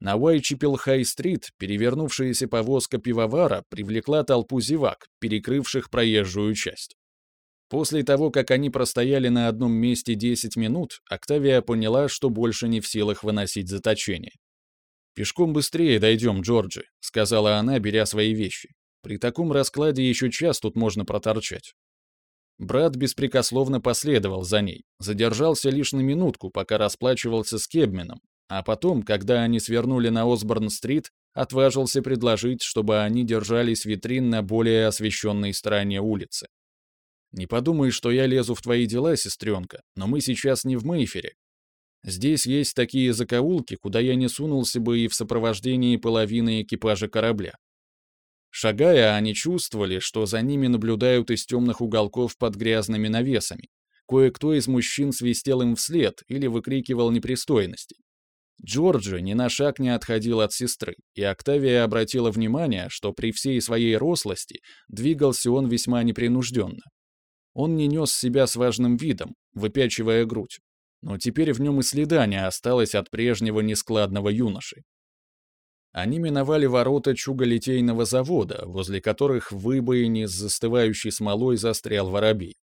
[SPEAKER 1] На Уайчипел-Хай-стрит перевернувшаяся повозка пивовара привлекла толпу зевак, перекрывших проезжую часть. После того, как они простояли на одном месте 10 минут, Октавия поняла, что больше не в силах выносить заточение. «Пешком быстрее дойдем, Джорджи», — сказала она, беря свои вещи. «При таком раскладе еще час тут можно проторчать». Брат беспрекословно последовал за ней, задержался лишь на минутку, пока расплачивался с Кебменом, а потом, когда они свернули на Осборн-стрит, отважился предложить, чтобы они держались витрин на более освещенной стороне улицы. «Не подумай, что я лезу в твои дела, сестренка, но мы сейчас не в Мейфере. Здесь есть такие закоулки, куда я не сунулся бы и в сопровождении половины экипажа корабля. Шагая, они чувствовали, что за ними наблюдают из темных уголков под грязными навесами. Кое-кто из мужчин свистел им вслед или выкрикивал непристойности. Джорджи ни на шаг не отходил от сестры, и Октавия обратила внимание, что при всей своей рослости двигался он весьма непринужденно. Он не нес себя с важным видом, выпячивая грудь, но теперь в нем и следа не осталось от прежнего нескладного юноши. Они миновали ворота чуголитейного завода, возле которых в выбоине с застывающей смолой застрял воробей.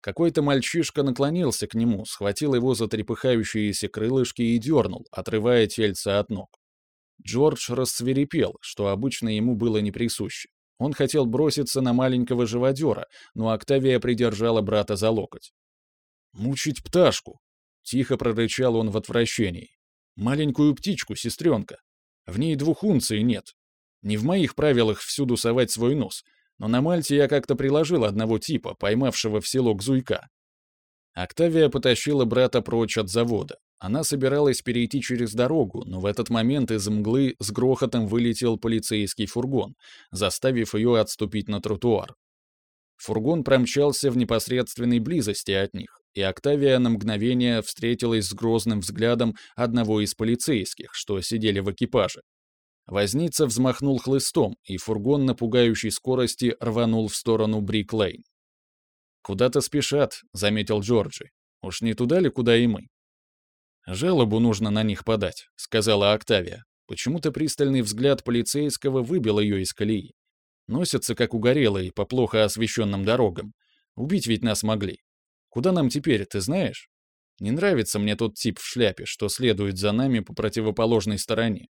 [SPEAKER 1] Какой-то мальчишка наклонился к нему, схватил его за трепыхающиеся крылышки и дернул, отрывая тельце от ног. Джордж рассверепел, что обычно ему было не присуще. Он хотел броситься на маленького живодера, но Октавия придержала брата за локоть. «Мучить пташку!» — тихо прорычал он в отвращении. «Маленькую птичку, сестренка!» В ней двух унций нет. Не в моих правилах всюду совать свой нос, но на Мальте я как-то приложил одного типа, поймавшего в селок Зуйка. Октавия потащила брата прочь от завода. Она собиралась перейти через дорогу, но в этот момент из мглы с грохотом вылетел полицейский фургон, заставив ее отступить на тротуар. Фургон промчался в непосредственной близости от них, и Октавия на мгновение встретилась с грозным взглядом одного из полицейских, что сидели в экипаже. Возница взмахнул хлыстом, и фургон на пугающей скорости рванул в сторону Брик-Лейн. «Куда-то спешат», — заметил Джорджи. «Уж не туда ли, куда и мы?» «Жалобу нужно на них подать», — сказала Октавия. Почему-то пристальный взгляд полицейского выбил ее из колеи. Носятся, как угорелые, по плохо освещенным дорогам. Убить ведь нас могли. Куда нам теперь, ты знаешь? Не нравится мне тот тип в шляпе, что следует за нами по противоположной стороне.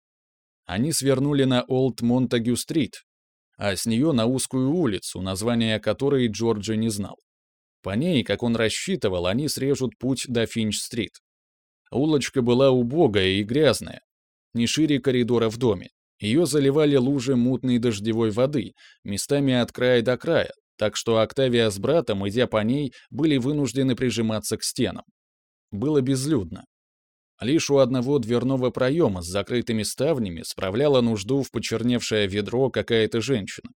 [SPEAKER 1] Они свернули на Олд Монтагю-стрит, а с нее на узкую улицу, название которой Джорджи не знал. По ней, как он рассчитывал, они срежут путь до Финч-стрит. Улочка была убогая и грязная, не шире коридора в доме. Ее заливали лужи мутной дождевой воды, местами от края до края, так что Октавия с братом, идя по ней, были вынуждены прижиматься к стенам. Было безлюдно. Лишь у одного дверного проема с закрытыми ставнями справляла нужду в почерневшее ведро какая-то женщина.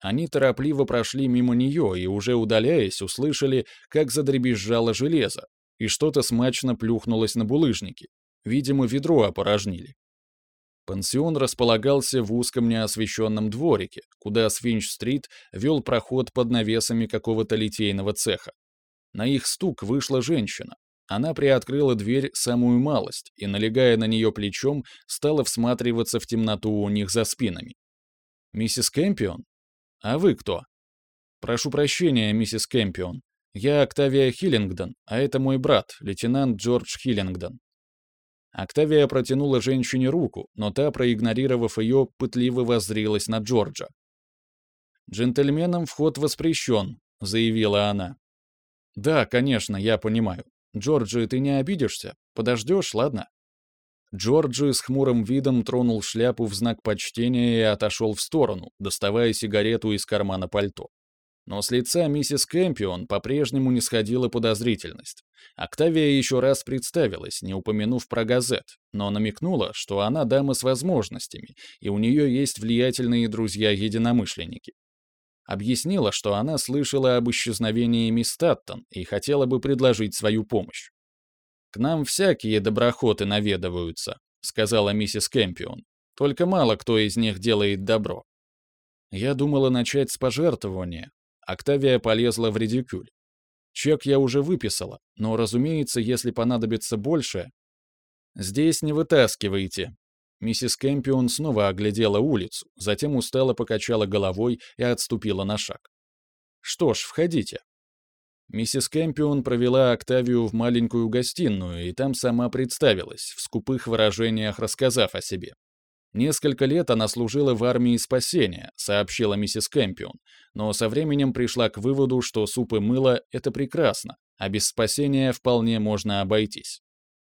[SPEAKER 1] Они торопливо прошли мимо нее и, уже удаляясь, услышали, как задребезжало железо, и что-то смачно плюхнулось на булыжники. Видимо, ведро опорожнили. Пансион располагался в узком неосвещенном дворике, куда с Финч-стрит вел проход под навесами какого-то литейного цеха. На их стук вышла женщина. Она приоткрыла дверь самую малость и, налегая на нее плечом, стала всматриваться в темноту у них за спинами. «Миссис Кэмпион? А вы кто?» «Прошу прощения, миссис Кэмпион. Я Октавия Хиллингдон, а это мой брат, лейтенант Джордж Хиллингдон. Октавия протянула женщине руку, но та, проигнорировав ее, пытливо воззрилась на Джорджа. «Джентльменам вход воспрещен», — заявила она. «Да, конечно, я понимаю. Джорджи, ты не обидишься? Подождешь, ладно?» Джорджи с хмурым видом тронул шляпу в знак почтения и отошел в сторону, доставая сигарету из кармана пальто. Но с лица миссис Кэмпион по-прежнему не сходила подозрительность. Октавия еще раз представилась, не упомянув про газет, но намекнула, что она дама с возможностями, и у нее есть влиятельные друзья-единомышленники. Объяснила, что она слышала об исчезновении мисс Таттон и хотела бы предложить свою помощь. «К нам всякие доброхоты наведываются», — сказала миссис Кэмпион. «Только мало кто из них делает добро. Я думала начать с пожертвования, Октавия полезла в редикюль. Чек я уже выписала, но, разумеется, если понадобится больше... Здесь не вытаскивайте. Миссис Кэмпион снова оглядела улицу, затем устало покачала головой и отступила на шаг. Что ж, входите. Миссис Кэмпион провела Октавию в маленькую гостиную и там сама представилась, в скупых выражениях рассказав о себе. Несколько лет она служила в армии спасения, сообщила миссис Кэмпион, но со временем пришла к выводу, что суп и мыло — это прекрасно, а без спасения вполне можно обойтись.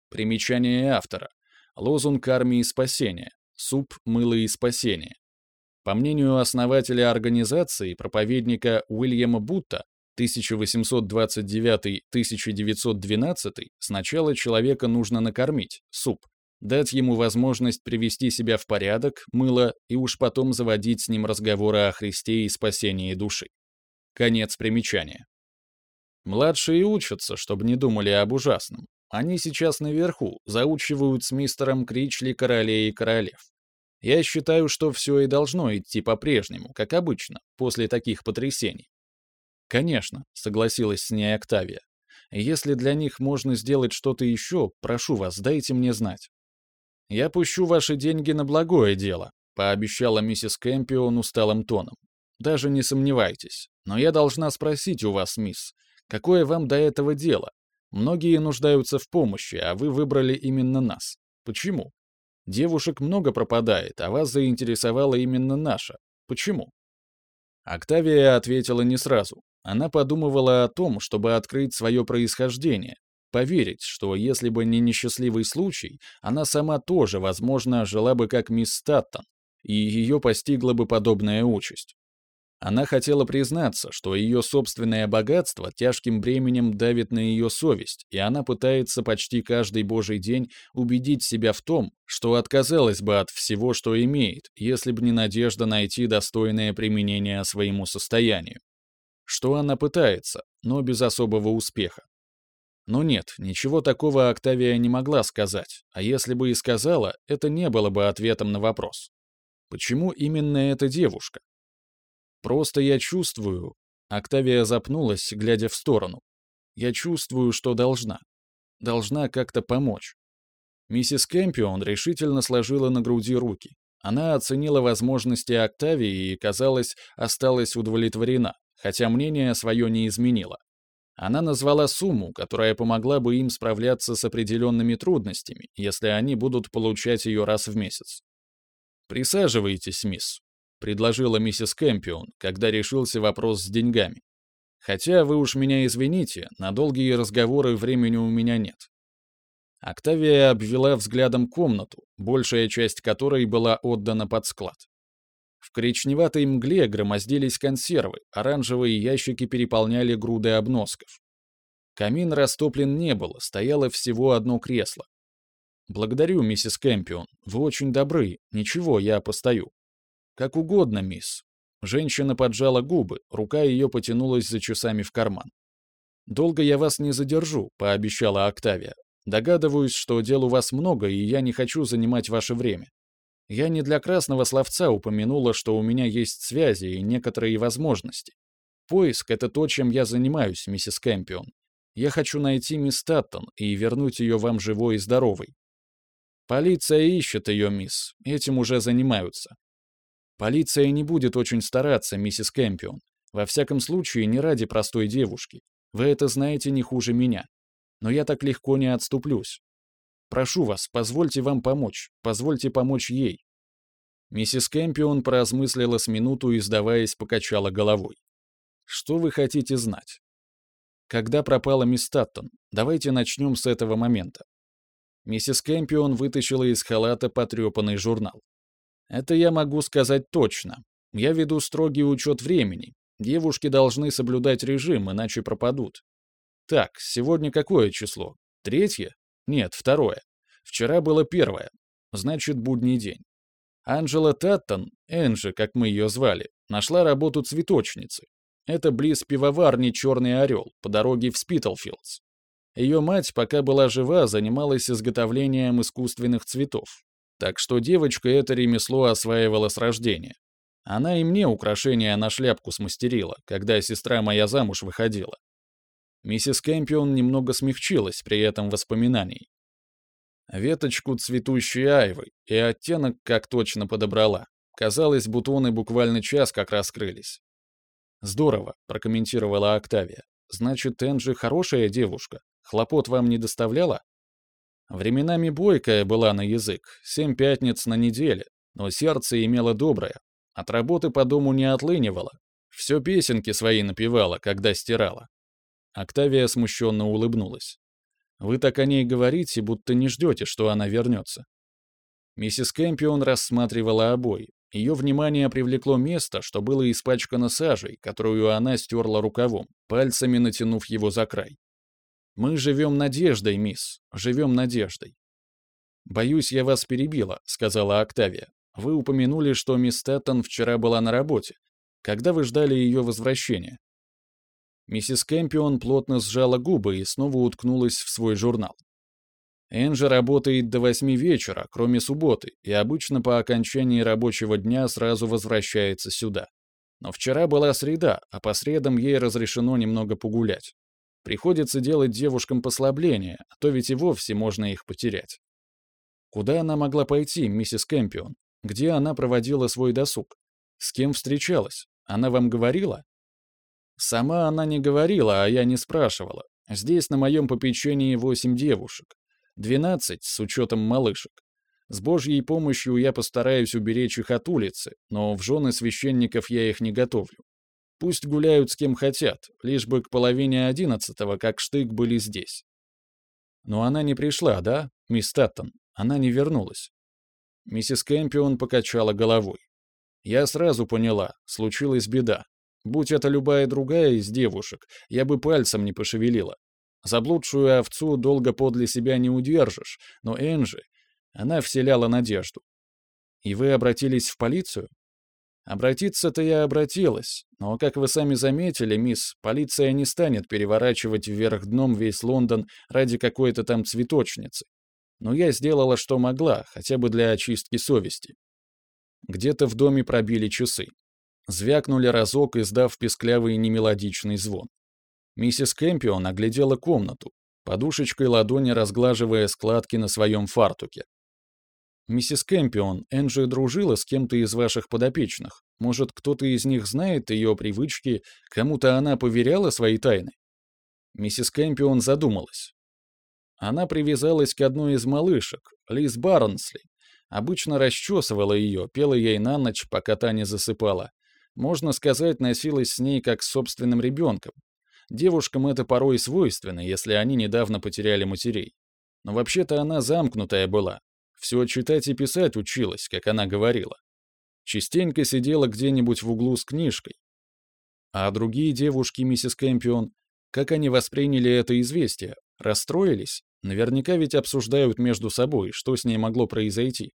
[SPEAKER 1] Примечание автора. Лозунг армии спасения. Суп, мыло и спасение. По мнению основателя организации, проповедника Уильяма Бутта, 1829-1912, сначала человека нужно накормить, суп, дать ему возможность привести себя в порядок, мыло, и уж потом заводить с ним разговоры о Христе и спасении души. Конец примечания. Младшие учатся, чтобы не думали об ужасном. Они сейчас наверху, заучивают с мистером Кричли королей и королев. Я считаю, что все и должно идти по-прежнему, как обычно, после таких потрясений. Конечно, согласилась с ней Октавия. Если для них можно сделать что-то еще, прошу вас, дайте мне знать. «Я пущу ваши деньги на благое дело», — пообещала миссис Кэмпион усталым тоном. «Даже не сомневайтесь. Но я должна спросить у вас, мисс, какое вам до этого дело? Многие нуждаются в помощи, а вы выбрали именно нас. Почему? Девушек много пропадает, а вас заинтересовала именно наша. Почему?» Октавия ответила не сразу. Она подумывала о том, чтобы открыть свое происхождение, поверить, что если бы не несчастливый случай, она сама тоже, возможно, жила бы как мисс Статтон, и ее постигла бы подобная участь. Она хотела признаться, что ее собственное богатство тяжким бременем давит на ее совесть, и она пытается почти каждый божий день убедить себя в том, что отказалась бы от всего, что имеет, если бы не надежда найти достойное применение своему состоянию. Что она пытается, но без особого успеха. Но нет, ничего такого Октавия не могла сказать, а если бы и сказала, это не было бы ответом на вопрос. Почему именно эта девушка? Просто я чувствую... Октавия запнулась, глядя в сторону. Я чувствую, что должна. Должна как-то помочь. Миссис Кэмпион решительно сложила на груди руки. Она оценила возможности Октавии и, казалось, осталась удовлетворена, хотя мнение свое не изменило. Она назвала сумму, которая помогла бы им справляться с определенными трудностями, если они будут получать ее раз в месяц. «Присаживайтесь, мисс», — предложила миссис Кэмпион, когда решился вопрос с деньгами. «Хотя вы уж меня извините, на долгие разговоры времени у меня нет». Октавия обвела взглядом комнату, большая часть которой была отдана под склад. В коричневатой мгле громоздились консервы, оранжевые ящики переполняли груды обносков. Камин растоплен не был, стояло всего одно кресло. «Благодарю, миссис Кэмпион, вы очень добры, ничего, я постою». «Как угодно, мисс». Женщина поджала губы, рука ее потянулась за часами в карман. «Долго я вас не задержу», — пообещала Октавия. «Догадываюсь, что дел у вас много, и я не хочу занимать ваше время. Я не для красного словца упомянула, что у меня есть связи и некоторые возможности. Поиск — это то, чем я занимаюсь, миссис Кэмпион. Я хочу найти мисс Таттон и вернуть ее вам живой и здоровой. Полиция ищет ее, мисс. Этим уже занимаются. Полиция не будет очень стараться, миссис Кэмпион. Во всяком случае, не ради простой девушки. Вы это знаете не хуже меня. Но я так легко не отступлюсь. Прошу вас, позвольте вам помочь, позвольте помочь ей». Миссис Кэмпион поразмыслила с минуту и, сдаваясь, покачала головой. «Что вы хотите знать?» «Когда пропала мисс Таттон? Давайте начнем с этого момента». Миссис Кэмпион вытащила из халата потрепанный журнал. «Это я могу сказать точно. Я веду строгий учет времени. Девушки должны соблюдать режим, иначе пропадут. Так, сегодня какое число? Третье? Нет, второе. Вчера было первое. Значит, будний день. Анжела Таттон, Энджи, как мы ее звали, нашла работу цветочницы. Это близ пивоварни «Черный орел» по дороге в Спитлфилдс. Ее мать, пока была жива, занималась изготовлением искусственных цветов. Так что девочка это ремесло осваивала с рождения. Она и мне украшения на шляпку смастерила, когда сестра моя замуж выходила. Миссис Кэмпион немного смягчилась при этом воспоминании. Веточку цветущей айвы, и оттенок как точно подобрала. Казалось, бутоны буквально час как раскрылись. «Здорово», — прокомментировала Октавия. «Значит, Энджи хорошая девушка. Хлопот вам не доставляла?» Временами бойкая была на язык, семь пятниц на неделе, но сердце имело доброе. От работы по дому не отлынивала. Все песенки свои напевала, когда стирала. Октавия смущенно улыбнулась. «Вы так о ней говорите, будто не ждете, что она вернется». Миссис Кэмпион рассматривала обои. Ее внимание привлекло место, что было испачкано сажей, которую она стерла рукавом, пальцами натянув его за край. «Мы живем надеждой, мисс, живем надеждой». «Боюсь, я вас перебила», — сказала Октавия. «Вы упомянули, что мисс Тэттон вчера была на работе. Когда вы ждали ее возвращения?» Миссис Кэмпион плотно сжала губы и снова уткнулась в свой журнал. Энджи работает до восьми вечера, кроме субботы, и обычно по окончании рабочего дня сразу возвращается сюда. Но вчера была среда, а по средам ей разрешено немного погулять. Приходится делать девушкам послабления, а то ведь и вовсе можно их потерять. Куда она могла пойти, миссис Кэмпион? Где она проводила свой досуг? С кем встречалась? Она вам говорила? Сама она не говорила, а я не спрашивала. Здесь на моем попечении восемь девушек. Двенадцать, с учетом малышек. С Божьей помощью я постараюсь уберечь их от улицы, но в жены священников я их не готовлю. Пусть гуляют с кем хотят, лишь бы к половине одиннадцатого, как штык, были здесь. Но она не пришла, да, мисс Таттон? Она не вернулась. Миссис Кэмпион покачала головой. Я сразу поняла, случилась беда. Будь это любая другая из девушек, я бы пальцем не пошевелила. Заблудшую овцу долго подле себя не удержишь, но Энджи, она вселяла надежду. И вы обратились в полицию? Обратиться-то я обратилась, но, как вы сами заметили, мисс, полиция не станет переворачивать вверх дном весь Лондон ради какой-то там цветочницы. Но я сделала, что могла, хотя бы для очистки совести. Где-то в доме пробили часы. Звякнули разок, издав песклявый немелодичный звон. Миссис Кэмпион оглядела комнату, подушечкой ладони разглаживая складки на своем фартуке. «Миссис Кэмпион, Энджи дружила с кем-то из ваших подопечных?» Может, кто-то из них знает ее привычки, кому-то она поверяла свои тайны? Миссис Кэмпион задумалась. Она привязалась к одной из малышек, Лиз Барнсли. Обычно расчесывала ее, пела ей на ночь, пока та не засыпала. Можно сказать, носилась с ней как с собственным ребенком. Девушкам это порой свойственно, если они недавно потеряли матерей. Но вообще-то она замкнутая была. Все читать и писать училась, как она говорила. Частенько сидела где-нибудь в углу с книжкой. А другие девушки, миссис Кэмпион, как они восприняли это известие? Расстроились? Наверняка ведь обсуждают между собой, что с ней могло произойти.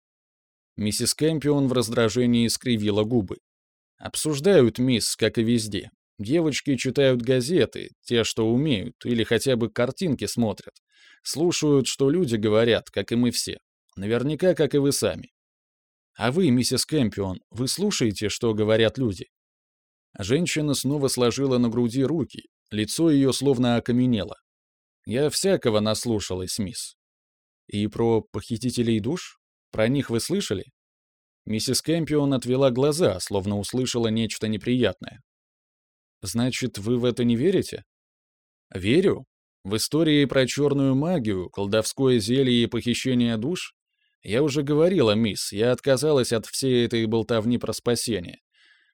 [SPEAKER 1] Миссис Кэмпион в раздражении скривила губы. Обсуждают, мисс, как и везде. Девочки читают газеты, те, что умеют, или хотя бы картинки смотрят. Слушают, что люди говорят, как и мы все. Наверняка, как и вы сами. А вы, миссис Кэмпион, вы слушаете, что говорят люди?» Женщина снова сложила на груди руки, лицо ее словно окаменело. «Я всякого наслушалась, мисс». «И про похитителей душ? Про них вы слышали?» Миссис Кэмпион отвела глаза, словно услышала нечто неприятное. «Значит, вы в это не верите?» «Верю. В истории про черную магию, колдовское зелье и похищение душ я уже говорила, мисс, я отказалась от всей этой болтовни про спасение.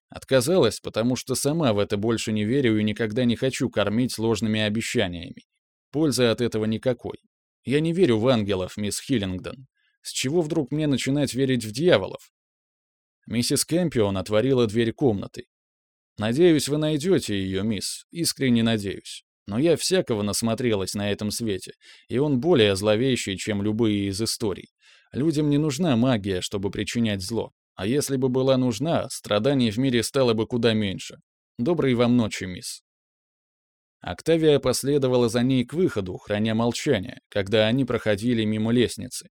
[SPEAKER 1] Отказалась, потому что сама в это больше не верю и никогда не хочу кормить ложными обещаниями. Пользы от этого никакой. Я не верю в ангелов, мисс Хиллингдон. С чего вдруг мне начинать верить в дьяволов? Миссис Кэмпион отворила дверь комнаты. «Надеюсь, вы найдете ее, мисс. Искренне надеюсь. Но я всякого насмотрелась на этом свете, и он более зловещий, чем любые из историй. Людям не нужна магия, чтобы причинять зло. А если бы была нужна, страданий в мире стало бы куда меньше. Доброй вам ночи, мисс. Октавия последовала за ней к выходу, храня молчание, когда они проходили мимо лестницы.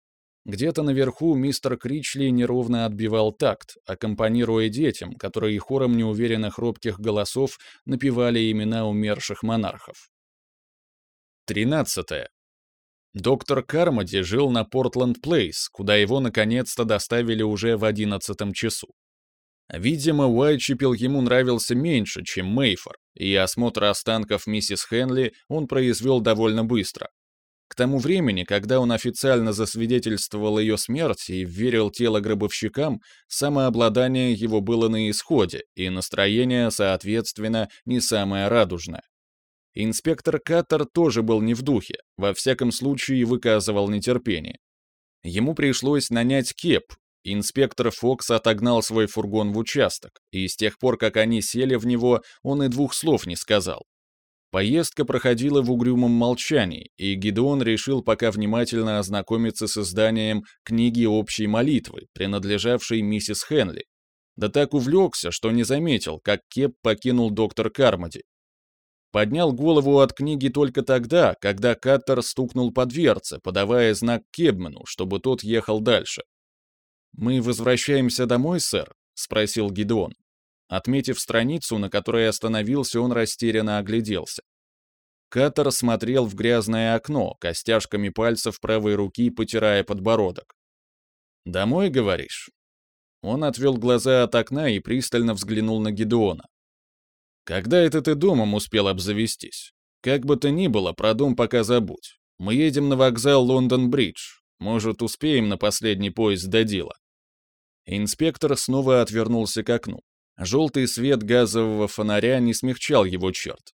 [SPEAKER 1] Где-то наверху мистер Кричли неровно отбивал такт, аккомпанируя детям, которые хором неуверенных робких голосов напевали имена умерших монархов. Тринадцатое. Доктор Кармоди жил на Портленд-Плейс, куда его наконец-то доставили уже в одиннадцатом часу. Видимо, Уайтчепел ему нравился меньше, чем Мейфор, и осмотр останков миссис Хенли он произвел довольно быстро. К тому времени, когда он официально засвидетельствовал ее смерть и верил тело гробовщикам, самообладание его было на исходе, и настроение, соответственно, не самое радужное. Инспектор Каттер тоже был не в духе, во всяком случае выказывал нетерпение. Ему пришлось нанять кеп. Инспектор Фокс отогнал свой фургон в участок, и с тех пор, как они сели в него, он и двух слов не сказал. Поездка проходила в угрюмом молчании, и Гидеон решил пока внимательно ознакомиться с изданием книги общей молитвы, принадлежавшей миссис Хенли. Да так увлекся, что не заметил, как Кеп покинул доктор Кармоди, Поднял голову от книги только тогда, когда Каттер стукнул по дверце, подавая знак Кебмену, чтобы тот ехал дальше. «Мы возвращаемся домой, сэр?» — спросил Гидеон. Отметив страницу, на которой остановился, он растерянно огляделся. Каттер смотрел в грязное окно, костяшками пальцев правой руки потирая подбородок. «Домой, говоришь?» Он отвел глаза от окна и пристально взглянул на Гидеона. Когда это ты домом успел обзавестись? Как бы то ни было, про дом пока забудь. Мы едем на вокзал Лондон-Бридж. Может, успеем на последний поезд до дела?» Инспектор снова отвернулся к окну. Желтый свет газового фонаря не смягчал его черт.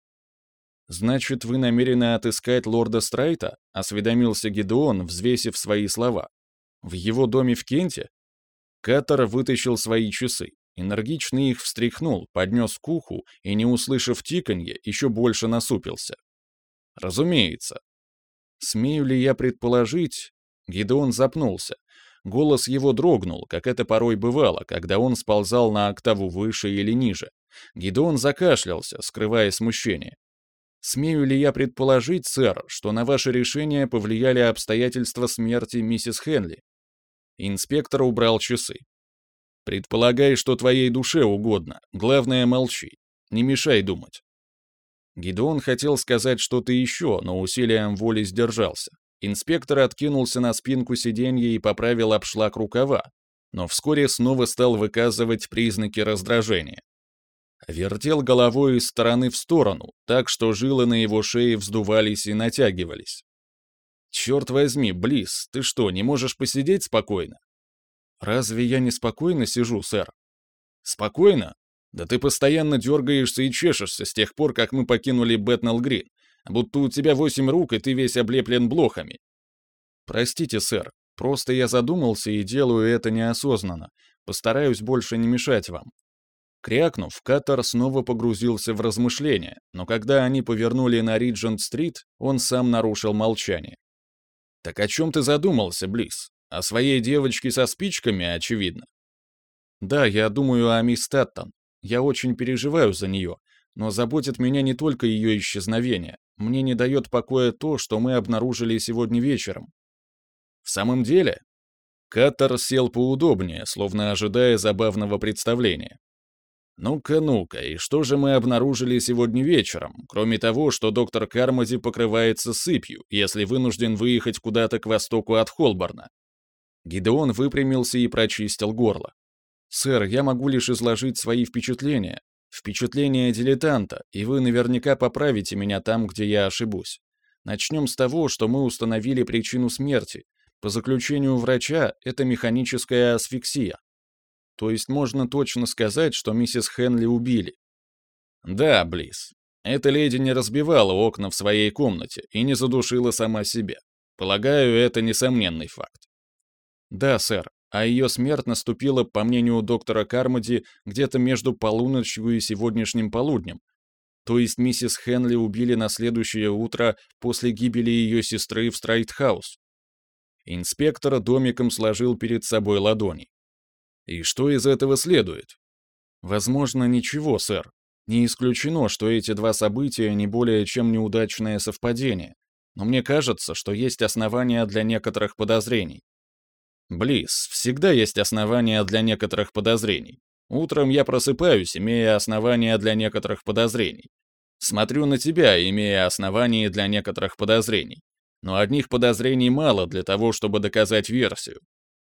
[SPEAKER 1] «Значит, вы намерены отыскать лорда Страйта?» — осведомился Гедеон, взвесив свои слова. «В его доме в Кенте?» Катер вытащил свои часы. Энергично их встряхнул, поднес к уху и, не услышав тиканье, еще больше насупился. «Разумеется». «Смею ли я предположить...» Гидеон запнулся. Голос его дрогнул, как это порой бывало, когда он сползал на октаву выше или ниже. Гидеон закашлялся, скрывая смущение. «Смею ли я предположить, сэр, что на ваше решение повлияли обстоятельства смерти миссис Хенли?» Инспектор убрал часы. Предполагай, что твоей душе угодно. Главное, молчи. Не мешай думать. Гидеон хотел сказать что-то еще, но усилием воли сдержался. Инспектор откинулся на спинку сиденья и поправил обшлаг рукава. но вскоре снова стал выказывать признаки раздражения. Вертел головой из стороны в сторону, так что жилы на его шее вздувались и натягивались. «Черт возьми, Близ, ты что, не можешь посидеть спокойно?» «Разве я не спокойно сижу, сэр?» «Спокойно? Да ты постоянно дергаешься и чешешься с тех пор, как мы покинули Бэтнелл Грин, будто у тебя восемь рук, и ты весь облеплен блохами». «Простите, сэр, просто я задумался и делаю это неосознанно. Постараюсь больше не мешать вам». Крякнув, Каттер снова погрузился в размышления, но когда они повернули на Риджент-стрит, он сам нарушил молчание. «Так о чем ты задумался, Близ? О своей девочке со спичками, очевидно?» «Да, я думаю о мисс Тэттон. Я очень переживаю за нее, но заботит меня не только ее исчезновение. Мне не дает покоя то, что мы обнаружили сегодня вечером». «В самом деле?» Каттер сел поудобнее, словно ожидая забавного представления. Ну-ка, ну-ка, и что же мы обнаружили сегодня вечером, кроме того, что доктор Кармоди покрывается сыпью, если вынужден выехать куда-то к востоку от Холборна? Гидеон выпрямился и прочистил горло. «Сэр, я могу лишь изложить свои впечатления. Впечатления дилетанта, и вы наверняка поправите меня там, где я ошибусь. Начнем с того, что мы установили причину смерти. По заключению врача, это механическая асфиксия. То есть можно точно сказать, что миссис Хенли убили. Да, Близ. Эта леди не разбивала окна в своей комнате и не задушила сама себя. Полагаю, это несомненный факт. Да, сэр. А ее смерть наступила, по мнению доктора Кармоди, где-то между полуночью и сегодняшним полуднем. То есть миссис Хенли убили на следующее утро после гибели ее сестры в Страйтхаус. Инспектор домиком сложил перед собой ладони. И что из этого следует? Возможно, ничего, сэр. Не исключено, что эти два события не более чем неудачное совпадение. Но мне кажется, что есть основания для некоторых подозрений. Близ, всегда есть основания для некоторых подозрений. Утром я просыпаюсь, имея основания для некоторых подозрений. Смотрю на тебя, имея основания для некоторых подозрений. Но одних подозрений мало для того, чтобы доказать версию.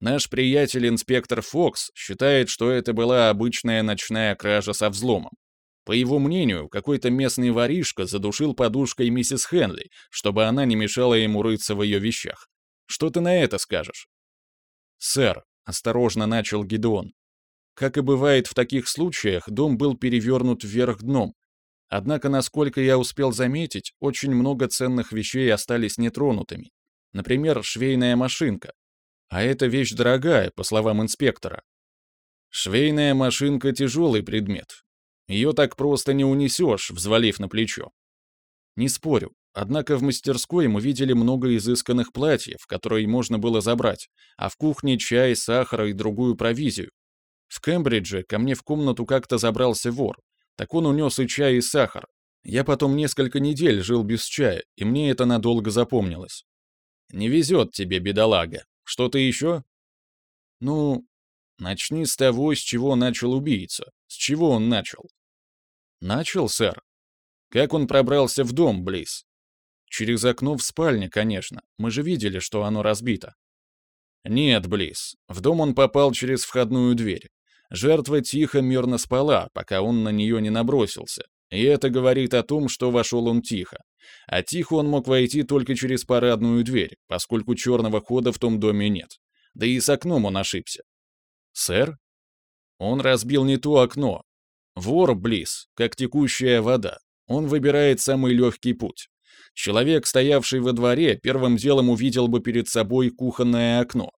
[SPEAKER 1] Наш приятель-инспектор Фокс считает, что это была обычная ночная кража со взломом. По его мнению, какой-то местный воришка задушил подушкой миссис Хенли, чтобы она не мешала ему рыться в ее вещах. Что ты на это скажешь? «Сэр», — осторожно начал Гидеон, как и бывает в таких случаях, дом был перевернут вверх дном. Однако, насколько я успел заметить, очень много ценных вещей остались нетронутыми. Например, швейная машинка, а эта вещь дорогая, по словам инспектора. Швейная машинка — тяжелый предмет. Ее так просто не унесешь, взвалив на плечо. Не спорю. Однако в мастерской мы видели много изысканных платьев, которые можно было забрать, а в кухне чай, сахар и другую провизию. В Кембридже ко мне в комнату как-то забрался вор. Так он унес и чай, и сахар. Я потом несколько недель жил без чая, и мне это надолго запомнилось. Не везет тебе, бедолага. Что-то еще? Ну, начни с того, с чего начал убийца. С чего он начал? Начал, сэр. Как он пробрался в дом, Близ? Через окно в спальне, конечно. Мы же видели, что оно разбито. Нет, Близ. В дом он попал через входную дверь. Жертва тихо, мирно спала, пока он на нее не набросился. И это говорит о том, что вошел он тихо. А тихо он мог войти только через парадную дверь, поскольку черного хода в том доме нет. Да и с окном он ошибся. «Сэр?» Он разбил не то окно. Вор близ, как текущая вода. Он выбирает самый легкий путь. Человек, стоявший во дворе, первым делом увидел бы перед собой кухонное окно.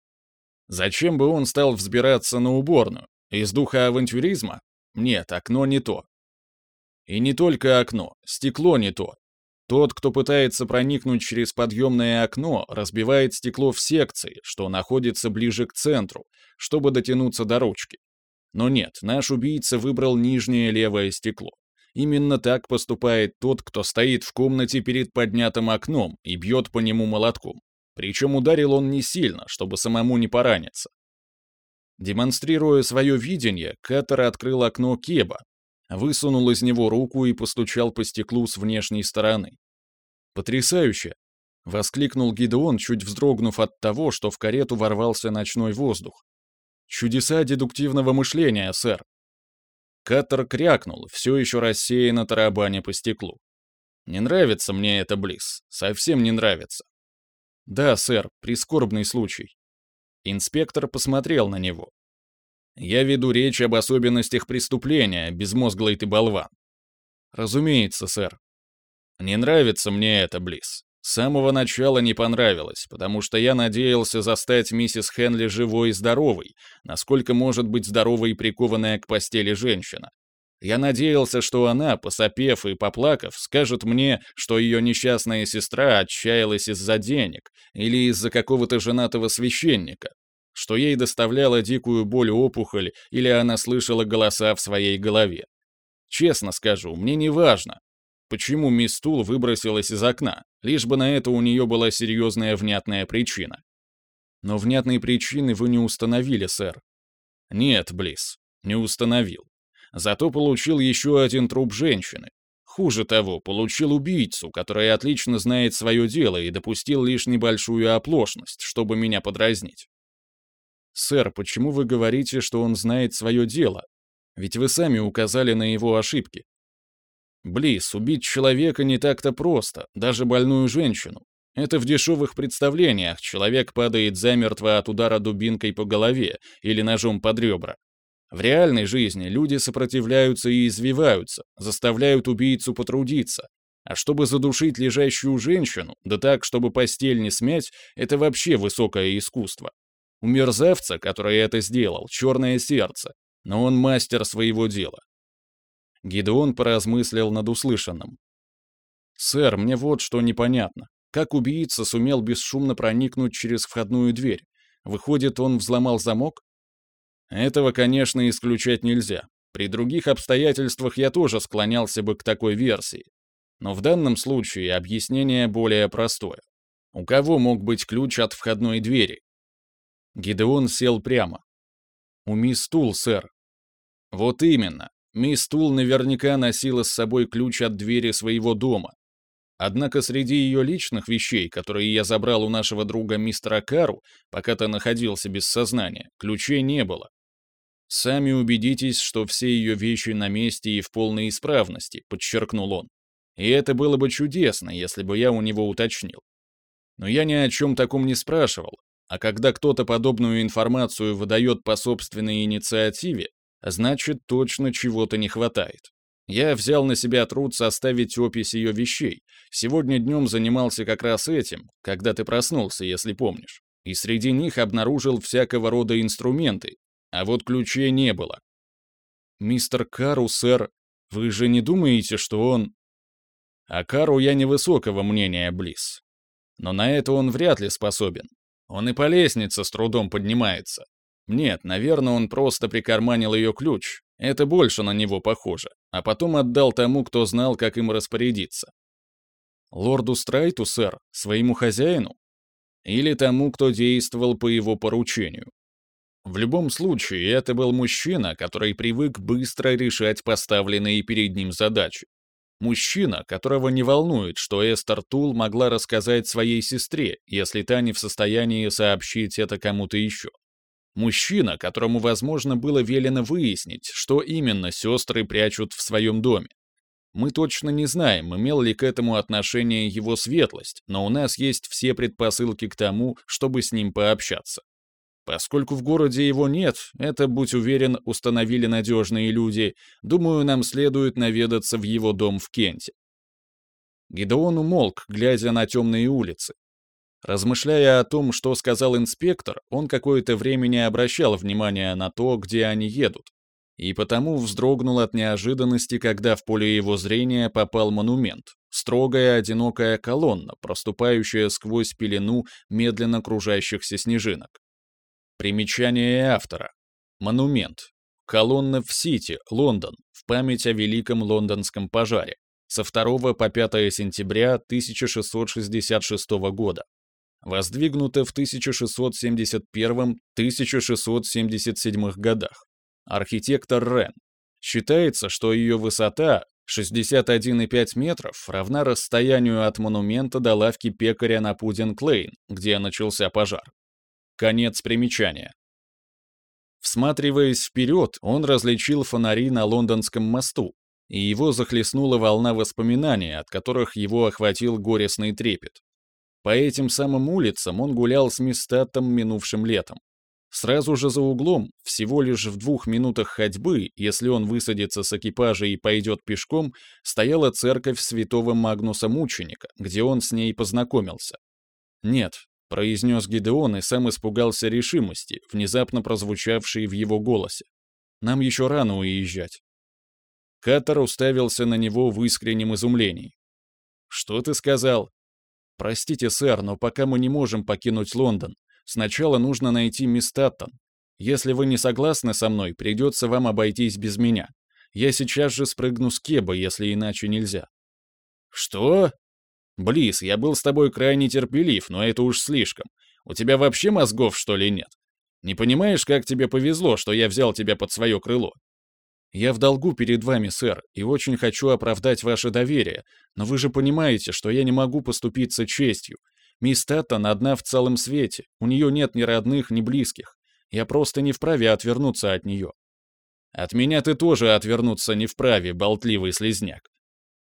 [SPEAKER 1] Зачем бы он стал взбираться на уборную? Из духа авантюризма? Нет, окно не то. И не только окно, стекло не то. Тот, кто пытается проникнуть через подъемное окно, разбивает стекло в секции, что находится ближе к центру, чтобы дотянуться до ручки. Но нет, наш убийца выбрал нижнее левое стекло. Именно так поступает тот, кто стоит в комнате перед поднятым окном и бьет по нему молотком. Причем ударил он не сильно, чтобы самому не пораниться. Демонстрируя свое видение, Каттер открыл окно Кеба, высунул из него руку и постучал по стеклу с внешней стороны. «Потрясающе!» — воскликнул Гидеон, чуть вздрогнув от того, что в карету ворвался ночной воздух. Чудеса дедуктивного мышления, сэр. Каттер крякнул, все еще рассеянно тарабаня по стеклу. «Не нравится мне это, Близ. Совсем не нравится». «Да, сэр, прискорбный случай». Инспектор посмотрел на него. «Я веду речь об особенностях преступления, безмозглый ты болван». «Разумеется, сэр». «Не нравится мне это, Близ. С самого начала не понравилось, потому что я надеялся застать миссис Хенли живой и здоровой, насколько может быть здоровой и прикованная к постели женщина. Я надеялся, что она, посопев и поплакав, скажет мне, что ее несчастная сестра отчаялась из-за денег или из-за какого-то женатого священника, что ей доставляла дикую боль опухоль или она слышала голоса в своей голове. Честно скажу, мне не важно, почему мисс Тул выбросилась из окна, лишь бы на это у нее была серьезная внятная причина. Но внятной причины вы не установили, сэр. Нет, Близ, не установил. Зато получил еще один труп женщины. Хуже того, получил убийцу, который отлично знает свое дело и допустил лишь небольшую оплошность, чтобы меня подразнить. «Сэр, почему вы говорите, что он знает свое дело? Ведь вы сами указали на его ошибки. Близ, убить человека не так-то просто, даже больную женщину. Это в дешевых представлениях человек падает замертво от удара дубинкой по голове или ножом под ребра. В реальной жизни люди сопротивляются и извиваются, заставляют убийцу потрудиться. А чтобы задушить лежащую женщину, да так, чтобы постель не смять, это вообще высокое искусство. У мерзавца, который это сделал, черное сердце, но он мастер своего дела. Гидеон поразмыслил над услышанным. «Сэр, мне вот что непонятно. Как убийца сумел бесшумно проникнуть через входную дверь? Выходит, он взломал замок?» «Этого, конечно, исключать нельзя. При других обстоятельствах я тоже склонялся бы к такой версии. Но в данном случае объяснение более простое. У кого мог быть ключ от входной двери?» Гидеон сел прямо. «У мисс Тул, сэр». «Вот именно. Мисс Тул наверняка носила с собой ключ от двери своего дома. Однако среди ее личных вещей, которые я забрал у нашего друга мистера Кару, пока ты находился без сознания, ключей не было. Сами убедитесь, что все ее вещи на месте и в полной исправности, подчеркнул он. И это было бы чудесно, если бы я у него уточнил. Но я ни о чем таком не спрашивал, а когда кто-то подобную информацию выдает по собственной инициативе, Значит, точно чего-то не хватает. Я взял на себя труд составить опись ее вещей. Сегодня днем занимался как раз этим, когда ты проснулся, если помнишь. И среди них обнаружил всякого рода инструменты, а вот ключей не было. «Мистер Кару, сэр, вы же не думаете, что он...» О Кару я невысокого мнения, Близ. Но на это он вряд ли способен. Он и по лестнице с трудом поднимается. Нет, наверное, он просто прикарманил ее ключ. Это больше на него похоже. А потом отдал тому, кто знал, как им распорядиться. Лорду Страйту, сэр, своему хозяину? Или тому, кто действовал по его поручению? В любом случае, это был мужчина, который привык быстро решать поставленные перед ним задачи. Мужчина, которого не волнует, что Эстер Тул могла рассказать своей сестре, если та не в состоянии сообщить это кому-то еще. Мужчина, которому, возможно, было велено выяснить, что именно сестры прячут в своем доме. Мы точно не знаем, имел ли к этому отношение его светлость, но у нас есть все предпосылки к тому, чтобы с ним пообщаться. Поскольку в городе его нет, это, будь уверен, установили надежные люди, думаю, нам следует наведаться в его дом в Кенте. Гидеон умолк, глядя на темные улицы. Размышляя о том, что сказал инспектор, он какое-то время не обращал внимания на то, где они едут, и потому вздрогнул от неожиданности, когда в поле его зрения попал монумент, строгая одинокая колонна, проступающая сквозь пелену медленно кружащихся снежинок. Примечание автора. Монумент. Колонна в Сити, Лондон, в память о Великом Лондонском пожаре, со 2 по 5 сентября 1666 года воздвигнута в 1671-1677 годах. Архитектор Рен. Считается, что ее высота 61,5 метров равна расстоянию от монумента до лавки пекаря на Пудинг-Лейн, где начался пожар. Конец примечания. Всматриваясь вперед, он различил фонари на лондонском мосту, и его захлестнула волна воспоминаний, от которых его охватил горестный трепет. По этим самым улицам он гулял с Мистатом минувшим летом. Сразу же за углом, всего лишь в двух минутах ходьбы, если он высадится с экипажа и пойдет пешком, стояла церковь святого Магнуса Мученика, где он с ней познакомился. «Нет», — произнес Гидеон и сам испугался решимости, внезапно прозвучавшей в его голосе. «Нам еще рано уезжать». Катар уставился на него в искреннем изумлении. «Что ты сказал?» «Простите, сэр, но пока мы не можем покинуть Лондон. Сначала нужно найти мисс. Если вы не согласны со мной, придется вам обойтись без меня. Я сейчас же спрыгну с Кеба, если иначе нельзя». «Что?» «Близ, я был с тобой крайне терпелив, но это уж слишком. У тебя вообще мозгов, что ли, нет? Не понимаешь, как тебе повезло, что я взял тебя под свое крыло? Я в долгу перед вами, сэр, и очень хочу оправдать ваше доверие, но вы же понимаете, что я не могу поступиться честью. Мисс Тэттон одна в целом свете, у нее нет ни родных, ни близких. Я просто не вправе отвернуться от нее. От меня ты тоже отвернуться не вправе, болтливый слезняк.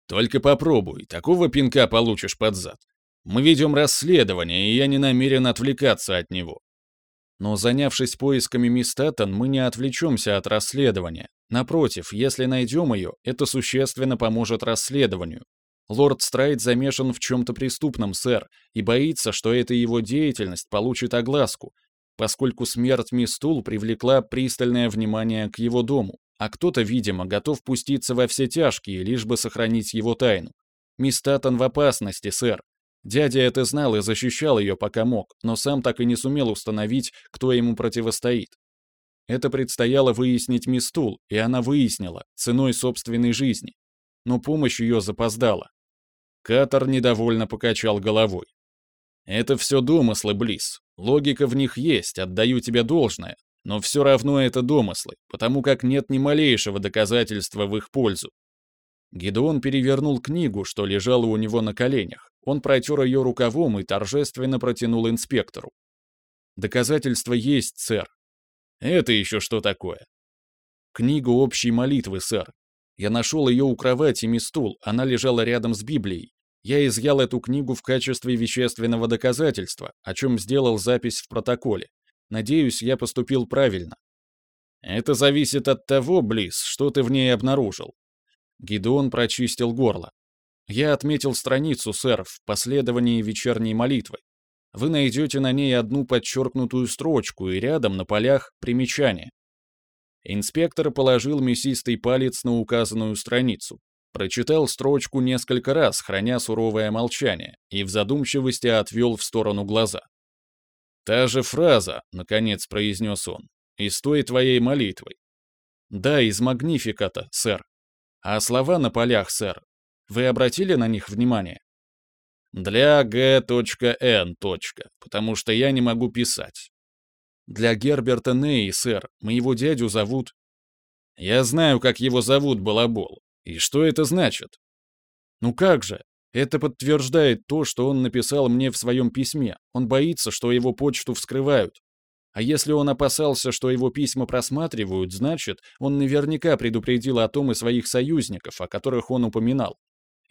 [SPEAKER 1] Только попробуй, такого пинка получишь под зад. Мы ведем расследование, и я не намерен отвлекаться от него. Но занявшись поисками мисс Тэттон, мы не отвлечемся от расследования, Напротив, если найдем ее, это существенно поможет расследованию. Лорд Страйт замешан в чем-то преступном, сэр, и боится, что эта его деятельность получит огласку, поскольку смерть мисс Тул привлекла пристальное внимание к его дому, а кто-то, видимо, готов пуститься во все тяжкие, лишь бы сохранить его тайну. Мисс Таттон в опасности, сэр. Дядя это знал и защищал ее, пока мог, но сам так и не сумел установить, кто ему противостоит. Это предстояло выяснить Мистул, и она выяснила, ценой собственной жизни. Но помощь ее запоздала. Катар недовольно покачал головой. «Это все домыслы, Близ. Логика в них есть, отдаю тебе должное. Но все равно это домыслы, потому как нет ни малейшего доказательства в их пользу. Гедеон перевернул книгу, что лежала у него на коленях. Он протер ее рукавом и торжественно протянул инспектору. «Доказательства есть, сэр. Это еще что такое? Книга общей молитвы, сэр. Я нашел ее у кровати мисс Тул, она лежала рядом с Библией. Я изъял эту книгу в качестве вещественного доказательства, о чем сделал запись в протоколе. Надеюсь, я поступил правильно. Это зависит от того, Близ, что ты в ней обнаружил. Гидеон прочистил горло. Я отметил страницу, сэр, в последовании вечерней молитвы. Вы найдете на ней одну подчеркнутую строчку и рядом на полях примечание. Инспектор положил мясистый палец на указанную страницу, прочитал строчку несколько раз, храня суровое молчание, и в задумчивости отвел в сторону глаза. «Та же фраза», — наконец произнес он, — «из той твоей молитвы». «Да, из Магнификата, сэр. А слова на полях, сэр, вы обратили на них внимание?» Для Г.Н. потому что я не могу писать. Для Герберта Ней, сэр, моего дядю зовут... Я знаю, как его зовут, Балабол. И что это значит? Ну как же? Это подтверждает то, что он написал мне в своем письме. Он боится, что его почту вскрывают. А если он опасался, что его письма просматривают, значит, он наверняка предупредил о том и своих союзников, о которых он упоминал.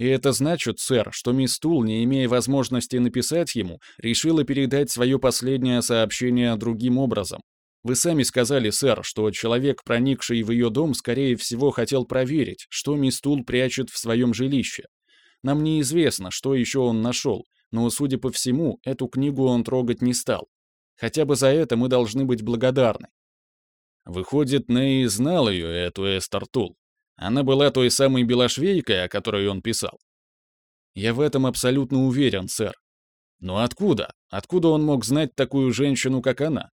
[SPEAKER 1] И это значит, сэр, что мисс Тул, не имея возможности написать ему, решила передать свое последнее сообщение другим образом. Вы сами сказали, сэр, что человек, проникший в ее дом, скорее всего, хотел проверить, что мисс Тул прячет в своем жилище. Нам неизвестно, что еще он нашел, но, судя по всему, эту книгу он трогать не стал. Хотя бы за это мы должны быть благодарны. Выходит, Ней знал ее, эту Эстер Тул. Она была той самой белошвейкой, о которой он писал. Я в этом абсолютно уверен, сэр. Но откуда? Откуда он мог знать такую женщину, как она?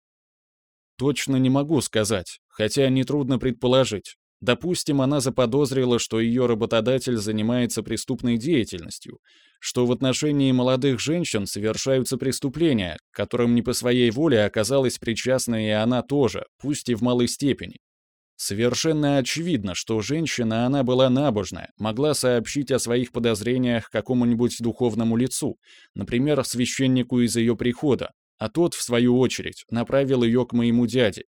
[SPEAKER 1] Точно не могу сказать, хотя нетрудно предположить. Допустим, она заподозрила, что ее работодатель занимается преступной деятельностью, что в отношении молодых женщин совершаются преступления, которым не по своей воле оказалась причастна и она тоже, пусть и в малой степени. Совершенно очевидно, что женщина, она была набожная, могла сообщить о своих подозрениях какому-нибудь духовному лицу, например, священнику из ее прихода, а тот, в свою очередь, направил ее к моему дяде.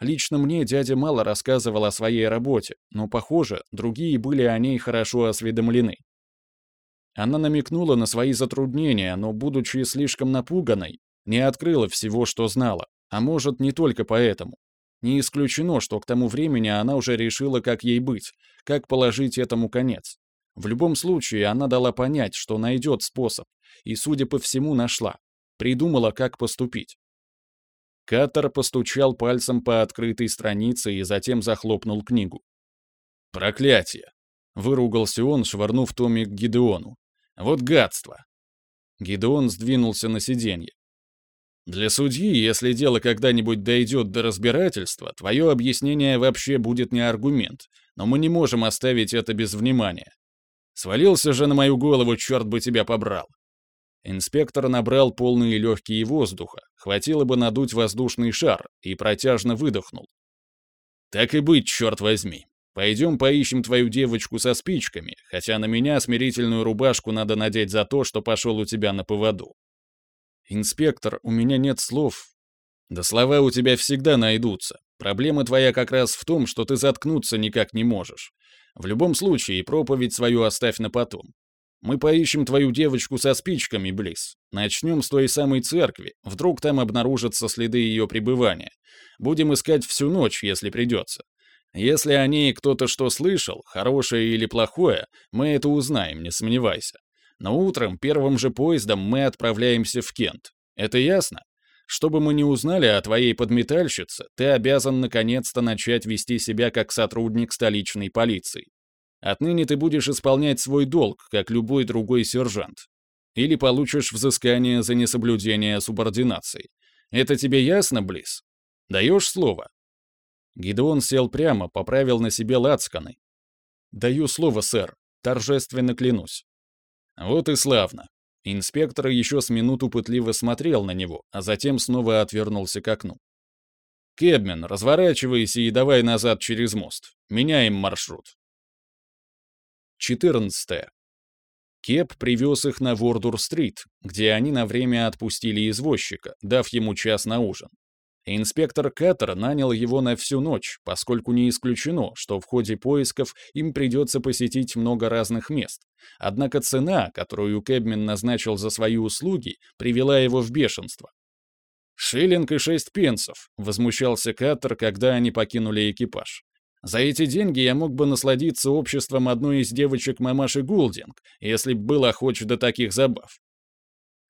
[SPEAKER 1] Лично мне дядя мало рассказывал о своей работе, но, похоже, другие были о ней хорошо осведомлены. Она намекнула на свои затруднения, но, будучи слишком напуганной, не открыла всего, что знала, а может, не только поэтому. Не исключено, что к тому времени она уже решила, как ей быть, как положить этому конец. В любом случае, она дала понять, что найдет способ, и, судя по всему, нашла. Придумала, как поступить. Каттер постучал пальцем по открытой странице и затем захлопнул книгу. «Проклятие!» — выругался он, швырнув томик Гидеону. «Вот гадство!» Гидеон сдвинулся на сиденье. «Для судьи, если дело когда-нибудь дойдет до разбирательства, твое объяснение вообще будет не аргумент, но мы не можем оставить это без внимания. Свалился же на мою голову, черт бы тебя побрал!» Инспектор набрал полные легкие воздуха, хватило бы надуть воздушный шар, и протяжно выдохнул. «Так и быть, черт возьми. Пойдем поищем твою девочку со спичками, хотя на меня смирительную рубашку надо надеть за то, что пошел у тебя на поводу». «Инспектор, у меня нет слов». «Да слова у тебя всегда найдутся. Проблема твоя как раз в том, что ты заткнуться никак не можешь. В любом случае, проповедь свою оставь на потом. Мы поищем твою девочку со спичками, Близ. Начнем с той самой церкви. Вдруг там обнаружатся следы ее пребывания. Будем искать всю ночь, если придется. Если о ней кто-то что слышал, хорошее или плохое, мы это узнаем, не сомневайся. Но утром, первым же поездом, мы отправляемся в Кент. Это ясно? Чтобы мы не узнали о твоей подметальщице, ты обязан наконец-то начать вести себя как сотрудник столичной полиции. Отныне ты будешь исполнять свой долг, как любой другой сержант. Или получишь взыскание за несоблюдение субординации. Это тебе ясно, Близ? Даешь слово?» Гидеон сел прямо, поправил на себе лацканы. «Даю слово, сэр. Торжественно клянусь». «Вот и славно». Инспектор еще с минуту пытливо смотрел на него, а затем снова отвернулся к окну. «Кэбмен, разворачивайся и давай назад через мост. Меняем маршрут». 14. Кеп привез их на Вордур-стрит, где они на время отпустили извозчика, дав ему час на ужин. Инспектор Каттер нанял его на всю ночь, поскольку не исключено, что в ходе поисков им придется посетить много разных мест. Однако цена, которую Кэбмен назначил за свои услуги, привела его в бешенство. «Шиллинг и шесть пенсов», — возмущался Каттер, когда они покинули экипаж. За эти деньги я мог бы насладиться обществом одной из девочек мамаши Гулдинг, если б был охоч до таких забав.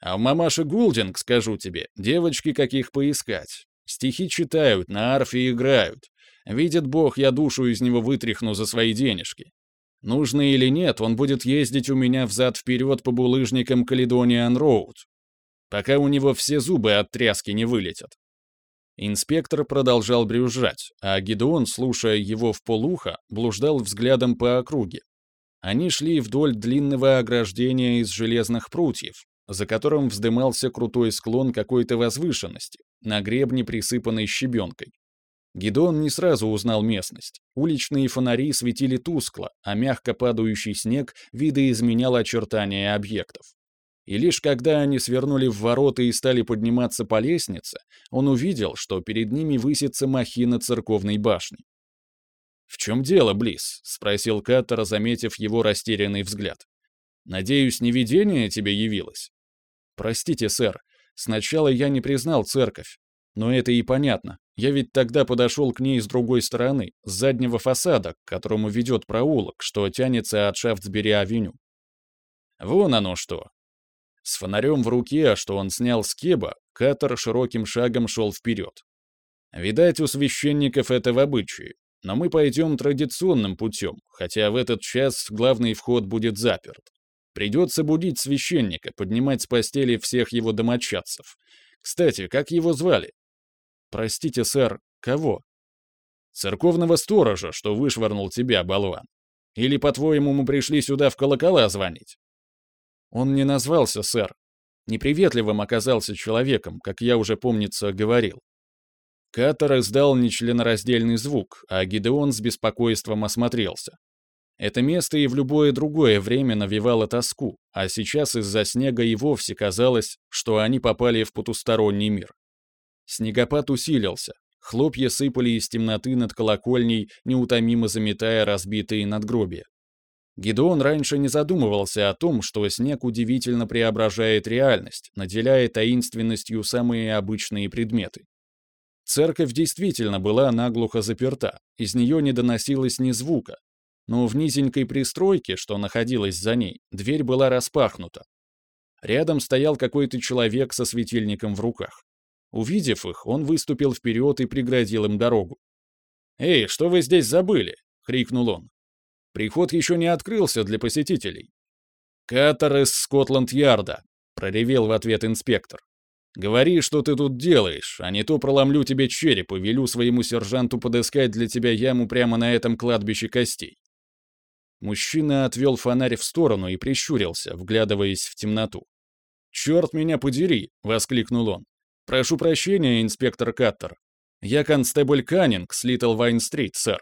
[SPEAKER 1] А в мамаше Гулдинг, скажу тебе, девочки каких поискать. Стихи читают, на арфе играют. Видит бог, я душу из него вытряхну за свои денежки. Нужно или нет, он будет ездить у меня взад-вперед по булыжникам Каледониан Роуд, пока у него все зубы от тряски не вылетят. Инспектор продолжал брюзжать, а Гидеон, слушая его в полуха, блуждал взглядом по округе. Они шли вдоль длинного ограждения из железных прутьев, за которым вздымался крутой склон какой-то возвышенности, на гребне присыпанной щебенкой. Гидон не сразу узнал местность. Уличные фонари светили тускло, а мягко падающий снег видоизменял очертания объектов. И лишь когда они свернули в ворота и стали подниматься по лестнице, он увидел, что перед ними высится махина церковной башни. «В чем дело, Близ?» — спросил Каттер, заметив его растерянный взгляд. «Надеюсь, не видение тебе явилось?» «Простите, сэр, сначала я не признал церковь. Но это и понятно. Я ведь тогда подошел к ней с другой стороны, с заднего фасада, к которому ведет проулок, что тянется от Шафтсбери-авеню. Вон оно что. С фонарем в руке, что он снял с кеба, Катер широким шагом шел вперед. Видать, у священников это в обычае, но мы пойдем традиционным путем, хотя в этот час главный вход будет заперт. Придется будить священника, поднимать с постели всех его домочадцев. Кстати, как его звали? Простите, сэр, кого? Церковного сторожа, что вышвырнул тебя, болван. Или, по-твоему, мы пришли сюда в колокола звонить? Он не назвался, сэр. Неприветливым оказался человеком, как я уже, помнится, говорил. Катер издал нечленораздельный звук, а Гидеон с беспокойством осмотрелся. Это место и в любое другое время навевало тоску, а сейчас из-за снега и вовсе казалось, что они попали в потусторонний мир. Снегопад усилился, Хлопья сыпали из темноты над колокольней, неутомимо заметая разбитые надгробия. Гедеон раньше не задумывался о том, что снег удивительно преображает реальность, наделяя таинственностью самые обычные предметы. Церковь действительно была наглухо заперта, из нее не доносилось ни звука, но в низенькой пристройке, что находилась за ней, дверь была распахнута. Рядом стоял какой-то человек со светильником в руках. Увидев их, он выступил вперед и преградил им дорогу. «Эй, что вы здесь забыли?» — крикнул он. Приход еще не открылся для посетителей. «Катер из Скотланд-Ярда», — проревел в ответ инспектор. «Говори, что ты тут делаешь, а не то проломлю тебе череп и велю своему сержанту подыскать для тебя яму прямо на этом кладбище костей». Мужчина отвел фонарь в сторону и прищурился, вглядываясь в темноту. «Черт меня подери!» — воскликнул он. «Прошу прощения, инспектор Каттер. Я констебль Каннинг с Литл Вайн-стрит, сэр.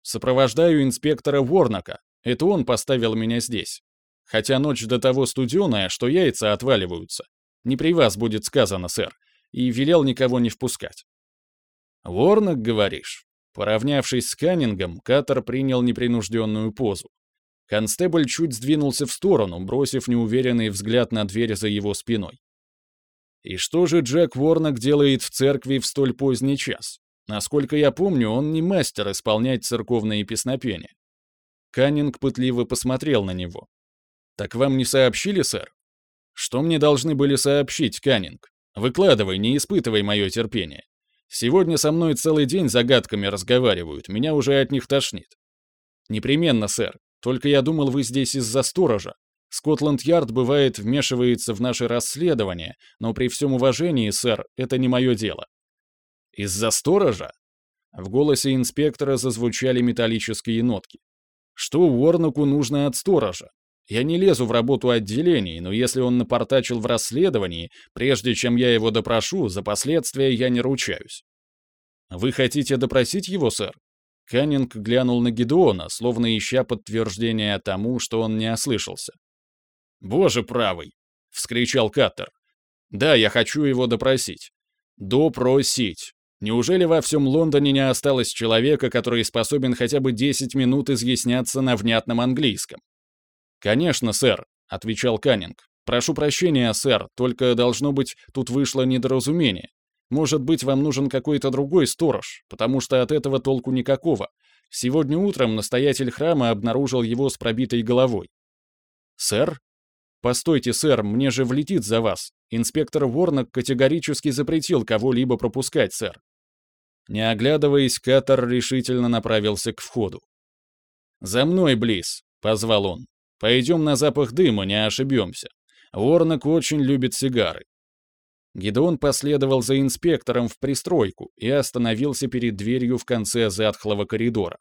[SPEAKER 1] Сопровождаю инспектора Ворнака. Это он поставил меня здесь. Хотя ночь до того студеная, что яйца отваливаются. Не при вас будет сказано, сэр. И велел никого не впускать. Ворнак, говоришь? Поравнявшись с Каннингом, Катер принял непринужденную позу. Констебль чуть сдвинулся в сторону, бросив неуверенный взгляд на дверь за его спиной. И что же Джек Ворнак делает в церкви в столь поздний час? Насколько я помню, он не мастер исполнять церковные песнопения. Каннинг пытливо посмотрел на него. «Так вам не сообщили, сэр?» «Что мне должны были сообщить, Каннинг? Выкладывай, не испытывай мое терпение. Сегодня со мной целый день загадками разговаривают, меня уже от них тошнит». «Непременно, сэр. Только я думал, вы здесь из-за сторожа. Скотланд-Ярд, бывает, вмешивается в наши расследования, но при всем уважении, сэр, это не мое дело. Из-за сторожа? В голосе инспектора зазвучали металлические нотки. Что Уорноку нужно от сторожа? Я не лезу в работу отделений, но если он напортачил в расследовании, прежде чем я его допрошу, за последствия я не ручаюсь. Вы хотите допросить его, сэр? Каннинг глянул на Гедеона, словно ища подтверждение тому, что он не ослышался. «Боже правый!» — вскричал Каттер. «Да, я хочу его допросить. Допросить. Неужели во всем Лондоне не осталось человека, который способен хотя бы 10 минут изъясняться на внятном английском? «Конечно, сэр», — отвечал Каннинг. «Прошу прощения, сэр, только, должно быть, тут вышло недоразумение. Может быть, вам нужен какой-то другой сторож, потому что от этого толку никакого. Сегодня утром настоятель храма обнаружил его с пробитой головой». «Сэр?» «Постойте, сэр, мне же влетит за вас. Инспектор Ворнок категорически запретил кого-либо пропускать, сэр. Не оглядываясь, Катар решительно направился к входу. «За мной, Близ!» — позвал он. «Пойдем на запах дыма, не ошибемся. Ворнок очень любит сигары». Гедеон последовал за инспектором в пристройку и остановился перед дверью в конце затхлого коридора.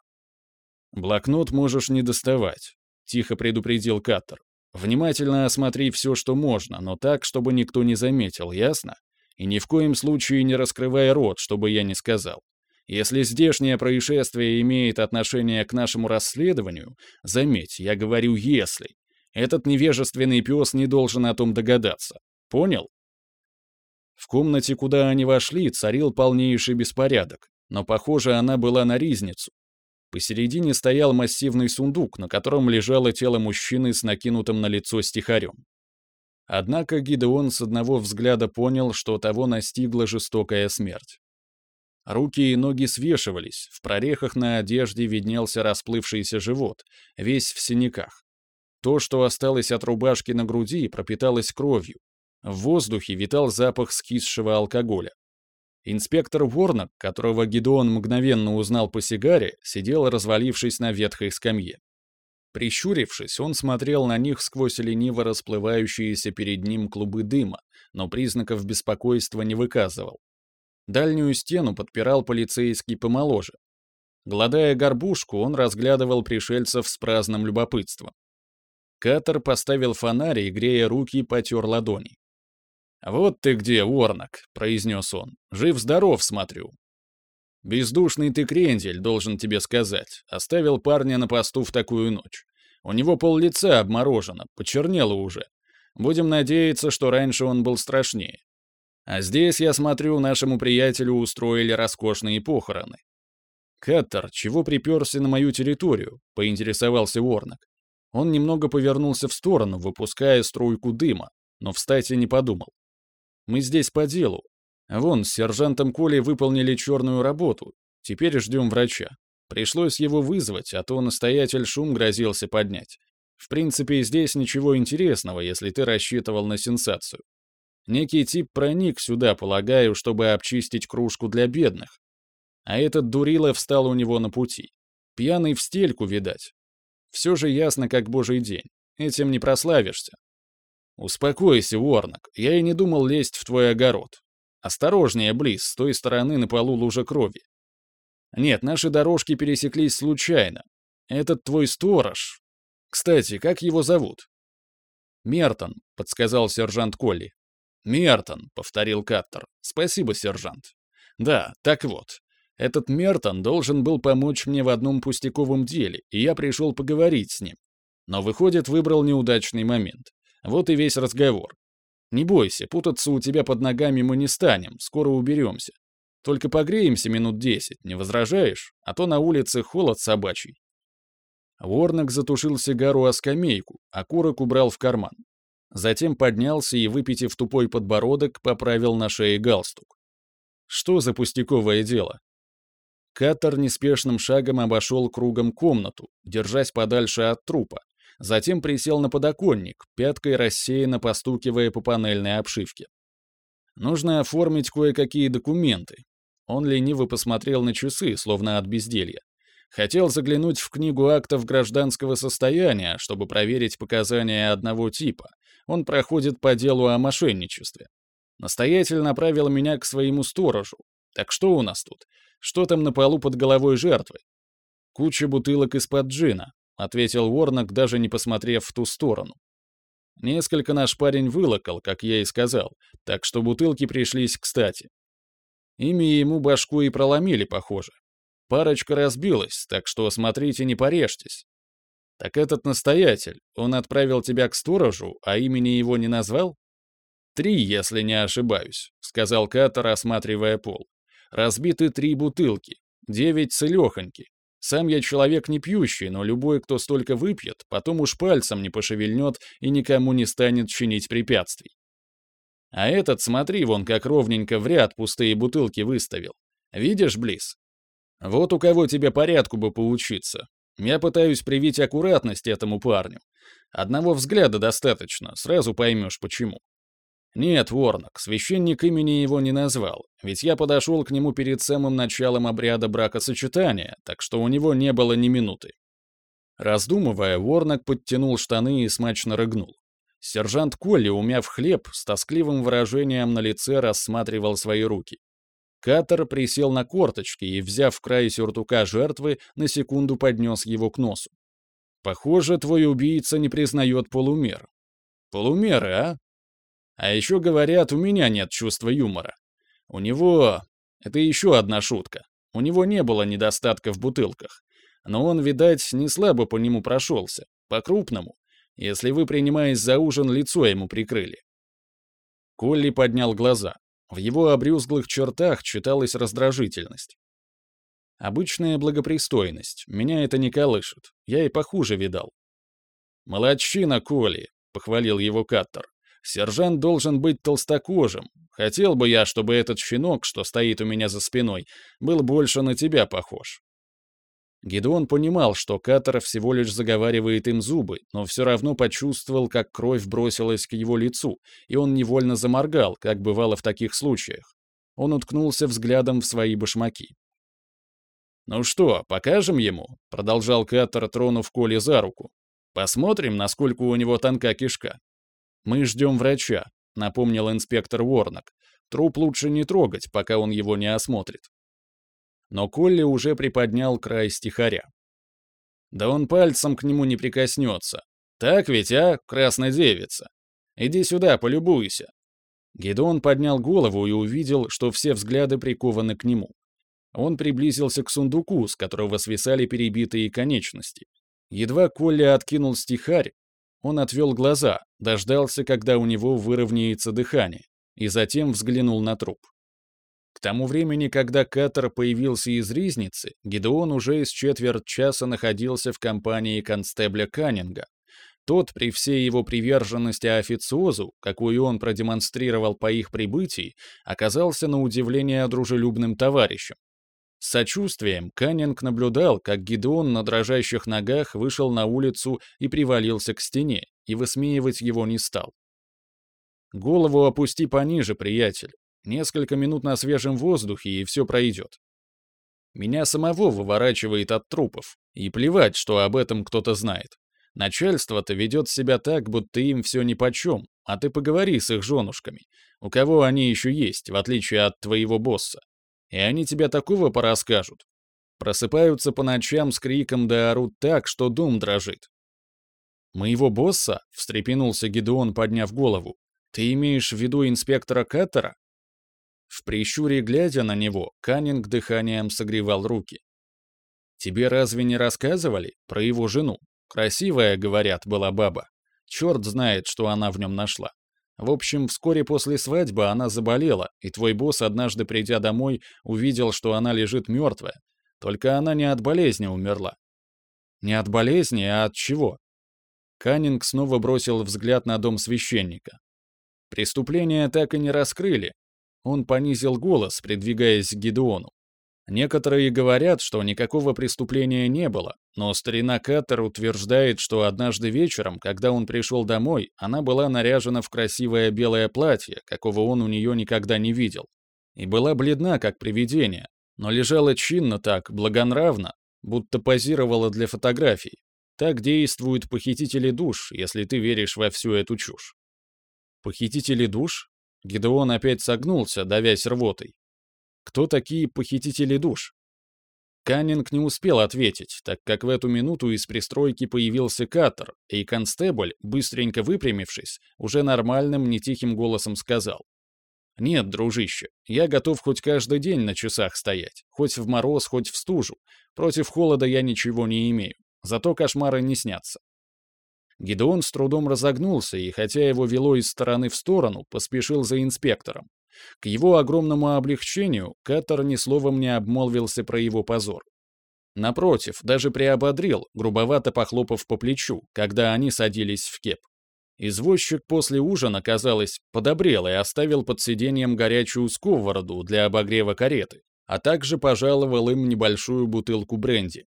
[SPEAKER 1] «Блокнот можешь не доставать», — тихо предупредил Каттер. «Внимательно осмотри все, что можно, но так, чтобы никто не заметил, ясно? И ни в коем случае не раскрывай рот, чтобы я не сказал. Если здешнее происшествие имеет отношение к нашему расследованию, заметь, я говорю «если». Этот невежественный пес не должен о том догадаться. Понял? В комнате, куда они вошли, царил полнейший беспорядок, но, похоже, она была на ризницу. Посередине стоял массивный сундук, на котором лежало тело мужчины с накинутым на лицо стихарем. Однако Гидеон с одного взгляда понял, что того настигла жестокая смерть. Руки и ноги свешивались, в прорехах на одежде виднелся расплывшийся живот, весь в синяках. То, что осталось от рубашки на груди, пропиталось кровью. В воздухе витал запах скисшего алкоголя. Инспектор Ворнок, которого Гидеон мгновенно узнал по сигаре, сидел, развалившись на ветхой скамье. Прищурившись, он смотрел на них сквозь лениво расплывающиеся перед ним клубы дыма, но признаков беспокойства не выказывал. Дальнюю стену подпирал полицейский помоложе. Гладая горбушку, он разглядывал пришельцев с праздным любопытством. Катер поставил фонарь и, грея руки, потер ладони. «Вот ты где, Уорнок», — произнес он. «Жив-здоров, смотрю. Бездушный ты крендель, должен тебе сказать. Оставил парня на посту в такую ночь. У него пол лица обморожено, почернело уже. Будем надеяться, что раньше он был страшнее. А здесь, я смотрю, нашему приятелю устроили роскошные похороны. «Каттер, чего приперся на мою территорию?» — поинтересовался Уорнок. Он немного повернулся в сторону, выпуская струйку дыма, но встать и не подумал. «Мы здесь по делу. Вон, с сержантом Колей выполнили черную работу. Теперь ждем врача. Пришлось его вызвать, а то настоятель шум грозился поднять. В принципе, здесь ничего интересного, если ты рассчитывал на сенсацию. Некий тип проник сюда, полагаю, чтобы обчистить кружку для бедных. А этот дурила встал у него на пути. Пьяный в стельку, видать. Все же ясно, как божий день. Этим не прославишься. Успокойся, Уорнок, я и не думал лезть в твой огород. Осторожнее, Близ, с той стороны на полу лужа крови. Нет, наши дорожки пересеклись случайно. Этот твой сторож. Кстати, как его зовут? Мертон, подсказал сержант Колли. Мертон, повторил Каттер. Спасибо, сержант. Да, так вот. Этот Мертон должен был помочь мне в одном пустяковом деле, и я пришел поговорить с ним. Но, выходит, выбрал неудачный момент. Вот и весь разговор. Не бойся, путаться у тебя под ногами мы не станем, скоро уберемся. Только погреемся минут десять, не возражаешь? А то на улице холод собачий». Ворнок затушил сигару о скамейку, а курок убрал в карман. Затем поднялся и, выпитив тупой подбородок, поправил на шее галстук. Что за пустяковое дело? Каттер неспешным шагом обошел кругом комнату, держась подальше от трупа. Затем присел на подоконник, пяткой рассеянно постукивая по панельной обшивке. Нужно оформить кое-какие документы. Он лениво посмотрел на часы, словно от безделья. Хотел заглянуть в книгу актов гражданского состояния, чтобы проверить показания одного типа. Он проходит по делу о мошенничестве. Настоятель направил меня к своему сторожу. Так что у нас тут? Что там на полу под головой жертвы? Куча бутылок из-под джина, ответил Уорнок, даже не посмотрев в ту сторону. Несколько наш парень вылокал, как я и сказал, так что бутылки пришлись кстати. Ими ему башку и проломили, похоже. Парочка разбилась, так что смотрите, не порежьтесь. Так этот настоятель, он отправил тебя к сторожу, а имени его не назвал? Три, если не ошибаюсь, сказал Катер, осматривая пол. Разбиты три бутылки, девять целехоньки. Сам я человек не пьющий, но любой, кто столько выпьет, потом уж пальцем не пошевельнет и никому не станет чинить препятствий. А этот, смотри, вон как ровненько в ряд пустые бутылки выставил. Видишь, Близ? Вот у кого тебе порядку бы поучиться. Я пытаюсь привить аккуратность этому парню. Одного взгляда достаточно, сразу поймешь почему. Нет, Ворнок, священник имени его не назвал, ведь я подошел к нему перед самым началом обряда бракосочетания, так что у него не было ни минуты. Раздумывая, Ворнок подтянул штаны и смачно рыгнул. Сержант Колли, умяв хлеб, с тоскливым выражением на лице рассматривал свои руки. Катер присел на корточки и, взяв край сюртука жертвы, на секунду поднес его к носу. «Похоже, твой убийца не признает полумер». «Полумеры, а?» А еще говорят, у меня нет чувства юмора. У него... Это еще одна шутка. У него не было недостатка в бутылках. Но он, видать, не слабо по нему прошелся. По-крупному. Если вы, принимаясь за ужин, лицо ему прикрыли. Колли поднял глаза. В его обрюзглых чертах читалась раздражительность. Обычная благопристойность. Меня это не колышет. Я и похуже видал. «Молодчина, Колли», — похвалил его Каттер. Сержант должен быть толстокожим. Хотел бы я, чтобы этот щенок, что стоит у меня за спиной, был больше на тебя похож». Гедеон понимал, что Катер всего лишь заговаривает им зубы, но все равно почувствовал, как кровь бросилась к его лицу, и он невольно заморгал, как бывало в таких случаях. Он уткнулся взглядом в свои башмаки. «Ну что, покажем ему?» — продолжал Катер, тронув Коли за руку. «Посмотрим, насколько у него тонка кишка. «Мы ждем врача», — напомнил инспектор Уорнок. «Труп лучше не трогать, пока он его не осмотрит». Но Колли уже приподнял край стихаря. «Да он пальцем к нему не прикоснется. Так ведь, а, красная девица? Иди сюда, полюбуйся». Гедон поднял голову и увидел, что все взгляды прикованы к нему. Он приблизился к сундуку, с которого свисали перебитые конечности. Едва Колли откинул стихарь, он отвел глаза, дождался, когда у него выровняется дыхание. и затем взглянул на труп. К тому времени, когда Катер появился из Ризницы, Гидеон уже из четверть часа находился в компании констебля Каннинга. Тот, при всей его приверженности официозу, какую он продемонстрировал по их прибытии, оказался на удивление дружелюбным товарищем. С сочувствием Каннинг наблюдал, как Гидеон на дрожащих ногах вышел на улицу и привалился к стене, и высмеивать его не стал. «Голову опусти пониже, приятель. Несколько минут на свежем воздухе, и все пройдет. Меня самого выворачивает от трупов, и плевать, что об этом кто-то знает. Начальство-то ведет себя так, будто им все нипочем, а ты поговори с их женушками, у кого они еще есть, в отличие от твоего босса. И они тебя такого порасскажут. Просыпаются по ночам с криком да орут так, что дом дрожит. «Моего босса?» — встрепенулся Гедеон, подняв голову. «Ты имеешь в виду инспектора Каттера?» В прищуре глядя на него, Каннинг дыханием согревал руки. «Тебе разве не рассказывали про его жену? Красивая, говорят, была баба. Черт знает, что она в нем нашла. В общем, вскоре после свадьбы она заболела, и твой босс, однажды придя домой, увидел, что она лежит мертвая. Только она не от болезни умерла. Не от болезни, а от чего? Каннинг снова бросил взгляд на дом священника. Преступление так и не раскрыли, он понизил голос, придвигаясь к Гедеону. Некоторые говорят, что никакого преступления не было, но старина Каттер утверждает, что однажды вечером, когда он пришел домой, она была наряжена в красивое белое платье, какого он у нее никогда не видел. И была бледна, как привидение, но лежала чинно так, благонравно, будто позировала для фотографий. Так действуют похитители душ, если ты веришь во всю эту чушь. Похитители душ? Гидеон опять согнулся, давясь рвотой. Кто такие похитители душ? Каннинг не успел ответить, так как в эту минуту из пристройки появился Каттер, и констебль, быстренько выпрямившись, уже нормальным, нетихим голосом сказал. «Нет, дружище, я готов хоть каждый день на часах стоять, хоть в мороз, хоть в стужу. Против холода я ничего не имею, зато кошмары не снятся. Гидеон с трудом разогнулся и, хотя его вело из стороны в сторону, поспешил за инспектором. К его огромному облегчению Каттер ни словом не обмолвился про его позор. Напротив, даже приободрил, грубовато похлопав по плечу, когда они садились в кеп. Извозчик после ужина, казалось, подобрел и оставил под сиденьем горячую сковороду для обогрева кареты, а также пожаловал им небольшую бутылку бренди.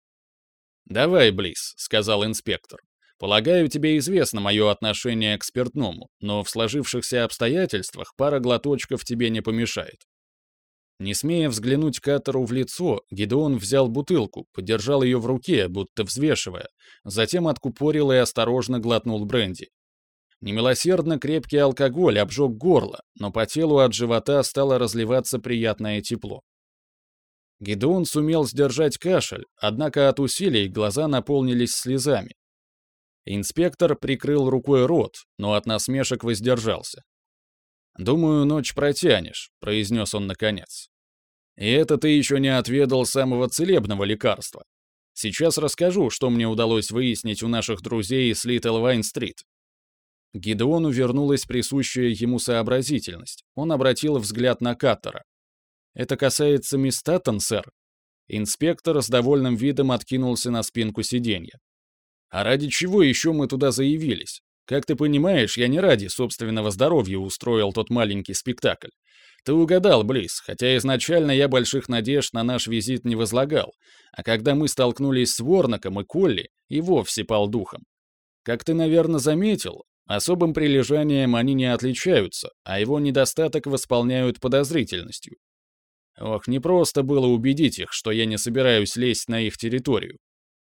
[SPEAKER 1] «Давай, Близ», — сказал инспектор. Полагаю, тебе известно мое отношение к спиртному, но в сложившихся обстоятельствах пара глоточков тебе не помешает. Не смея взглянуть Катеру в лицо, Гидеон взял бутылку, подержал ее в руке, будто взвешивая, затем откупорил и осторожно глотнул бренди. Немилосердно крепкий алкоголь обжег горло, но по телу от живота стало разливаться приятное тепло. Гидеон сумел сдержать кашель, однако от усилий глаза наполнились слезами. Инспектор прикрыл рукой рот, но от насмешек воздержался. «Думаю, ночь протянешь», — произнес он наконец. «И это ты еще не отведал самого целебного лекарства. Сейчас расскажу, что мне удалось выяснить у наших друзей с Литл Вайн-стрит». Гидеону вернулась присущая ему сообразительность. Он обратил взгляд на Каттера. «Это касается мисс Таттон, сэр?» Инспектор с довольным видом откинулся на спинку сиденья. А ради чего еще мы туда заявились? Как ты понимаешь, я не ради собственного здоровья устроил тот маленький спектакль. Ты угадал, Близ, хотя изначально я больших надежд на наш визит не возлагал, а когда мы столкнулись с Ворнаком и Колли, и вовсе пал духом. Как ты, наверное, заметил, особым прилежанием они не отличаются, а его недостаток восполняют подозрительностью. Ох, непросто было убедить их, что я не собираюсь лезть на их территорию.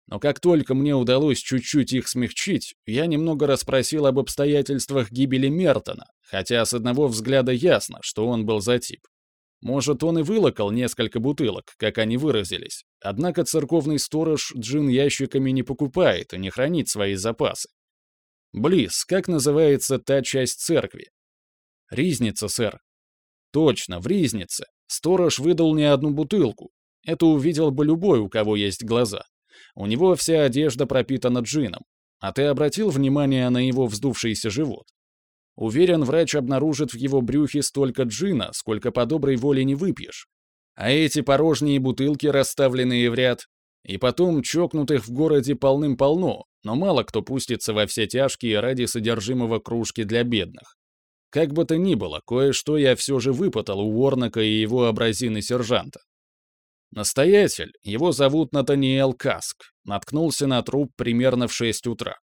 [SPEAKER 1] Но как только мне удалось чуть-чуть их смягчить, я немного расспросил об обстоятельствах гибели Мертона, хотя с одного взгляда ясно, что он был за тип. Может, он и вылокал несколько бутылок, как они выразились. Однако церковный сторож джин ящиками не покупает и не хранит свои запасы. Близ, как называется та часть церкви? Ризница, сэр. Точно, в Ризнице. Сторож выдал не одну бутылку. Это увидел бы любой, у кого есть глаза. У него вся одежда пропитана джином. А ты обратил внимание на его вздувшийся живот? Уверен, врач обнаружит в его брюхе столько джина, сколько по доброй воле не выпьешь. А эти порожние бутылки, расставленные в ряд, и потом чокнутых в городе полным-полно, но мало кто пустится во все тяжкие ради содержимого кружки для бедных. Как бы то ни было, кое-что я все же выпытал у Уорнака и его абразины сержанта. Настоятель, его зовут Натаниэл Каск, наткнулся на труп примерно в 6 утра.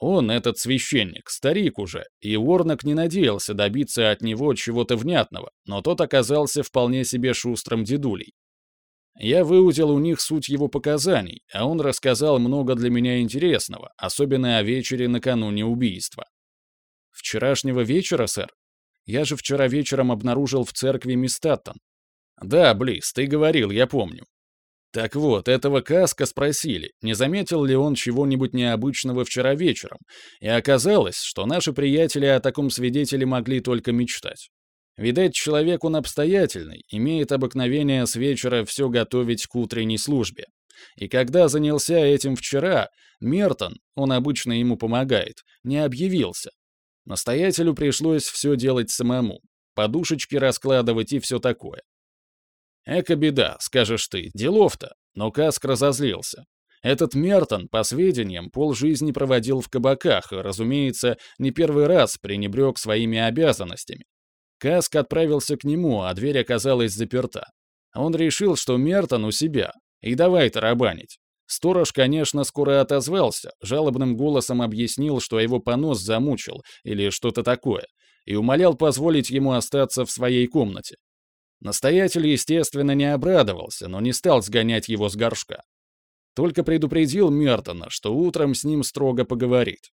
[SPEAKER 1] Он, этот священник, старик уже, и Уорнак не надеялся добиться от него чего-то внятного, но тот оказался вполне себе шустрым дедулей. Я выудил у них суть его показаний, а он рассказал много для меня интересного, особенно о вечере накануне убийства. Вчерашнего вечера, сэр? Я же вчера вечером обнаружил в церкви Мистаттон. Да, Близ, ты говорил, я помню. Так вот, этого Каска спросили, не заметил ли он чего-нибудь необычного вчера вечером, и оказалось, что наши приятели о таком свидетеле могли только мечтать. Видать, человек он обстоятельный, имеет обыкновение с вечера все готовить к утренней службе. И когда занялся этим вчера, Мертон, он обычно ему помогает, не объявился. Настоятелю пришлось все делать самому, подушечки раскладывать и все такое. Эка беда, скажешь ты, делов-то, но Каск разозлился. Этот Мертон, по сведениям, полжизни проводил в кабаках и, разумеется, не первый раз пренебрег своими обязанностями. Каск отправился к нему, а дверь оказалась заперта. Он решил, что Мертон у себя, и давай тарабанить. Сторож, конечно, скоро отозвался, жалобным голосом объяснил, что его понос замучил или что-то такое, и умолял позволить ему остаться в своей комнате. Настоятель, естественно, не обрадовался, но не стал сгонять его с горшка. Только предупредил Мертона, что утром с ним строго поговорит.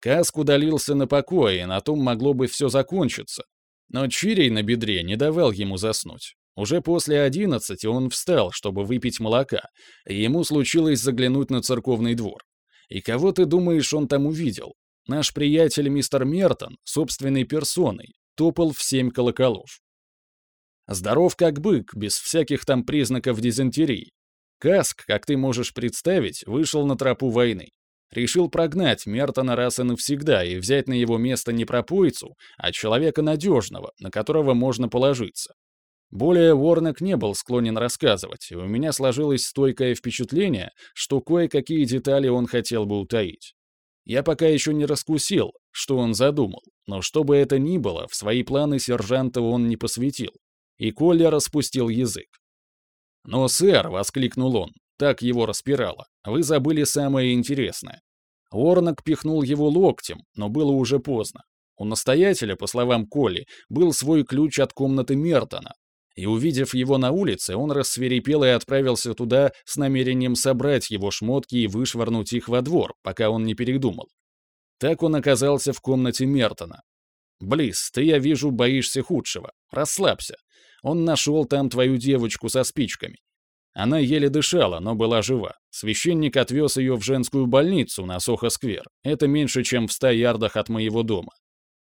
[SPEAKER 1] Каск удалился на покой, и на том могло бы все закончиться, но чирей на бедре не давал ему заснуть. Уже после одиннадцати он встал, чтобы выпить молока, и ему случилось заглянуть на церковный двор. И кого ты думаешь, он там увидел? Наш приятель мистер Мертон, собственной персоной, топал в семь колоколов. Здоров как бык, без всяких там признаков дизентерии. Каск, как ты можешь представить, вышел на тропу войны. Решил прогнать Мертона раз и навсегда и взять на его место не пропойцу, а человека надежного, на которого можно положиться. Более Уорнек не был склонен рассказывать, и у меня сложилось стойкое впечатление, что кое-какие детали он хотел бы утаить. Я пока еще не раскусил, что он задумал, но что бы это ни было, в свои планы сержанта он не посвятил. И Коля распустил язык. «Но, сэр!» — воскликнул он. Так его распирало. Вы забыли самое интересное. Уорнок пихнул его локтем, но было уже поздно. У настоятеля, по словам Коли, был свой ключ от комнаты Мертона. И увидев его на улице, он рассверепел и отправился туда с намерением собрать его шмотки и вышвырнуть их во двор, пока он не передумал. Так он оказался в комнате Мертона. «Близ, ты, я вижу, боишься худшего. Расслабься. Он нашел там твою девочку со спичками. Она еле дышала, но была жива. Священник отвез ее в женскую больницу на Сохо-сквер. Это меньше, чем в ста ярдах от моего дома.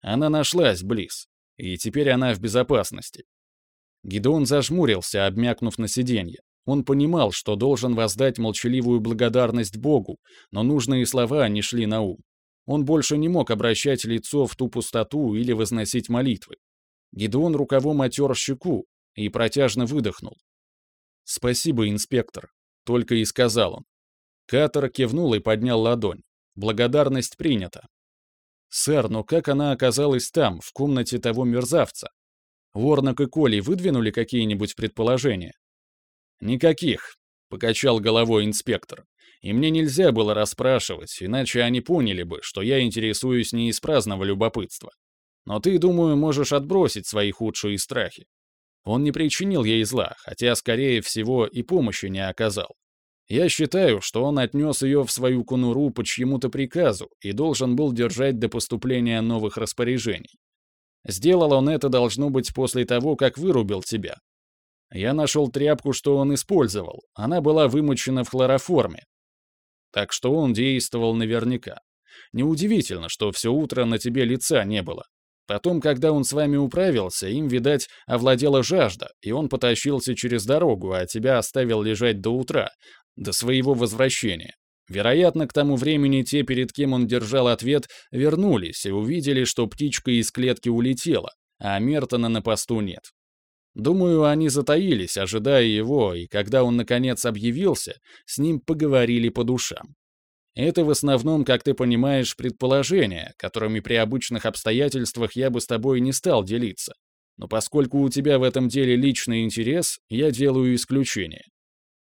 [SPEAKER 1] Она нашлась, Близ. И теперь она в безопасности. Гидеон зажмурился, обмякнув на сиденье. Он понимал, что должен воздать молчаливую благодарность Богу, но нужные слова не шли на ум. Он больше не мог обращать лицо в ту пустоту или возносить молитвы. Гидеон рукавом отер щеку и протяжно выдохнул. «Спасибо, инспектор», — только и сказал он. Катер кивнул и поднял ладонь. Благодарность принята. «Сэр, но как она оказалась там, в комнате того мерзавца? Ворнок и Коли выдвинули какие-нибудь предположения?» «Никаких», — покачал головой инспектор. «И мне нельзя было расспрашивать, иначе они поняли бы, что я интересуюсь не из праздного любопытства. Но ты, думаю, можешь отбросить свои худшие страхи. Он не причинил ей зла, хотя, скорее всего, и помощи не оказал. Я считаю, что он отнес ее в свою конуру по чьему-то приказу и должен был держать до поступления новых распоряжений. Сделал он это, должно быть, после того, как вырубил тебя. Я нашел тряпку, что он использовал. Она была вымочена в хлороформе. Так что он действовал наверняка. Неудивительно, что все утро на тебе лица не было. Потом, когда он с вами управился, им, видать, овладела жажда, и он потащился через дорогу, а тебя оставил лежать до утра, до своего возвращения. Вероятно, к тому времени те, перед кем он держал ответ, вернулись и увидели, что птичка из клетки улетела, а Мертона на посту нет. Думаю, они затаились, ожидая его, и когда он наконец объявился, с ним поговорили по душам. Это в основном, как ты понимаешь, предположения, которыми при обычных обстоятельствах я бы с тобой не стал делиться. Но поскольку у тебя в этом деле личный интерес, я делаю исключение.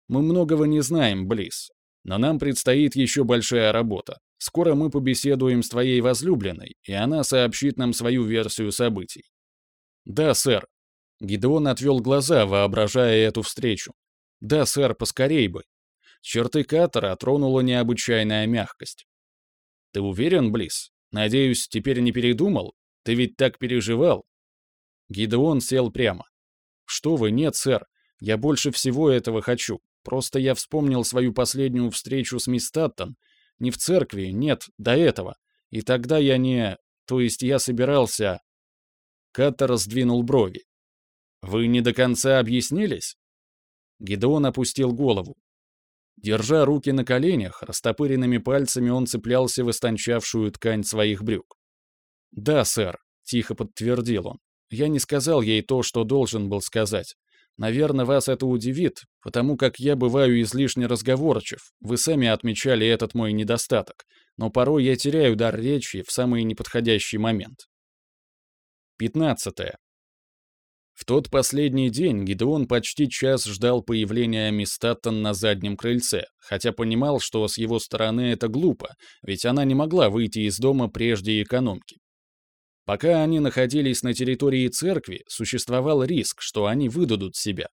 [SPEAKER 1] Мы многого не знаем, Близ, но нам предстоит еще большая работа. Скоро мы побеседуем с твоей возлюбленной, и она сообщит нам свою версию событий. Да, сэр. Гидеон отвел глаза, воображая эту встречу. Да, сэр, поскорей бы. Черты Катара тронула необычайная мягкость. «Ты уверен, Близ? Надеюсь, теперь не передумал? Ты ведь так переживал?» Гидеон сел прямо. «Что вы, нет, сэр. Я больше всего этого хочу. Просто я вспомнил свою последнюю встречу с мисс Таттон. Не в церкви, нет, до этого. И тогда я не... То есть я собирался...» Каттер сдвинул брови. «Вы не до конца объяснились?» Гидеон опустил голову. Держа руки на коленях, растопыренными пальцами он цеплялся в истончавшую ткань своих брюк. «Да, сэр», — тихо подтвердил он. «Я не сказал ей то, что должен был сказать. Наверное, вас это удивит, потому как я бываю излишне разговорчив. Вы сами отмечали этот мой недостаток. Но порой я теряю дар речи в самый неподходящий момент». Пятнадцатое. В тот последний день Гидеон почти час ждал появления мисс Таттон на заднем крыльце, хотя понимал, что с его стороны это глупо, ведь она не могла выйти из дома прежде экономки. Пока они находились на территории церкви, существовал риск, что они выдадут себя.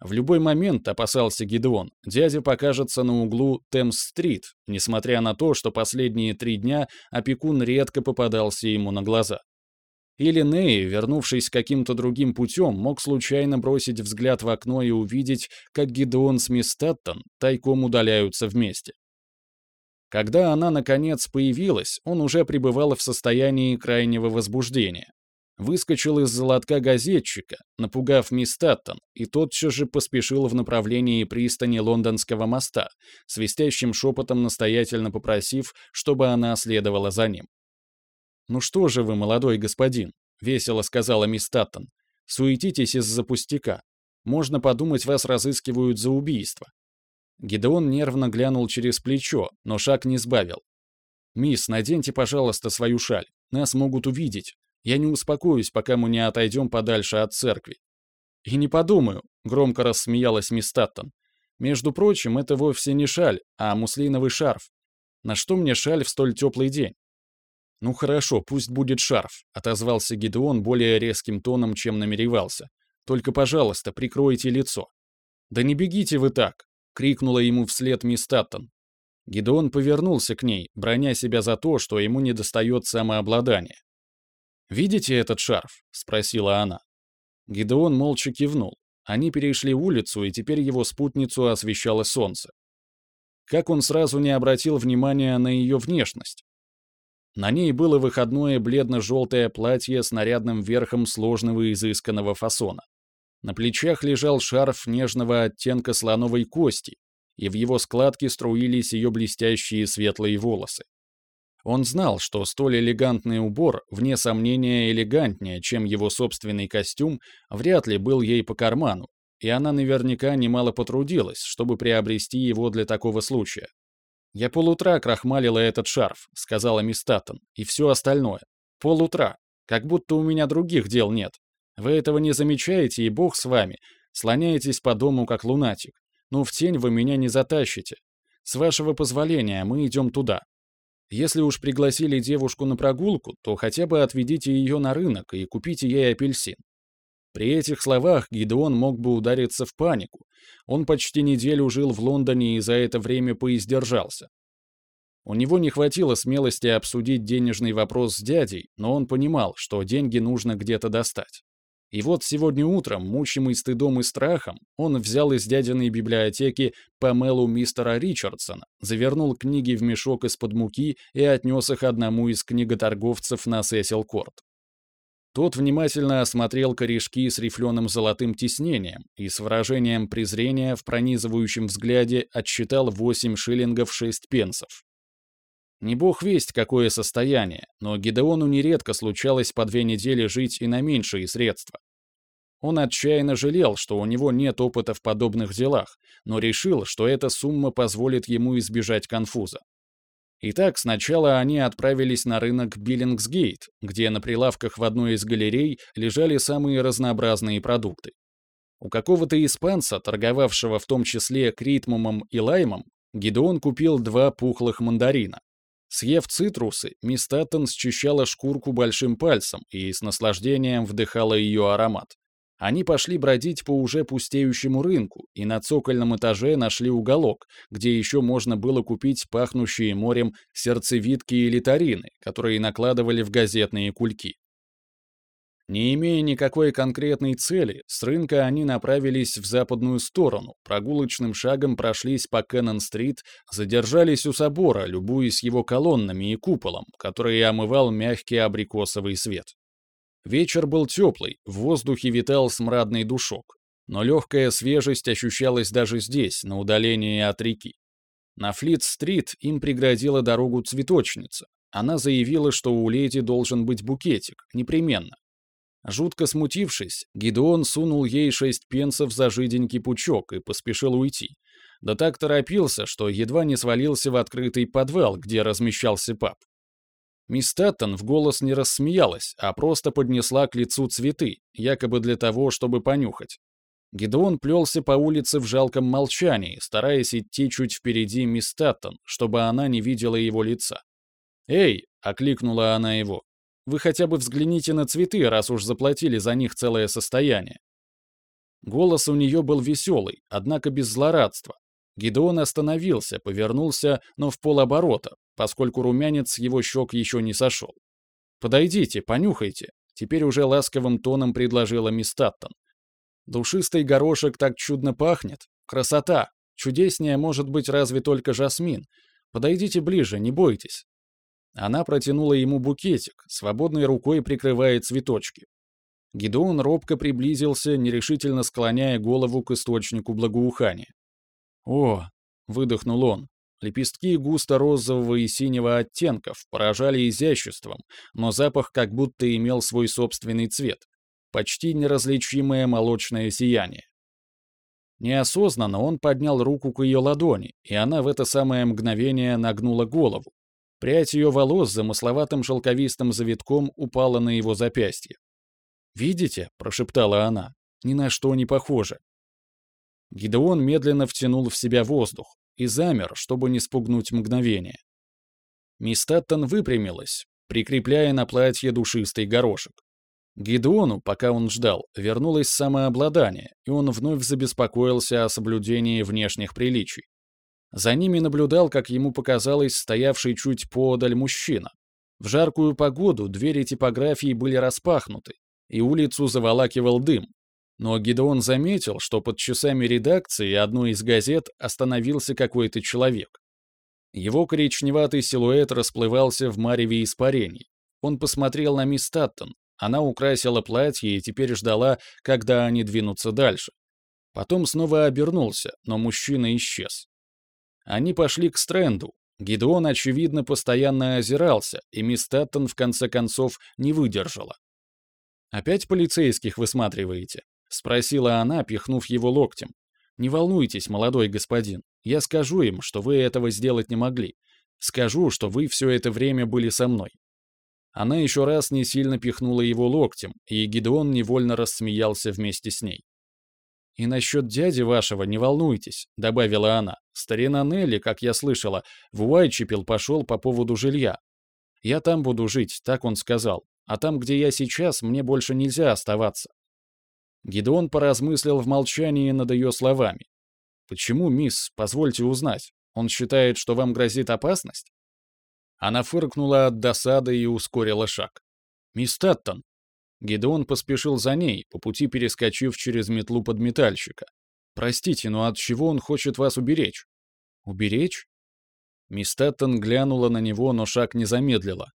[SPEAKER 1] В любой момент, опасался Гидеон, дядя покажется на углу Темс-стрит, несмотря на то, что последние три дня опекун редко попадался ему на глаза. Или Ней, вернувшись каким-то другим путем, мог случайно бросить взгляд в окно и увидеть, как Гидеон с мисс Таттон тайком удаляются вместе. Когда она, наконец, появилась, он уже пребывал в состоянии крайнего возбуждения. Выскочил из золотка газетчика, напугав мисс Таттон, и тотчас же поспешил в направлении пристани Лондонского моста, свистящим шепотом настоятельно попросив, чтобы она следовала за ним. «Ну что же вы, молодой господин?» — весело сказала мисс Таттон. «Суетитесь из-за пустяка. Можно подумать, вас разыскивают за убийство». Гидеон нервно глянул через плечо, но шаг не сбавил. «Мисс, наденьте, пожалуйста, свою шаль. Нас могут увидеть. Я не успокоюсь, пока мы не отойдем подальше от церкви». «И не подумаю», — громко рассмеялась мисс Таттон. «Между прочим, это вовсе не шаль, а муслиновый шарф. На что мне шаль в столь теплый день? «Ну хорошо, пусть будет шарф», — отозвался Гедеон более резким тоном, чем намеревался. «Только, пожалуйста, прикройте лицо». «Да не бегите вы так!» — крикнула ему вслед мисс Таттон. Гедеон повернулся к ней, броня себя за то, что ему недостает самообладания. «Видите этот шарф?» — спросила она. Гедеон молча кивнул. Они перешли улицу, и теперь его спутницу освещало солнце. Как он сразу не обратил внимания на ее внешность? На ней было выходное бледно-желтое платье с нарядным верхом сложного изысканного фасона. На плечах лежал шарф нежного оттенка слоновой кости, и в его складке струились ее блестящие светлые волосы. Он знал, что столь элегантный убор, вне сомнения, элегантнее, чем его собственный костюм, вряд ли был ей по карману, и она наверняка немало потрудилась, чтобы приобрести его для такого случая. «Я полутра крахмалила этот шарф», — сказала мисс Таттон, — «и все остальное. Полутра. Как будто у меня других дел нет. Вы этого не замечаете, и бог с вами. Слоняетесь по дому, как лунатик. Но в тень вы меня не затащите. С вашего позволения мы идем туда. Если уж пригласили девушку на прогулку, то хотя бы отведите ее на рынок и купите ей апельсин. При этих словах Гидеон мог бы удариться в панику. Он почти неделю жил в Лондоне и за это время поиздержался. У него не хватило смелости обсудить денежный вопрос с дядей, но он понимал, что деньги нужно где-то достать. И вот сегодня утром, мучимый стыдом и страхом, он взял из дядиной библиотеки Памелу мистера Ричардсона, завернул книги в мешок из-под муки и отнес их одному из книготорговцев на Сесил-Корт. Тот внимательно осмотрел корешки с рифленым золотым тиснением и с выражением презрения в пронизывающем взгляде отсчитал 8 шиллингов 6 пенсов. Не бог весть, какое состояние, но Гидеону нередко случалось по две недели жить и на меньшие средства. Он отчаянно жалел, что у него нет опыта в подобных делах, но решил, что эта сумма позволит ему избежать конфуза. Итак, сначала они отправились на рынок Биллингсгейт, где на прилавках в одной из галерей лежали самые разнообразные продукты. У какого-то испанца, торговавшего в том числе критмумом и лаймом, Гидеон купил два пухлых мандарина. Съев цитрусы, мисс Таттон счищала шкурку большим пальцем и с наслаждением вдыхала ее аромат. Они пошли бродить по уже пустеющему рынку и на цокольном этаже нашли уголок, где еще можно было купить пахнущие морем сердцевидки и литарины, которые накладывали в газетные кульки. Не имея никакой конкретной цели, с рынка они направились в западную сторону, прогулочным шагом прошлись по Кеннон-стрит, задержались у собора, любуясь его колоннами и куполом, который омывал мягкий абрикосовый свет. Вечер был теплый, в воздухе витал смрадный душок, но легкая свежесть ощущалась даже здесь, на удалении от реки. На Флит-стрит им преградила дорогу цветочница. Она заявила, что у леди должен быть букетик, непременно. Жутко смутившись, Гидеон сунул ей шесть пенсов за жиденький пучок и поспешил уйти. Да так торопился, что едва не свалился в открытый подвал, где размещался паб. Мисс Таттон в голос не рассмеялась, а просто поднесла к лицу цветы, якобы для того, чтобы понюхать. Гидеон плелся по улице в жалком молчании, стараясь идти чуть впереди мисс Таттон, чтобы она не видела его лица. «Эй!» — окликнула она его. «Вы хотя бы взгляните на цветы, раз уж заплатили за них целое состояние». Голос у нее был веселый, однако без злорадства. Гидеон остановился, повернулся, но в полоборота, поскольку румянец с его щек еще не сошел. «Подойдите, понюхайте», — теперь уже ласковым тоном предложила мисс Таттон. «Душистый горошек так чудно пахнет. Красота! Чудеснее может быть разве только жасмин. Подойдите ближе, не бойтесь». Она протянула ему букетик, свободной рукой прикрывая цветочки. Гидеон робко приблизился, нерешительно склоняя голову к источнику благоухания. «О!» — выдохнул он. Лепестки густо-розового и синего оттенков поражали изяществом, но запах как будто имел свой собственный цвет. Почти неразличимое молочное сияние. Неосознанно он поднял руку к ее ладони, и она в это самое мгновение нагнула голову. Прядь ее волос замысловатым шелковистым завитком упала на его запястье. «Видите?» — прошептала она. «Ни на что не похоже». Гидеон медленно втянул в себя воздух и замер, чтобы не спугнуть мгновение. Мисс Таттон выпрямилась, прикрепляя на платье душистый горошек. Гидеону, пока он ждал, вернулось самообладание, и он вновь забеспокоился о соблюдении внешних приличий. За ними наблюдал, как ему показалось, стоявший чуть поодаль мужчина. В жаркую погоду двери типографии были распахнуты, и улицу заволакивал дым, но Гидеон заметил, что под часами редакции одной из газет остановился какой-то человек. Его коричневатый силуэт расплывался в мареве испарений. Он посмотрел на мисс Таттон. Она украсила платье и теперь ждала, когда они двинутся дальше. Потом снова обернулся, но мужчина исчез. Они пошли к Стрэнду. Гидеон, очевидно, постоянно озирался, и мисс Таттон в конце концов не выдержала. «Опять полицейских высматриваете?» — спросила она, пихнув его локтем. «Не волнуйтесь, молодой господин. Я скажу им, что вы этого сделать не могли. Скажу, что вы все это время были со мной». Она еще раз не сильно пихнула его локтем, и Гидеон невольно рассмеялся вместе с ней. «И насчет дяди вашего не волнуйтесь», — добавила она. «Старина Нелли, как я слышала, в Уайчепел пошел по поводу жилья. Я там буду жить, так он сказал. А там, где я сейчас, мне больше нельзя оставаться. Гидеон поразмыслил в молчании над ее словами. «Почему, мисс, позвольте узнать, он считает, что вам грозит опасность?» Она фыркнула от досады и ускорила шаг. «Мисс Таттон!» Гидеон поспешил за ней, по пути перескочив через метлу подметальщика. «Простите, но от чего он хочет вас уберечь?» «Уберечь?» Мисс Таттон глянула на него, но шаг не замедлила.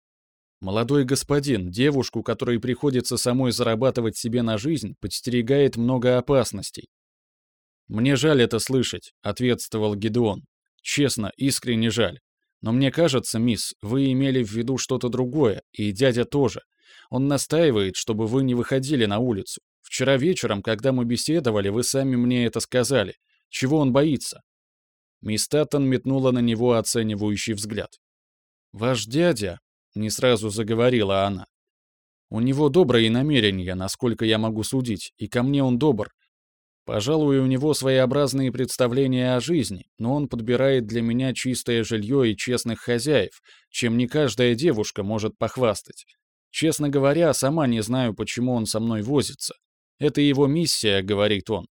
[SPEAKER 1] Молодой господин, девушку, которой приходится самой зарабатывать себе на жизнь, подстерегает много опасностей. «Мне жаль это слышать», — ответствовал Гедеон. «Честно, искренне жаль. Но мне кажется, мисс, вы имели в виду что-то другое, и дядя тоже. Он настаивает, чтобы вы не выходили на улицу. Вчера вечером, когда мы беседовали, вы сами мне это сказали. Чего он боится?» Мисс Таттон метнула на него оценивающий взгляд. «Ваш дядя», — не сразу заговорила она, — «у него добрые намерения, насколько я могу судить, и ко мне он добр. Пожалуй, у него своеобразные представления о жизни, но он подбирает для меня чистое жилье и честных хозяев, чем не каждая девушка может похвастать. Честно говоря, сама не знаю, почему он со мной возится. Это его миссия, говорит он.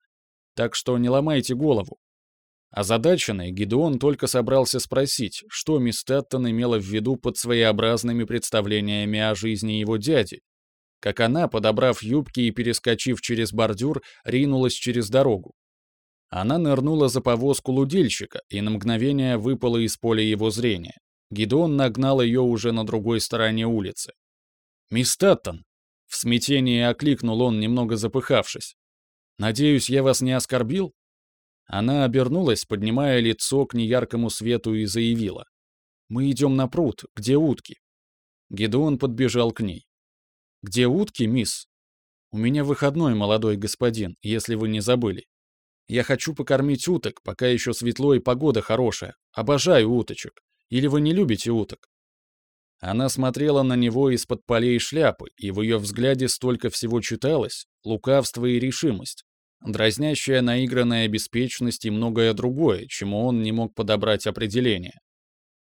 [SPEAKER 1] Так что не ломайте голову. Озадаченный, Гидеон только собрался спросить, что мисс Таттон имела в виду под своеобразными представлениями о жизни его дяди, как она, подобрав юбки и перескочив через бордюр, ринулась через дорогу. Она нырнула за повозку лудильщика и на мгновение выпала из поля его зрения. Гидеон нагнал ее уже на другой стороне улицы. «Мисс Таттон!» В смятении окликнул он, немного запыхавшись. «Надеюсь, я вас не оскорбил?» Она обернулась, поднимая лицо к неяркому свету и заявила. «Мы идем на пруд, где утки?» Гедеон подбежал к ней. «Где утки, мисс?» «У меня выходной, молодой господин, если вы не забыли. Я хочу покормить уток, пока еще светло и погода хорошая. Обожаю уточек. Или вы не любите уток?» Она смотрела на него из-под полей шляпы, и в ее взгляде столько всего читалось — лукавство и решимость, дразнящая наигранная беспечность и многое другое, чему он не мог подобрать определение.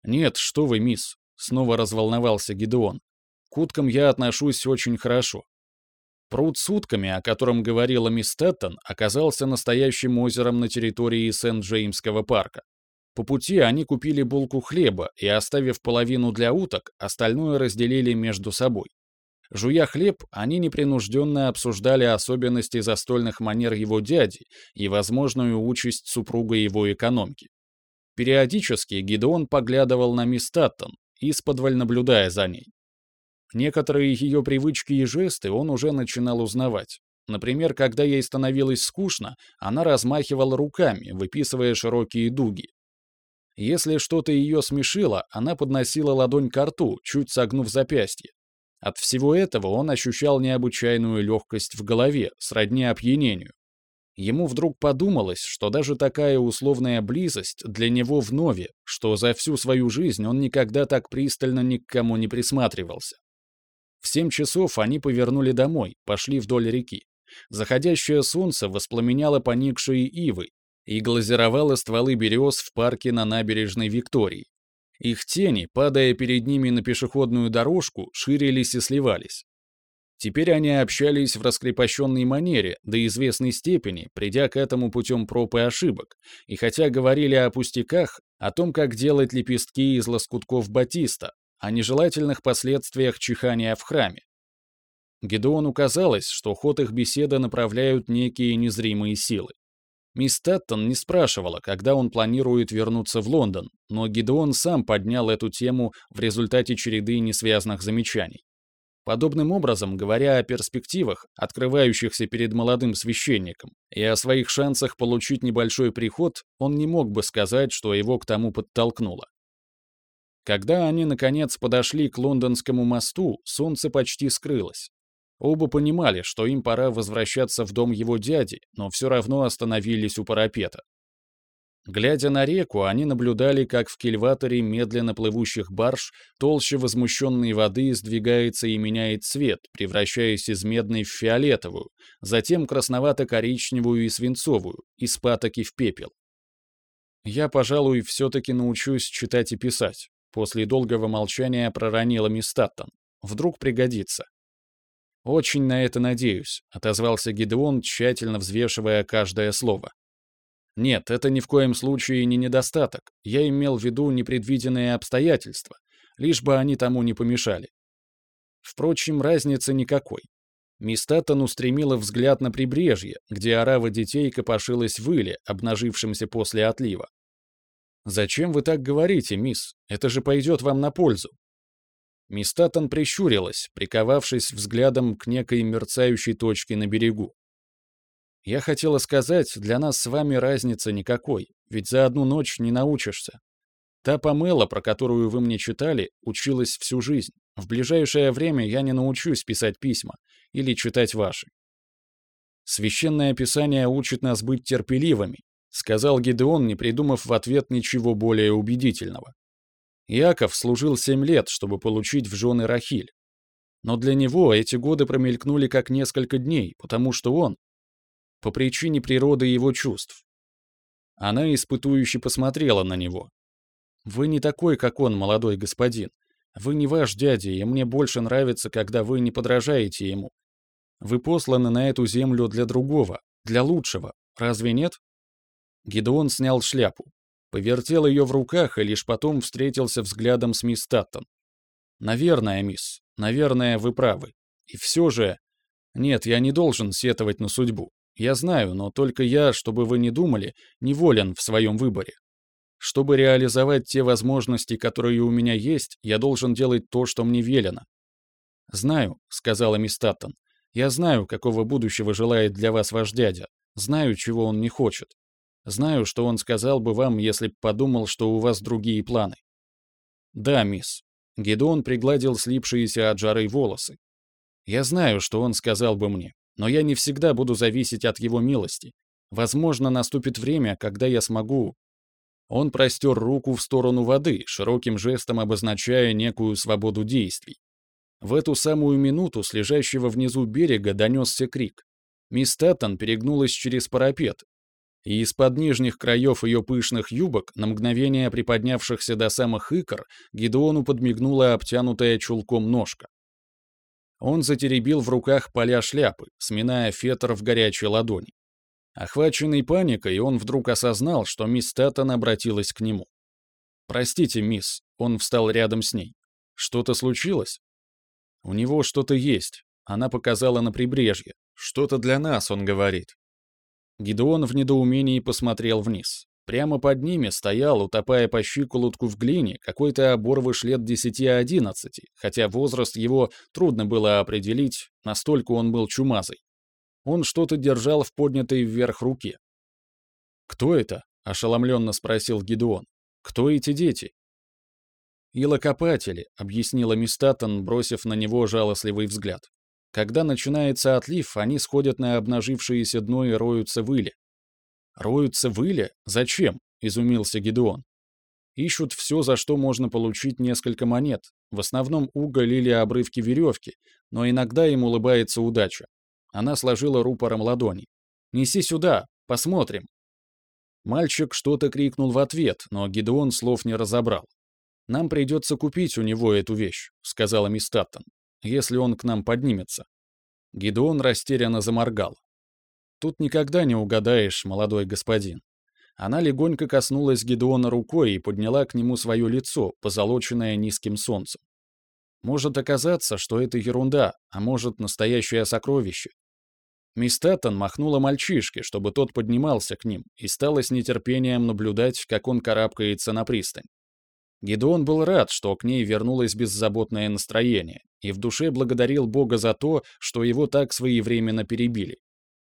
[SPEAKER 1] «Нет, что вы, мисс», — снова разволновался Гидеон. «К уткам я отношусь очень хорошо. Пруд с утками, о котором говорила мисс Тэттон, оказался настоящим озером на территории Сент-Джеймского парка. По пути они купили булку хлеба и, оставив половину для уток, остальное разделили между собой. Жуя хлеб, они непринужденно обсуждали особенности застольных манер его дяди и возможную участь супруга его экономки. Периодически Гидеон поглядывал на мисс Таттон, исподволь наблюдая за ней. Некоторые ее привычки и жесты он уже начинал узнавать. Например, когда ей становилось скучно, она размахивала руками, выписывая широкие дуги. Если что-то ее смешило, она подносила ладонь к рту, чуть согнув запястье. От всего этого он ощущал необычайную легкость в голове, сродни опьянению. Ему вдруг подумалось, что даже такая условная близость для него вновь, что за всю свою жизнь он никогда так пристально ни к кому не присматривался. В семь часов они повернули домой, пошли вдоль реки. Заходящее солнце воспламеняло поникшие ивы и глазировало стволы берез в парке на набережной Виктории. Их тени, падая перед ними на пешеходную дорожку, ширились и сливались. Теперь они общались в раскрепощенной манере, до известной степени, придя к этому путем проб и ошибок, и хотя говорили о пустяках, о том, как делать лепестки из лоскутков батиста, о нежелательных последствиях чихания в храме. Гедеону казалось, что ход их беседы направляют некие незримые силы. Мисс Таттон не спрашивала, когда он планирует вернуться в Лондон, но Гидеон сам поднял эту тему в результате череды несвязанных замечаний. Подобным образом, говоря о перспективах, открывающихся перед молодым священником, и о своих шансах получить небольшой приход, он не мог бы сказать, что его к тому подтолкнуло. Когда они, наконец, подошли к лондонскому мосту, солнце почти скрылось. Оба понимали, что им пора возвращаться в дом его дяди, но все равно остановились у парапета. Глядя на реку, они наблюдали, как в кильваторе медленно плывущих барж толще возмущенной воды сдвигается и меняет цвет, превращаясь из медной в фиолетовую, затем красновато-коричневую и свинцовую, из патоки в пепел. «Я, пожалуй, все-таки научусь читать и писать», после долгого молчания проронила мисс Таттон. «Вдруг пригодится». «Очень на это надеюсь», — отозвался Гидеон, тщательно взвешивая каждое слово. «Нет, это ни в коем случае не недостаток. Я имел в виду непредвиденные обстоятельства, лишь бы они тому не помешали. Впрочем, разницы никакой. Мисс Таттон устремила взгляд на прибрежье, где орава детей копошилась в иле, обнажившемся после отлива. «Зачем вы так говорите, мисс? Это же пойдет вам на пользу». Мистатон прищурилась, приковавшись взглядом к некой мерцающей точке на берегу. «Я хотела сказать, для нас с вами разницы никакой, ведь за одну ночь не научишься. Та Памела, про которую вы мне читали, училась всю жизнь. В ближайшее время я не научусь писать письма или читать ваши. Священное Писание учит нас быть терпеливыми, сказал Гедеон, не придумав в ответ ничего более убедительного. Иаков служил семь лет, чтобы получить в жены Рахиль. Но для него эти годы промелькнули как несколько дней, потому что он, по причине природы его чувств. Она испытующе посмотрела на него. «Вы не такой, как он, молодой господин. Вы не ваш дядя, и мне больше нравится, когда вы не подражаете ему. Вы посланы на эту землю для другого, для лучшего. Разве нет?» Гидеон снял шляпу, повертел ее в руках и лишь потом встретился взглядом с мисс Таттон. «Наверное, мисс, наверное, вы правы. И все же... Нет, я не должен сетовать на судьбу. Я знаю, но только я, чтобы вы не думали, неволен в своем выборе. Чтобы реализовать те возможности, которые у меня есть, я должен делать то, что мне велено. «Знаю», — сказала мисс Таттон. «Я знаю, какого будущего желает для вас ваш дядя. Знаю, чего он не хочет. Знаю, что он сказал бы вам, если б подумал, что у вас другие планы». «Да, мисс». Гедеон пригладил слипшиеся от жары волосы. «Я знаю, что он сказал бы мне, но я не всегда буду зависеть от его милости. Возможно, наступит время, когда я смогу он простер руку в сторону воды, широким жестом обозначая некую свободу действий. В эту самую минуту с лежащего внизу берега донесся крик. Мисс Таттон перегнулась через парапет, и из-под нижних краев ее пышных юбок, на мгновение приподнявшихся до самых икр, Гидеону подмигнула обтянутая чулком ножка. Он затеребил в руках поля шляпы, сминая фетр в горячей ладони. Охваченный паникой, он вдруг осознал, что мисс Таттон обратилась к нему. «Простите, мисс», — он встал рядом с ней. «Что-то случилось?» «У него что-то есть», — она показала на прибрежье. «Что-то для нас», — он говорит. Гидеон в недоумении посмотрел вниз. Прямо под ними стоял, утопая по щиколотку в глине, какой-то оборвыш лет 10-11, хотя возраст его трудно было определить, настолько он был чумазый. Он что-то держал в поднятой вверх руке. «Кто это?» — ошеломленно спросил Гидеон. «Кто эти дети?» «Илокопатели», — объяснила Мистатон, бросив на него жалостливый взгляд. «Когда начинается отлив, они сходят на обнажившееся дно и роются в иле». «Роются в иле? Зачем?» — изумился Гидеон. «Ищут все, за что можно получить несколько монет. В основном уголь или обрывки веревки, но иногда им улыбается удача. Она сложила рупором ладони. «Неси сюда, посмотрим». Мальчик что-то крикнул в ответ, но Гидеон слов не разобрал. «Нам придется купить у него эту вещь», — сказала мисс Таттон, «если он к нам поднимется». Гидеон растерянно заморгал. «Тут никогда не угадаешь, молодой господин». Она легонько коснулась Гидеона рукой и подняла к нему свое лицо, позолоченное низким солнцем. Может оказаться, что это ерунда, а может настоящее сокровище. Мисс Таттон махнула мальчишке, чтобы тот поднимался к ним, и стала с нетерпением наблюдать, как он карабкается на пристань. Гедеон был рад, что к ней вернулось беззаботное настроение, и в душе благодарил Бога за то, что его так своевременно перебили.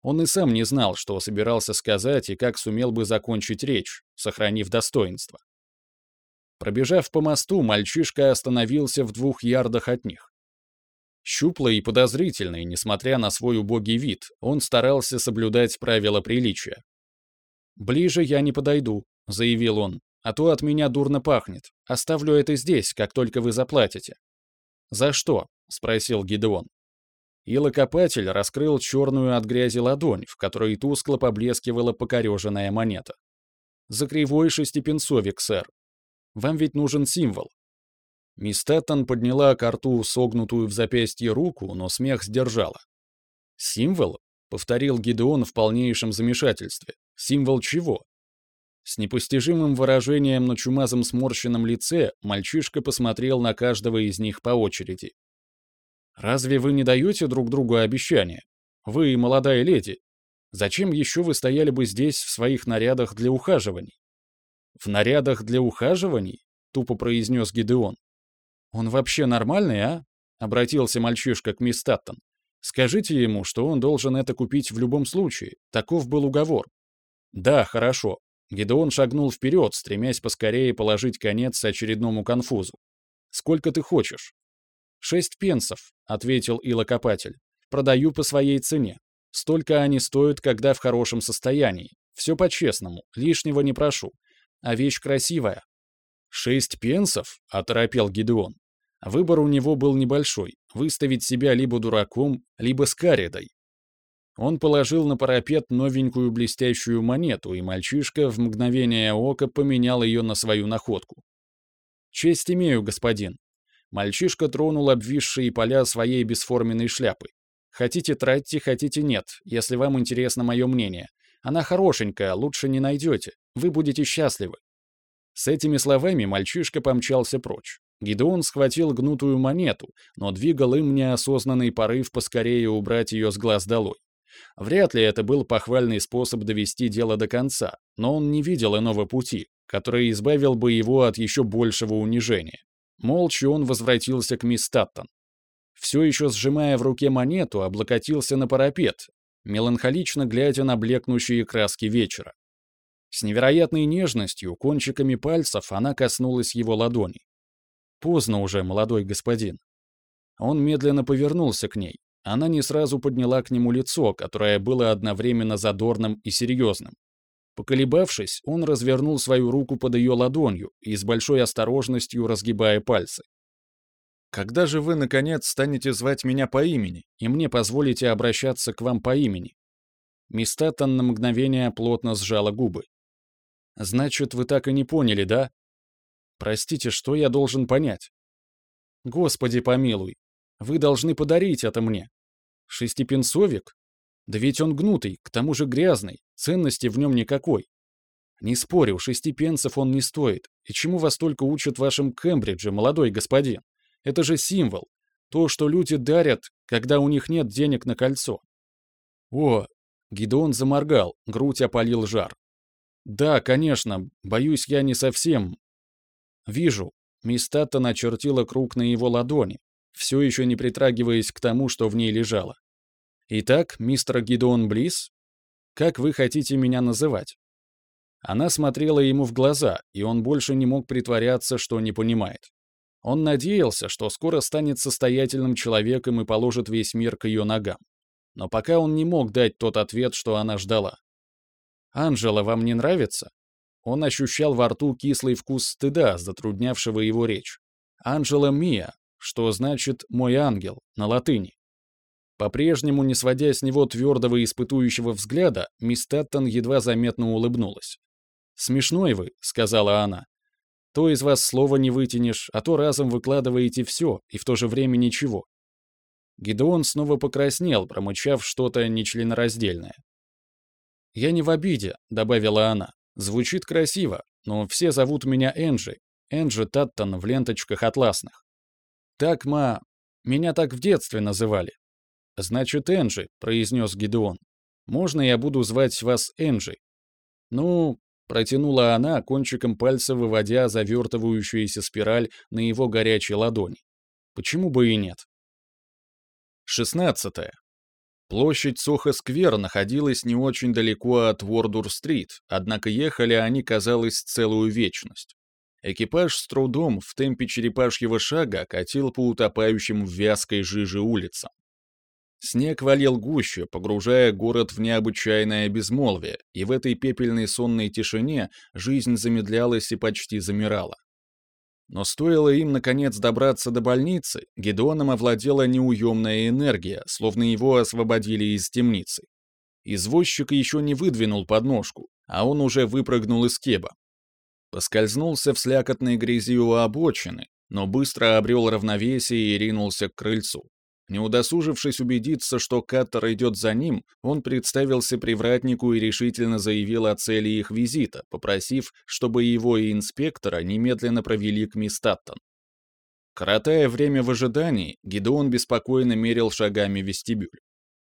[SPEAKER 1] Он и сам не знал, что собирался сказать и как сумел бы закончить речь, сохранив достоинство. Пробежав по мосту, мальчишка остановился в двух ярдах от них. Щуплый и подозрительный, несмотря на свой убогий вид, он старался соблюдать правила приличия. «Ближе я не подойду», — заявил он, — «а то от меня дурно пахнет. Оставлю это здесь, как только вы заплатите». «За что?» — спросил Гидеон. Илокопатель раскрыл черную от грязи ладонь, в которой тускло поблескивала покореженная монета. «За кривой шестипенсовик, сэр. Вам ведь нужен символ. Мисс Тэттон подняла к рту согнутую в запястье руку, но смех сдержала. «Символ?» — повторил Гидеон в полнейшем замешательстве. «Символ чего?» С непостижимым выражением на чумазом сморщенном лице мальчишка посмотрел на каждого из них по очереди. «Разве вы не даете друг другу обещания? Вы молодая леди. Зачем еще вы стояли бы здесь в своих нарядах для ухаживаний?» «В нарядах для ухаживаний?» — тупо произнес Гидеон.
[SPEAKER 2] «Он вообще нормальный, а?» — обратился мальчишка к мисс Таттон. «Скажите ему, что он должен это купить в любом случае. Таков был уговор». «Да, хорошо». Гедеон шагнул вперед, стремясь поскорее положить конец очередному конфузу. «Сколько ты хочешь?» «Шесть пенсов», — ответил илокопатель. «Продаю по своей цене. Столько они стоят, когда в хорошем состоянии. Все по-честному, лишнего не прошу. А вещь красивая». «Шесть пенсов?» — оторопел Гидеон. Выбор у него был небольшой — выставить себя либо дураком, либо скаридой. Он положил на парапет новенькую блестящую монету, и мальчишка в мгновение ока поменял ее на свою находку. «Честь имею, господин». Мальчишка тронул обвисшие поля своей бесформенной шляпы. «Хотите тратьте, хотите нет, если вам интересно мое мнение. Она хорошенькая, лучше не найдете. Вы будете счастливы». С этими словами мальчишка помчался прочь. Гидеон схватил гнутую монету, но двигал им неосознанный порыв поскорее убрать ее с глаз долой. Вряд ли это был похвальный способ довести дело до конца, но он не видел иного пути, который избавил бы его от еще большего унижения. Молча он возвратился к мисс Таттон. Все еще сжимая в руке монету, облокотился на парапет, меланхолично глядя на блекнущие краски вечера. С невероятной нежностью, кончиками пальцев она коснулась его ладони. Поздно уже, молодой господин. Он медленно повернулся к ней. Она не сразу подняла к нему лицо, которое было одновременно задорным и серьезным. Поколебавшись, он развернул свою руку под ее ладонью и с большой осторожностью разгибая пальцы. «Когда же вы, наконец, станете звать меня по имени, и мне позволите обращаться к вам по имени?» Мистатон на мгновение плотно сжала губы. «Значит, вы так и не поняли, да?» Простите, что я должен понять? Господи помилуй, вы должны подарить это мне. Шестипенсовик? Да ведь он гнутый, к тому же грязный, ценности в нем никакой. Не спорю, шести пенсов он не стоит. И чему вас только учат в вашем Кембридже, молодой господин? Это же символ. То, что люди дарят, когда у них нет денег на кольцо. О, Гидеон заморгал, грудь опалил жар. Да, конечно, боюсь, я не совсем, Вижу. Мистата начертила круг на его ладони, все еще не притрагиваясь к тому, что в ней лежало. Итак, мистер Гидеон Близ, как вы хотите меня называть? Она смотрела ему в глаза, и он больше не мог притворяться, что не понимает. Он надеялся, что скоро станет состоятельным человеком и положит весь мир к ее ногам. Но пока он не мог дать тот ответ, что она ждала. «Анжела вам не нравится?» Он ощущал во рту кислый вкус стыда, затруднявшего его речь. «Анджела Мия», что значит «мой ангел» на латыни. По-прежнему, не сводя с него твердого испытующего взгляда, мисс Таттон едва заметно улыбнулась. «Смешной вы», — сказала она. «То из вас слова не вытянешь, а то разом выкладываете все, и в то же время ничего». Гидеон снова покраснел, промычав что-то нечленораздельное. «Я не в обиде», — добавила она. Звучит красиво, но все зовут меня Энджи. Энджи Таттон в ленточках атласных. Так, ма... Меня так в детстве называли. Значит, Энджи, произнес Гидеон. Можно я буду звать вас Энджи? Ну, протянула она, кончиком пальца выводя завертывающуюся спираль на его горячей ладони. Почему бы и нет? 16. Площадь Сохо-сквер находилась не очень далеко от Вордур-стрит, однако ехали они, казалось, целую вечность. Экипаж с трудом в темпе черепашьего шага катил по утопающим в вязкой жиже улицам. Снег валил гуще, погружая город в необычайное безмолвие, и в этой пепельной сонной тишине жизнь замедлялась и почти замирала. Но стоило им, наконец, добраться до больницы, Гедеоном овладела неуемная энергия, словно его освободили из темницы. Извозчик еще не выдвинул подножку, а он уже выпрыгнул из кеба. Поскользнулся в слякотной грязи у обочины, но быстро обрел равновесие и ринулся к крыльцу. Не удосужившись убедиться, что Каттер идет за ним, он представился привратнику и решительно заявил о цели их визита, попросив, чтобы его и инспектора немедленно провели к мисс Таттон. Коротая время в ожидании, Гидеон беспокойно мерил шагами вестибюль.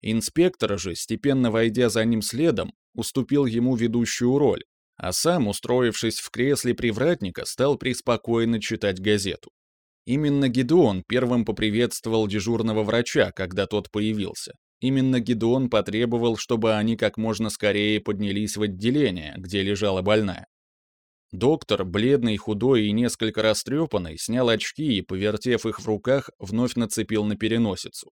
[SPEAKER 2] Инспектор же, степенно войдя за ним следом, уступил ему ведущую роль, а сам, устроившись в кресле привратника, стал преспокойно читать газету.
[SPEAKER 1] Именно Гедеон первым поприветствовал дежурного врача, когда тот появился. Именно Гедеон потребовал, чтобы они как можно скорее поднялись в отделение, где лежала больная. Доктор, бледный, худой и несколько растрепанный, снял очки и, повертев их в руках, вновь нацепил на переносицу.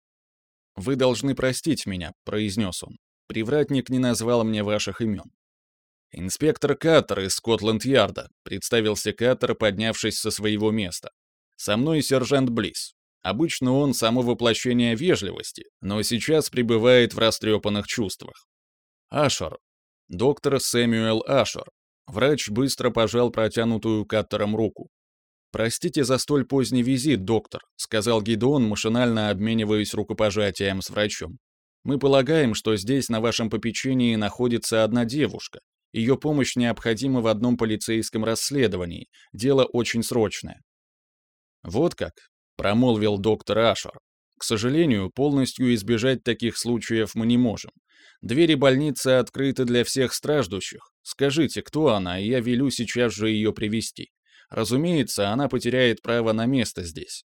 [SPEAKER 1] «Вы должны простить меня», — произнес он. «Привратник не назвал мне ваших имен». «Инспектор Каттер из Скотланд-Ярда», — представился Каттер, поднявшись со своего места. «Со мной сержант Близ. Обычно он само воплощение вежливости, но сейчас пребывает в растрепанных чувствах. Ашер. Доктор Сэмюэл Ашер. Врач быстро пожал протянутую Каттером руку. «Простите за столь поздний визит, доктор», — сказал Гидеон, машинально обмениваясь рукопожатием с врачом. «Мы полагаем, что здесь на вашем попечении находится одна девушка. Ее помощь необходима в одном полицейском расследовании. Дело очень срочное». «Вот как», — промолвил доктор Ашер. «К сожалению, полностью избежать таких случаев мы не можем. Двери больницы открыты для всех страждущих. Скажите, кто она, и я велю сейчас же ее привести. Разумеется, она потеряет право на место здесь».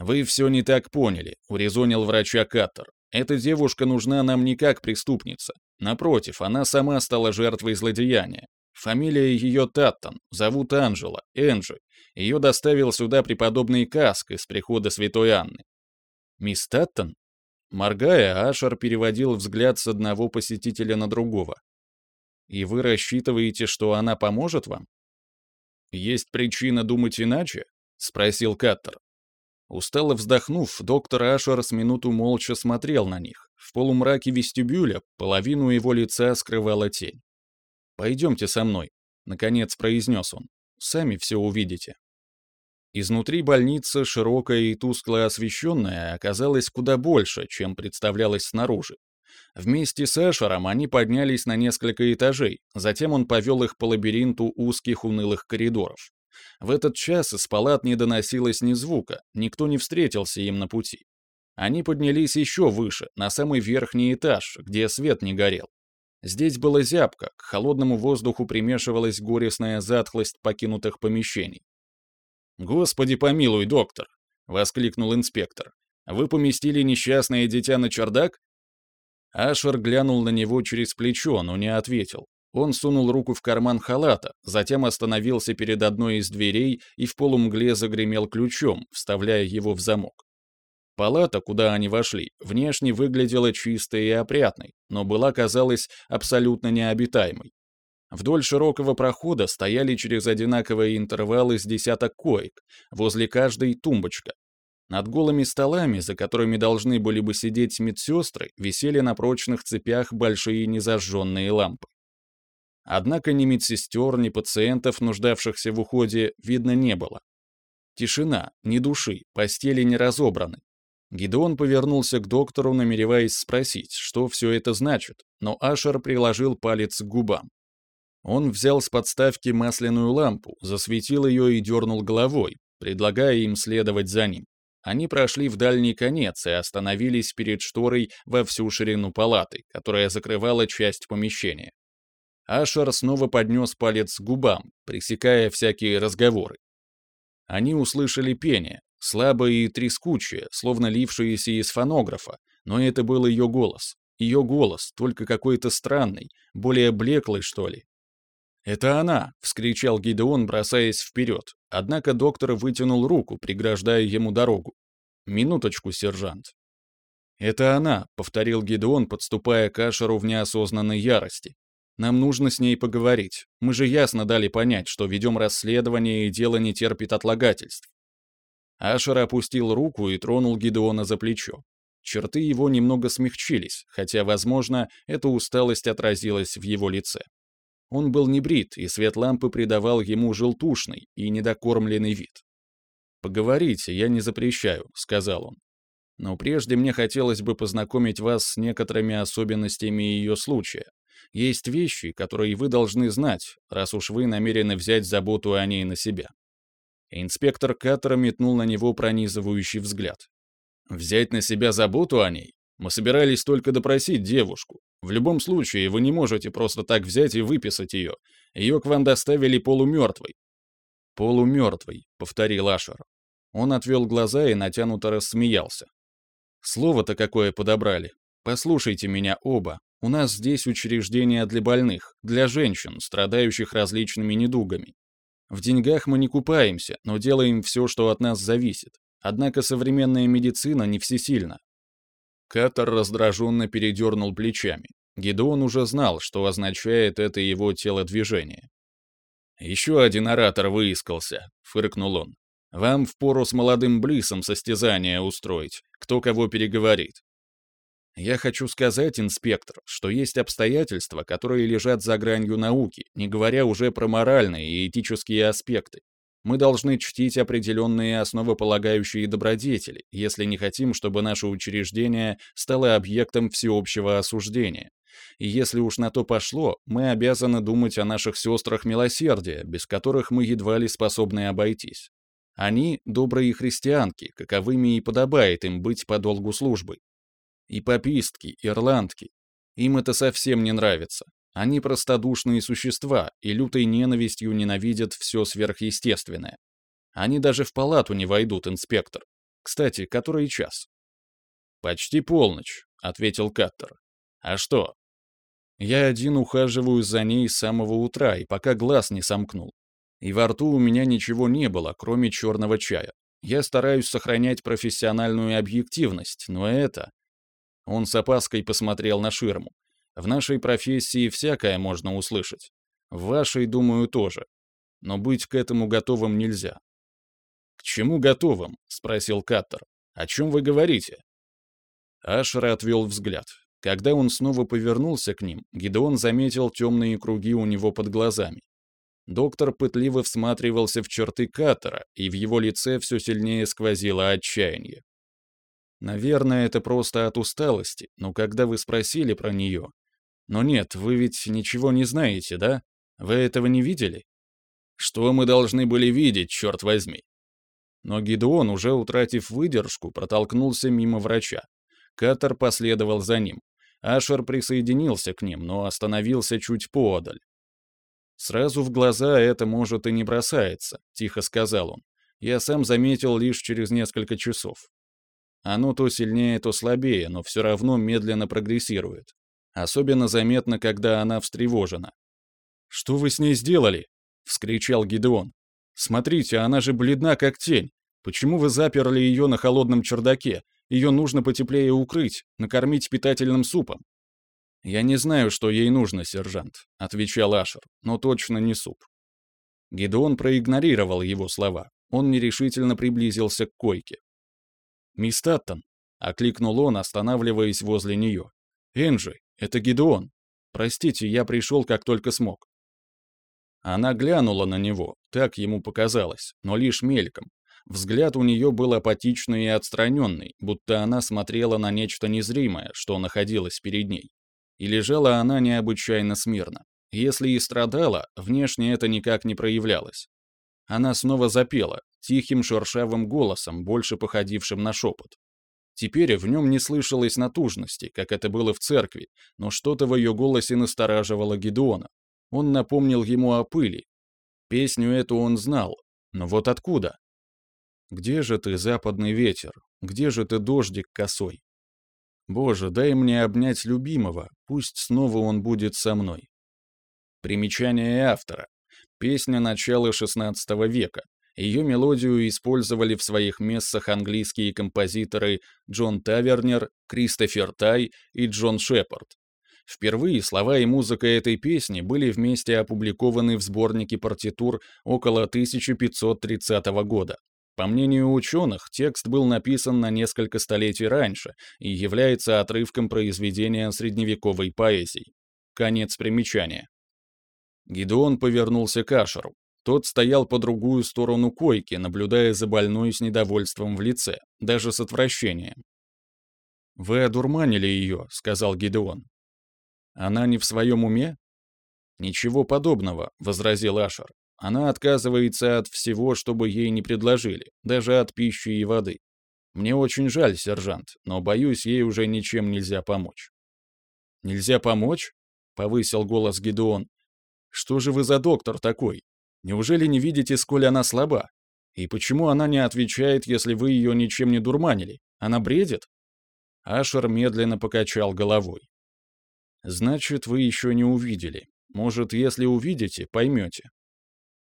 [SPEAKER 1] «Вы все не так поняли», — урезонил врача Каттер. «Эта девушка нужна нам не как преступница. Напротив, она сама стала жертвой злодеяния. Фамилия ее Таттон, зовут Анжела, Энджи. Ее доставил сюда преподобный Каск из прихода Святой Анны. Мисс Таттон? Моргая, Ашер переводил взгляд с одного посетителя на другого. «И вы рассчитываете, что она поможет вам?» «Есть причина думать иначе?» — спросил Каттер. Устало вздохнув, доктор Ашер с минуту молча смотрел на них. В полумраке вестибюля половину его лица скрывала тень. «Пойдемте со мной», — наконец произнес он. «Сами все увидите». Изнутри больница, широкая и тускло освещенная, оказалась куда больше, чем представлялось снаружи. Вместе с Эшером они поднялись на несколько этажей, затем он повел их по лабиринту узких унылых коридоров. В этот час из палат не доносилось ни звука, никто не встретился им на пути. Они поднялись еще выше, на самый верхний этаж, где свет не горел. Здесь было зябко, к холодному воздуху примешивалась горестная затхлость покинутых помещений. «Господи помилуй, доктор!» — воскликнул инспектор. «Вы поместили несчастное дитя на чердак?» Ашер глянул на него через плечо, но не ответил. Он сунул руку в карман халата, затем остановился перед одной из дверей и в полумгле загремел ключом, вставляя его в замок. Палата, куда они вошли, внешне выглядела чистой и опрятной, но была, казалось, абсолютно необитаемой. Вдоль широкого прохода стояли через одинаковые интервалы с десяток коек, возле каждой тумбочка. Над голыми столами, за которыми должны были бы сидеть медсестры, висели на прочных цепях большие незажженные лампы. Однако ни медсестер, ни пациентов, нуждавшихся в уходе, видно не было. Тишина, ни души, постели не разобраны, Гидеон повернулся к доктору, намереваясь спросить, что все это значит, но Ашер приложил палец к губам. Он взял с подставки масляную лампу, засветил ее и дернул головой, предлагая им следовать за ним. Они прошли в дальний конец и остановились перед шторой во всю ширину палаты, которая закрывала часть помещения. Ашер снова поднес палец к губам, пресекая всякие разговоры. Они услышали пение, слабое и трескучее, словно лившееся из фонографа, но это был ее голос. Ее голос, только какой-то странный, более блеклый, что ли. «Это она!» — вскричал Гидеон, бросаясь вперед. Однако доктор вытянул руку, преграждая ему дорогу. «Минуточку, сержант». «Это она!» — повторил Гидеон, подступая к Ашеру в неосознанной ярости. «Нам нужно с ней поговорить. Мы же ясно дали понять, что ведем расследование и дело не терпит отлагательств. Ашер опустил руку и тронул Гидеона за плечо. Черты его немного смягчились, хотя, возможно, эта усталость отразилась в его лице. Он был не брит, и свет лампы придавал ему желтушный и недокормленный вид. «Поговорите, я не запрещаю», — сказал он. «Но прежде мне хотелось бы познакомить вас с некоторыми особенностями ее случая. Есть вещи, которые вы должны знать, раз уж вы намерены взять заботу о ней на себя». Инспектор Каттера метнул на него пронизывающий взгляд. «Взять на себя заботу о ней? Мы собирались только допросить девушку. В любом случае, вы не можете просто так взять и выписать ее. Ее к вам доставили полумертвой». «Полумертвой», — повторил Ашер.
[SPEAKER 2] Он отвел глаза и натянуто рассмеялся. Слово-то какое подобрали. Послушайте меня оба. У нас здесь учреждение для больных, для женщин, страдающих различными недугами. В деньгах мы не купаемся, но делаем все, что от нас зависит. Однако современная медицина не всесильна. Катер раздраженно передернул плечами. Гедеон уже знал, что означает это его телодвижение. «Еще один оратор выискался», — фыркнул он. «Вам впору с молодым Блисом состязание устроить, кто кого переговорит. Я хочу сказать, инспектор, что есть обстоятельства, которые лежат за гранью науки, не говоря уже про моральные и этические аспекты. Мы должны чтить определенные основополагающие добродетели, если не хотим, чтобы наше учреждение стало объектом всеобщего осуждения. И если уж на то пошло, мы обязаны думать о наших сестрах милосердия, без которых мы едва ли способны обойтись. Они — добрые христианки, каковыми и подобает им быть по долгу службы. И попистки, ирландки. Им это совсем не нравится. Они простодушные существа и лютой ненавистью ненавидят все сверхъестественное. Они даже в палату не войдут, инспектор. Кстати, который час? «Почти полночь», — ответил Каттер. «А что?» «Я один ухаживаю за ней с самого утра, и пока глаз не сомкнул. И во рту у меня ничего не было, кроме черного чая. Я стараюсь сохранять профессиональную объективность, но это... Он с опаской посмотрел на ширму. В нашей профессии всякое можно услышать. В вашей, думаю, тоже. Но быть к этому готовым нельзя. «К чему готовым?» — спросил Каттер. «О чем вы говорите?» Ашер отвел взгляд. Когда он снова повернулся к ним, Гидеон заметил темные круги у него под глазами. Доктор пытливо всматривался в черты Каттера, и в его лице все сильнее сквозило отчаяние. Наверное, это просто от усталости, но когда вы спросили про нее... Но нет, вы ведь ничего не знаете, да? Вы этого не видели? Что мы должны были видеть, черт возьми? Но Гидеон, уже утратив выдержку, протолкнулся мимо врача. Катер последовал за ним. Ашер присоединился к ним, но остановился чуть поодаль. «Сразу в глаза это, может, и не бросается», — тихо сказал он. «Я сам заметил лишь через несколько часов. Оно то сильнее, то слабее, но все равно медленно прогрессирует. Особенно заметно, когда она встревожена. «Что вы с ней сделали?» — вскричал Гидеон. «Смотрите, она же бледна, как тень. Почему вы заперли ее на холодном чердаке? Ее нужно потеплее укрыть, накормить питательным супом». «Я не знаю, что ей нужно, сержант», — отвечал Ашер, — «но точно не суп». Гидеон проигнорировал его слова. Он нерешительно приблизился к койке. «Мисс Таттон», — окликнул он, останавливаясь возле нее. «Энджи, это Гидеон. Простите, я пришел, как только смог». Она глянула на него, так ему показалось, но лишь мельком. Взгляд у нее был апатичный и отстраненный, будто она смотрела на нечто незримое, что находилось перед ней. И лежала она необычайно смирно. Если и страдала, внешне это никак не проявлялось. Она снова запела, тихим шершавым голосом, больше походившим на шепот. Теперь в нем не слышалось натужности, как это было в церкви, но что-то в ее голосе настораживало Гедеона. Он напомнил ему о пыли. Песню эту он знал, но вот откуда? «Где же ты, западный ветер? Где же ты, дождик косой? Боже, дай мне обнять любимого, пусть снова он будет со мной». Примечание автора. Песня начала XVI века, ее мелодию использовали в своих мессах английские композиторы Джон Тавернер, Кристофер Тай и Джон Шепард. Впервые слова и музыка этой песни были вместе опубликованы в сборнике партитур около 1530 года. По мнению ученых, текст был написан на несколько столетий раньше и является отрывком произведения средневековой поэзии. Конец примечания. Гидеон повернулся к Ашеру. Тот стоял по другую сторону койки, наблюдая за больной с недовольством в лице, даже с отвращением. «Вы одурманили ее», — сказал Гидеон. «Она не в своем уме?» «Ничего подобного», — возразил Ашер. «Она отказывается от всего, чтобы ей не предложили, даже от пищи и воды. Мне очень жаль, сержант, но, боюсь, ей уже ничем нельзя помочь». «Нельзя помочь?» — повысил голос Гидеон. «Что же вы за доктор такой? Неужели не видите, сколь она слаба? И почему она не отвечает, если вы ее ничем не дурманили? Она бредит? Ашер медленно покачал головой. Значит, вы еще не увидели. Может, если увидите, поймете.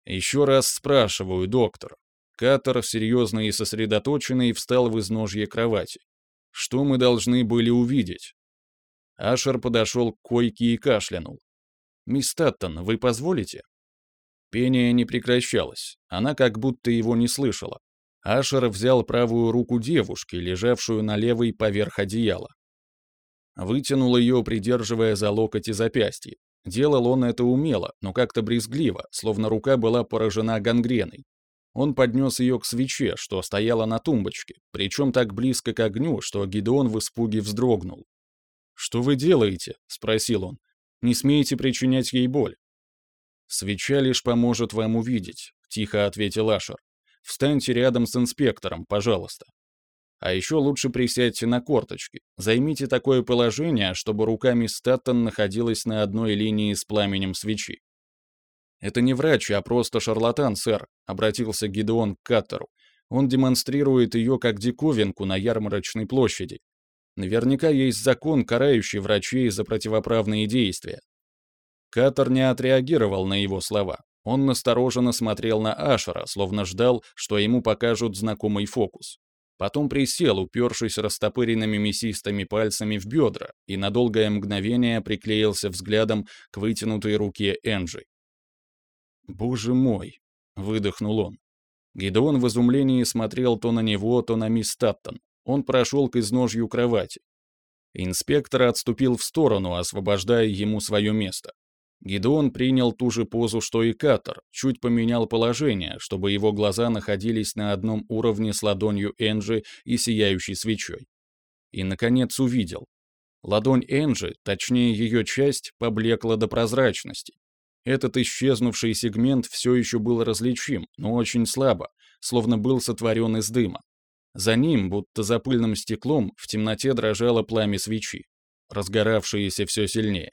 [SPEAKER 2] Еще раз спрашиваю, доктор. Катер, серьезный и сосредоточенный, встал в изножье кровати. Что мы должны были увидеть? Ашер подошел к койке и кашлянул. «Мисс Таттон, вы позволите?» Пение не прекращалось, она как будто его не слышала. Ашер взял правую руку девушки, лежавшую на левой поверх одеяла. Вытянул ее, придерживая за локоть и запястье. Делал он это умело, но как-то брезгливо, словно рука была поражена гангреной. Он поднес ее к свече, что стояла на тумбочке, причем так близко к огню, что Гидеон в испуге вздрогнул. «Что вы делаете?» — спросил он. «Не смеете причинять ей боль?» «Свеча лишь поможет вам увидеть», — тихо ответил Ашер. «Встаньте рядом с инспектором, пожалуйста». А еще лучше присядьте на корточки. Займите такое положение, чтобы руками Статтон находилась на одной линии с пламенем свечи. «Это не врач, а просто шарлатан, сэр», — обратился Гидеон к Каттеру. «Он демонстрирует ее как диковинку на ярмарочной площади. Наверняка есть закон, карающий врачей за противоправные действия». Каттер не отреагировал на его слова. Он настороженно смотрел на Ашера, словно ждал, что ему покажут знакомый фокус. Потом присел, упершись растопыренными мясистыми пальцами в бедра, и на долгое мгновение приклеился взглядом к вытянутой руке Энджи. «Боже мой!» — выдохнул он. Гидеон в изумлении смотрел то на него, то на мисс Таттон. Он прошел к изножью кровати. Инспектор отступил в сторону, освобождая ему свое место. Гидеон принял ту же позу, что и Катер, чуть поменял положение, чтобы его глаза находились на одном уровне с ладонью Энджи и сияющей свечой. И, наконец, увидел. Ладонь Энджи, точнее ее часть, поблекла до прозрачности. Этот исчезнувший сегмент все еще был различим, но очень слабо, словно был сотворен из дыма. За ним, будто за пыльным стеклом, в темноте дрожало пламя свечи, разгоравшееся все сильнее.